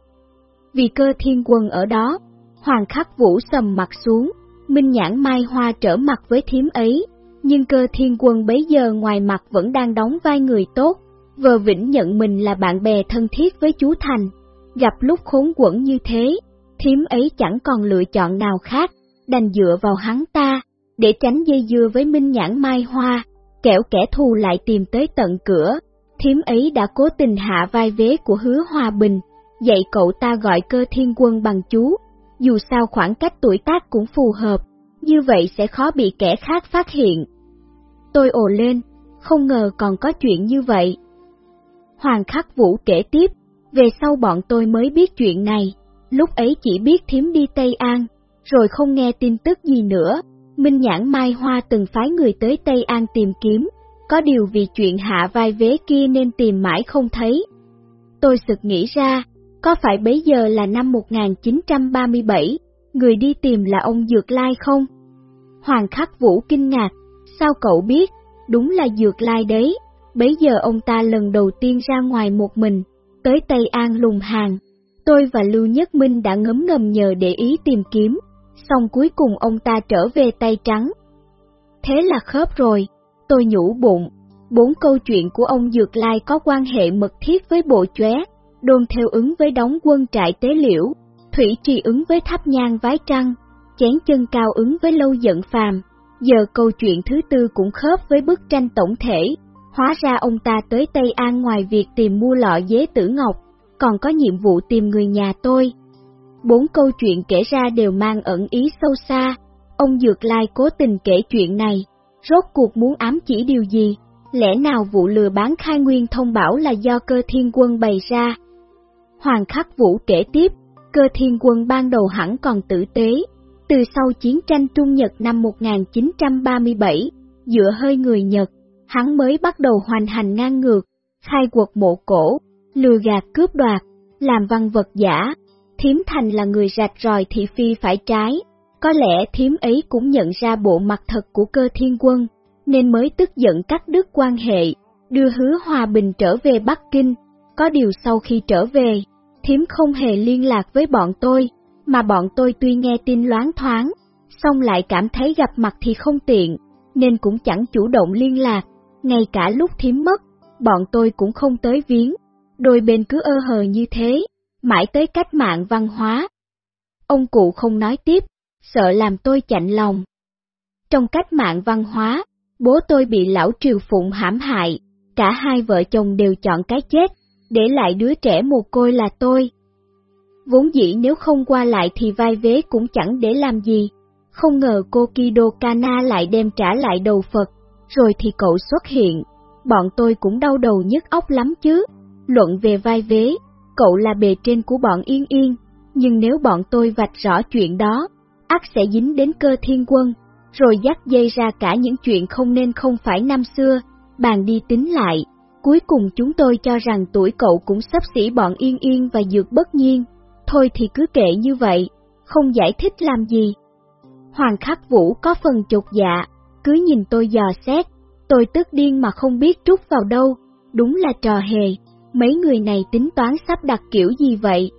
Vì cơ thiên quân ở đó, Hoàng khắc vũ sầm mặt xuống, Minh nhãn mai hoa trở mặt với thím ấy, nhưng cơ thiên quân bấy giờ ngoài mặt vẫn đang đóng vai người tốt, vờ vĩnh nhận mình là bạn bè thân thiết với chú Thành. Gặp lúc khốn quẩn như thế, thím ấy chẳng còn lựa chọn nào khác, đành dựa vào hắn ta, để tránh dây dưa với Minh Nhãn Mai Hoa, kẻo kẻ thù lại tìm tới tận cửa. Thím ấy đã cố tình hạ vai vế của hứa Hòa Bình, dạy cậu ta gọi cơ thiên quân bằng chú, dù sao khoảng cách tuổi tác cũng phù hợp, như vậy sẽ khó bị kẻ khác phát hiện. Tôi ồ lên, không ngờ còn có chuyện như vậy. Hoàng Khắc Vũ kể tiếp, về sau bọn tôi mới biết chuyện này, lúc ấy chỉ biết thím đi Tây An, rồi không nghe tin tức gì nữa. Minh Nhãn Mai Hoa từng phái người tới Tây An tìm kiếm, có điều vì chuyện hạ vai vế kia nên tìm mãi không thấy. Tôi sực nghĩ ra, có phải bấy giờ là năm 1937, người đi tìm là ông Dược Lai không? Hoàng Khắc Vũ kinh ngạc, sao cậu biết, đúng là Dược Lai đấy, bấy giờ ông ta lần đầu tiên ra ngoài một mình, tới Tây An lùng hàng. Tôi và Lưu Nhất Minh đã ngấm ngầm nhờ để ý tìm kiếm, xong cuối cùng ông ta trở về tay trắng. Thế là khớp rồi, tôi nhủ bụng, bốn câu chuyện của ông Dược Lai có quan hệ mật thiết với bộ chóe, đôn theo ứng với đóng quân trại tế liễu, thủy trì ứng với tháp nhang vái trăng, chén chân cao ứng với lâu giận phàm. Giờ câu chuyện thứ tư cũng khớp với bức tranh tổng thể, hóa ra ông ta tới Tây An ngoài việc tìm mua lọ dế tử ngọc, còn có nhiệm vụ tìm người nhà tôi. Bốn câu chuyện kể ra đều mang ẩn ý sâu xa, ông Dược Lai cố tình kể chuyện này, rốt cuộc muốn ám chỉ điều gì, lẽ nào vụ lừa bán khai nguyên thông bảo là do cơ thiên quân bày ra. Hoàng Khắc Vũ kể tiếp, cơ thiên quân ban đầu hẳn còn tử tế, từ sau chiến tranh Trung Nhật năm 1937, dựa hơi người Nhật, hắn mới bắt đầu hoành hành ngang ngược, khai quật mộ cổ, lừa gạt cướp đoạt, làm văn vật giả. Thiếm thành là người rạch ròi thị phi phải trái, có lẽ thiếm ấy cũng nhận ra bộ mặt thật của cơ thiên quân, nên mới tức giận cắt đứt quan hệ, đưa hứa hòa bình trở về Bắc Kinh. Có điều sau khi trở về, thiếm không hề liên lạc với bọn tôi, mà bọn tôi tuy nghe tin loáng thoáng, xong lại cảm thấy gặp mặt thì không tiện, nên cũng chẳng chủ động liên lạc, ngay cả lúc thiếm mất, bọn tôi cũng không tới viếng, đôi bên cứ ơ hờ như thế, mãi tới cách mạng văn hóa. Ông cụ không nói tiếp, sợ làm tôi chạnh lòng. Trong cách mạng văn hóa, bố tôi bị lão triều phụng hãm hại, cả hai vợ chồng đều chọn cái chết, để lại đứa trẻ mồ côi là tôi. Vốn dĩ nếu không qua lại thì vai vế cũng chẳng để làm gì, không ngờ cô Kido Kana lại đem trả lại đầu Phật, rồi thì cậu xuất hiện, bọn tôi cũng đau đầu nhức óc lắm chứ. Luận về vai vế, cậu là bề trên của bọn Yên Yên, nhưng nếu bọn tôi vạch rõ chuyện đó, ắt sẽ dính đến cơ thiên quân, rồi dắt dây ra cả những chuyện không nên không phải năm xưa, bàn đi tính lại. Cuối cùng chúng tôi cho rằng tuổi cậu cũng sắp xỉ bọn Yên Yên và Dược Bất Nhiên. Thôi thì cứ kệ như vậy, không giải thích làm gì. Hoàng Khắc Vũ có phần chột dạ, cứ nhìn tôi dò xét, tôi tức điên mà không biết trút vào đâu, đúng là trò hề, mấy người này tính toán sắp đặt kiểu gì vậy?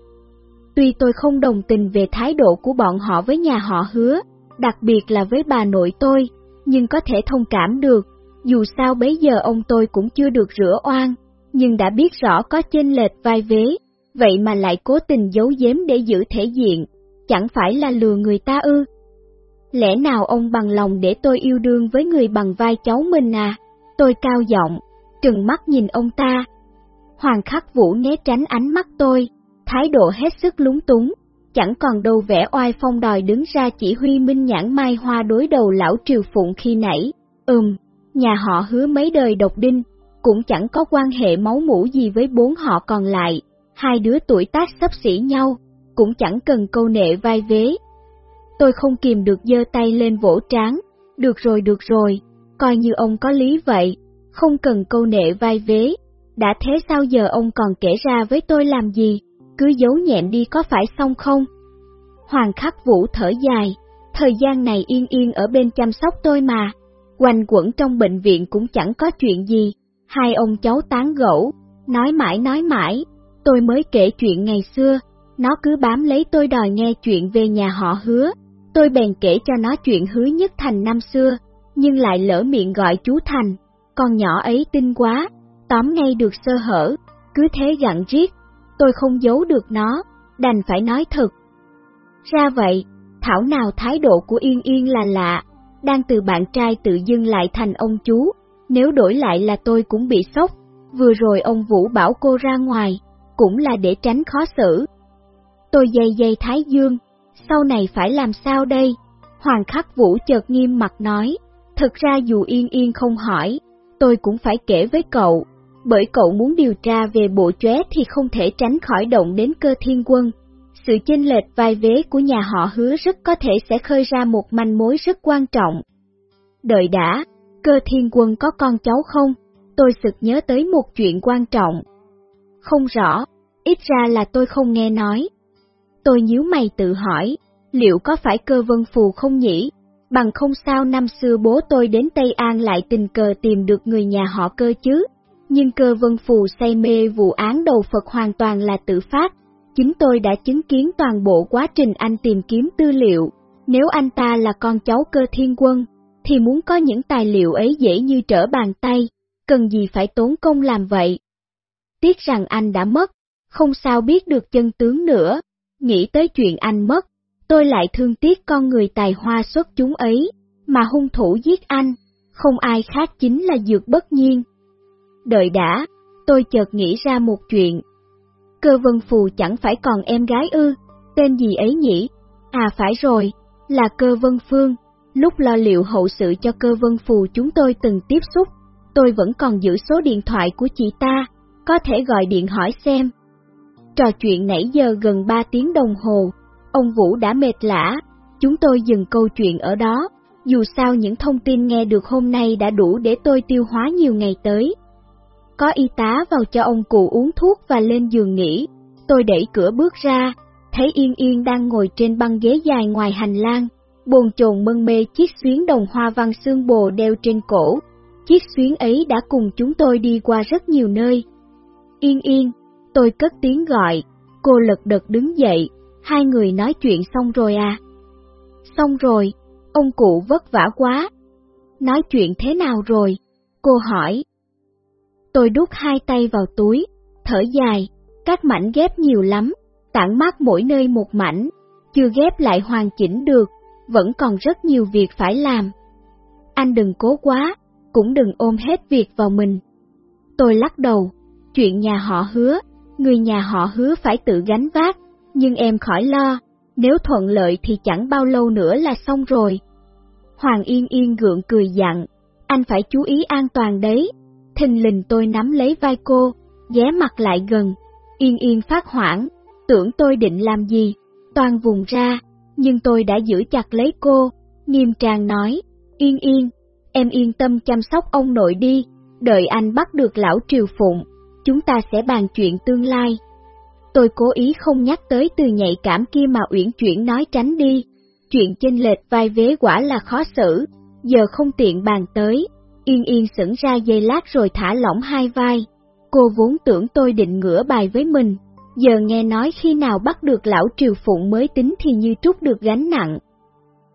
Tuy tôi không đồng tình về thái độ của bọn họ với nhà họ hứa, đặc biệt là với bà nội tôi, nhưng có thể thông cảm được, dù sao bấy giờ ông tôi cũng chưa được rửa oan, nhưng đã biết rõ có chênh lệch vai vế, vậy mà lại cố tình giấu giếm để giữ thể diện, chẳng phải là lừa người ta ư. Lẽ nào ông bằng lòng để tôi yêu đương với người bằng vai cháu mình à? Tôi cao giọng, trừng mắt nhìn ông ta. Hoàng khắc vũ né tránh ánh mắt tôi, thái độ hết sức lúng túng, chẳng còn đâu vẻ oai phong đòi đứng ra chỉ huy minh nhãn mai hoa đối đầu lão triều phụng khi nãy. Ừm, nhà họ hứa mấy đời độc đinh, cũng chẳng có quan hệ máu mủ gì với bốn họ còn lại, hai đứa tuổi tác sắp xỉ nhau, cũng chẳng cần câu nệ vai vế. Tôi không kìm được giơ tay lên vỗ trán, được rồi được rồi, coi như ông có lý vậy, không cần câu nệ vai vế, đã thế sao giờ ông còn kể ra với tôi làm gì, cứ giấu nhẹm đi có phải xong không? Hoàng khắc vũ thở dài, thời gian này yên yên ở bên chăm sóc tôi mà, quanh quẩn trong bệnh viện cũng chẳng có chuyện gì, hai ông cháu tán gẫu, nói mãi nói mãi, tôi mới kể chuyện ngày xưa, nó cứ bám lấy tôi đòi nghe chuyện về nhà họ hứa, tôi bèn kể cho nó chuyện hứa nhất thành năm xưa, nhưng lại lỡ miệng gọi chú Thành, con nhỏ ấy tin quá, tóm ngay được sơ hở, cứ thế gặn riết, tôi không giấu được nó, đành phải nói thật. Ra vậy, thảo nào thái độ của Yên Yên là lạ, đang từ bạn trai tự dưng lại thành ông chú, nếu đổi lại là tôi cũng bị sốc, vừa rồi ông Vũ bảo cô ra ngoài, cũng là để tránh khó xử. Tôi dây dây Thái Dương, sau này phải làm sao đây? Hoàng Khắc Vũ chợt nghiêm mặt nói, thực ra dù Yên Yên không hỏi, tôi cũng phải kể với cậu, bởi cậu muốn điều tra về bộ chóe thì không thể tránh khỏi động đến cơ thiên quân. Sự chênh lệch vai vế của nhà họ hứa rất có thể sẽ khơi ra một manh mối rất quan trọng. Đợi đã, cơ thiên quân có con cháu không? Tôi sực nhớ tới một chuyện quan trọng. Không rõ, ít ra là tôi không nghe nói. Tôi nhíu mày tự hỏi, liệu có phải cơ vân phù không nhỉ? Bằng không sao năm xưa bố tôi đến Tây An lại tình cờ tìm được người nhà họ cơ chứ? Nhưng cơ vân phù say mê vụ án đầu Phật hoàn toàn là tự phát. Chính tôi đã chứng kiến toàn bộ quá trình anh tìm kiếm tư liệu. Nếu anh ta là con cháu cơ thiên quân, thì muốn có những tài liệu ấy dễ như trở bàn tay, cần gì phải tốn công làm vậy. Tiếc rằng anh đã mất, không sao biết được chân tướng nữa, nghĩ tới chuyện anh mất, tôi lại thương tiếc con người tài hoa xuất chúng ấy, mà hung thủ giết anh, không ai khác chính là Dược Bất Nhiên. Đợi đã, tôi chợt nghĩ ra một chuyện. Cơ vân phù chẳng phải còn em gái ư, tên gì ấy nhỉ? À phải rồi, là cơ vân phương, lúc lo liệu hậu sự cho cơ vân phù chúng tôi từng tiếp xúc, tôi vẫn còn giữ số điện thoại của chị ta, có thể gọi điện hỏi xem. Trò chuyện nãy giờ gần 3 tiếng đồng hồ, ông Vũ đã mệt lã, chúng tôi dừng câu chuyện ở đó, dù sao những thông tin nghe được hôm nay đã đủ để tôi tiêu hóa nhiều ngày tới. Có y tá vào cho ông cụ uống thuốc và lên giường nghỉ, tôi đẩy cửa bước ra, thấy Yên Yên đang ngồi trên băng ghế dài ngoài hành lang, bồn chồn mân mê chiếc xuyến đồng hoa văn xương bồ đeo trên cổ. Chiếc xuyến ấy đã cùng chúng tôi đi qua rất nhiều nơi. Yên Yên, tôi cất tiếng gọi, cô lật đật đứng dậy, hai người nói chuyện xong rồi à? Xong rồi, ông cụ vất vả quá. Nói chuyện thế nào rồi? Cô hỏi. Tôi đút hai tay vào túi, thở dài, các mảnh ghép nhiều lắm, tản mát mỗi nơi một mảnh, chưa ghép lại hoàn chỉnh được, vẫn còn rất nhiều việc phải làm. Anh đừng cố quá, cũng đừng ôm hết việc vào mình. Tôi lắc đầu, chuyện nhà họ hứa, người nhà họ hứa phải tự gánh vác, nhưng em khỏi lo, nếu thuận lợi thì chẳng bao lâu nữa là xong rồi. Hoàng Yên Yên gượng cười dặn, anh phải chú ý an toàn đấy. Thình lình tôi nắm lấy vai cô, ghé mặt lại gần, Yên Yên phát hoảng, tưởng tôi định làm gì, toàn vùng ra, nhưng tôi đã giữ chặt lấy cô, nghiêm trang nói, Yên Yên, em yên tâm chăm sóc ông nội đi, đợi anh bắt được lão Triều Phụng, chúng ta sẽ bàn chuyện tương lai. Tôi cố ý không nhắc tới từ nhạy cảm kia mà uyển chuyển nói tránh đi, chuyện chênh lệch vai vế quả là khó xử, giờ không tiện bàn tới, yên yên sững ra dây lát rồi thả lỏng hai vai. Cô vốn tưởng tôi định ngửa bài với mình, giờ nghe nói khi nào bắt được lão triều phụng mới tính thì như trút được gánh nặng.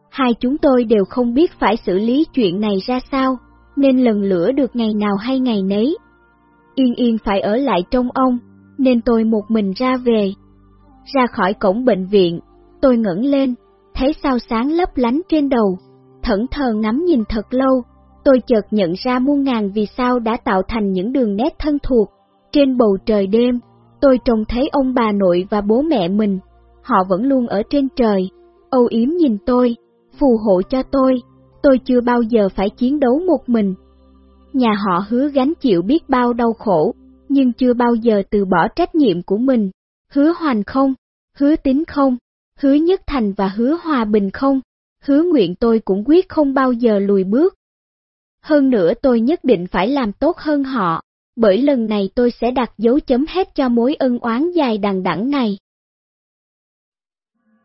Hai chúng tôi đều không biết phải xử lý chuyện này ra sao, nên lần lửa được ngày nào hay ngày nấy. Yên yên phải ở lại trong ông, nên tôi một mình ra về. Ra khỏi cổng bệnh viện, tôi ngẩng lên, thấy sao sáng lấp lánh trên đầu, thẫn thờ ngắm nhìn thật lâu, tôi chợt nhận ra muôn ngàn vì sao đã tạo thành những đường nét thân thuộc. Trên bầu trời đêm, tôi trông thấy ông bà nội và bố mẹ mình, họ vẫn luôn ở trên trời, âu yếm nhìn tôi, phù hộ cho tôi, tôi chưa bao giờ phải chiến đấu một mình. Nhà họ hứa gánh chịu biết bao đau khổ, nhưng chưa bao giờ từ bỏ trách nhiệm của mình. Hứa hoành không, hứa tín không, hứa nhất thành và hứa hòa bình không, hứa nguyện tôi cũng quyết không bao giờ lùi bước. Hơn nữa tôi nhất định phải làm tốt hơn họ, bởi lần này tôi sẽ đặt dấu chấm hết cho mối ân oán dài đằng đẵng này.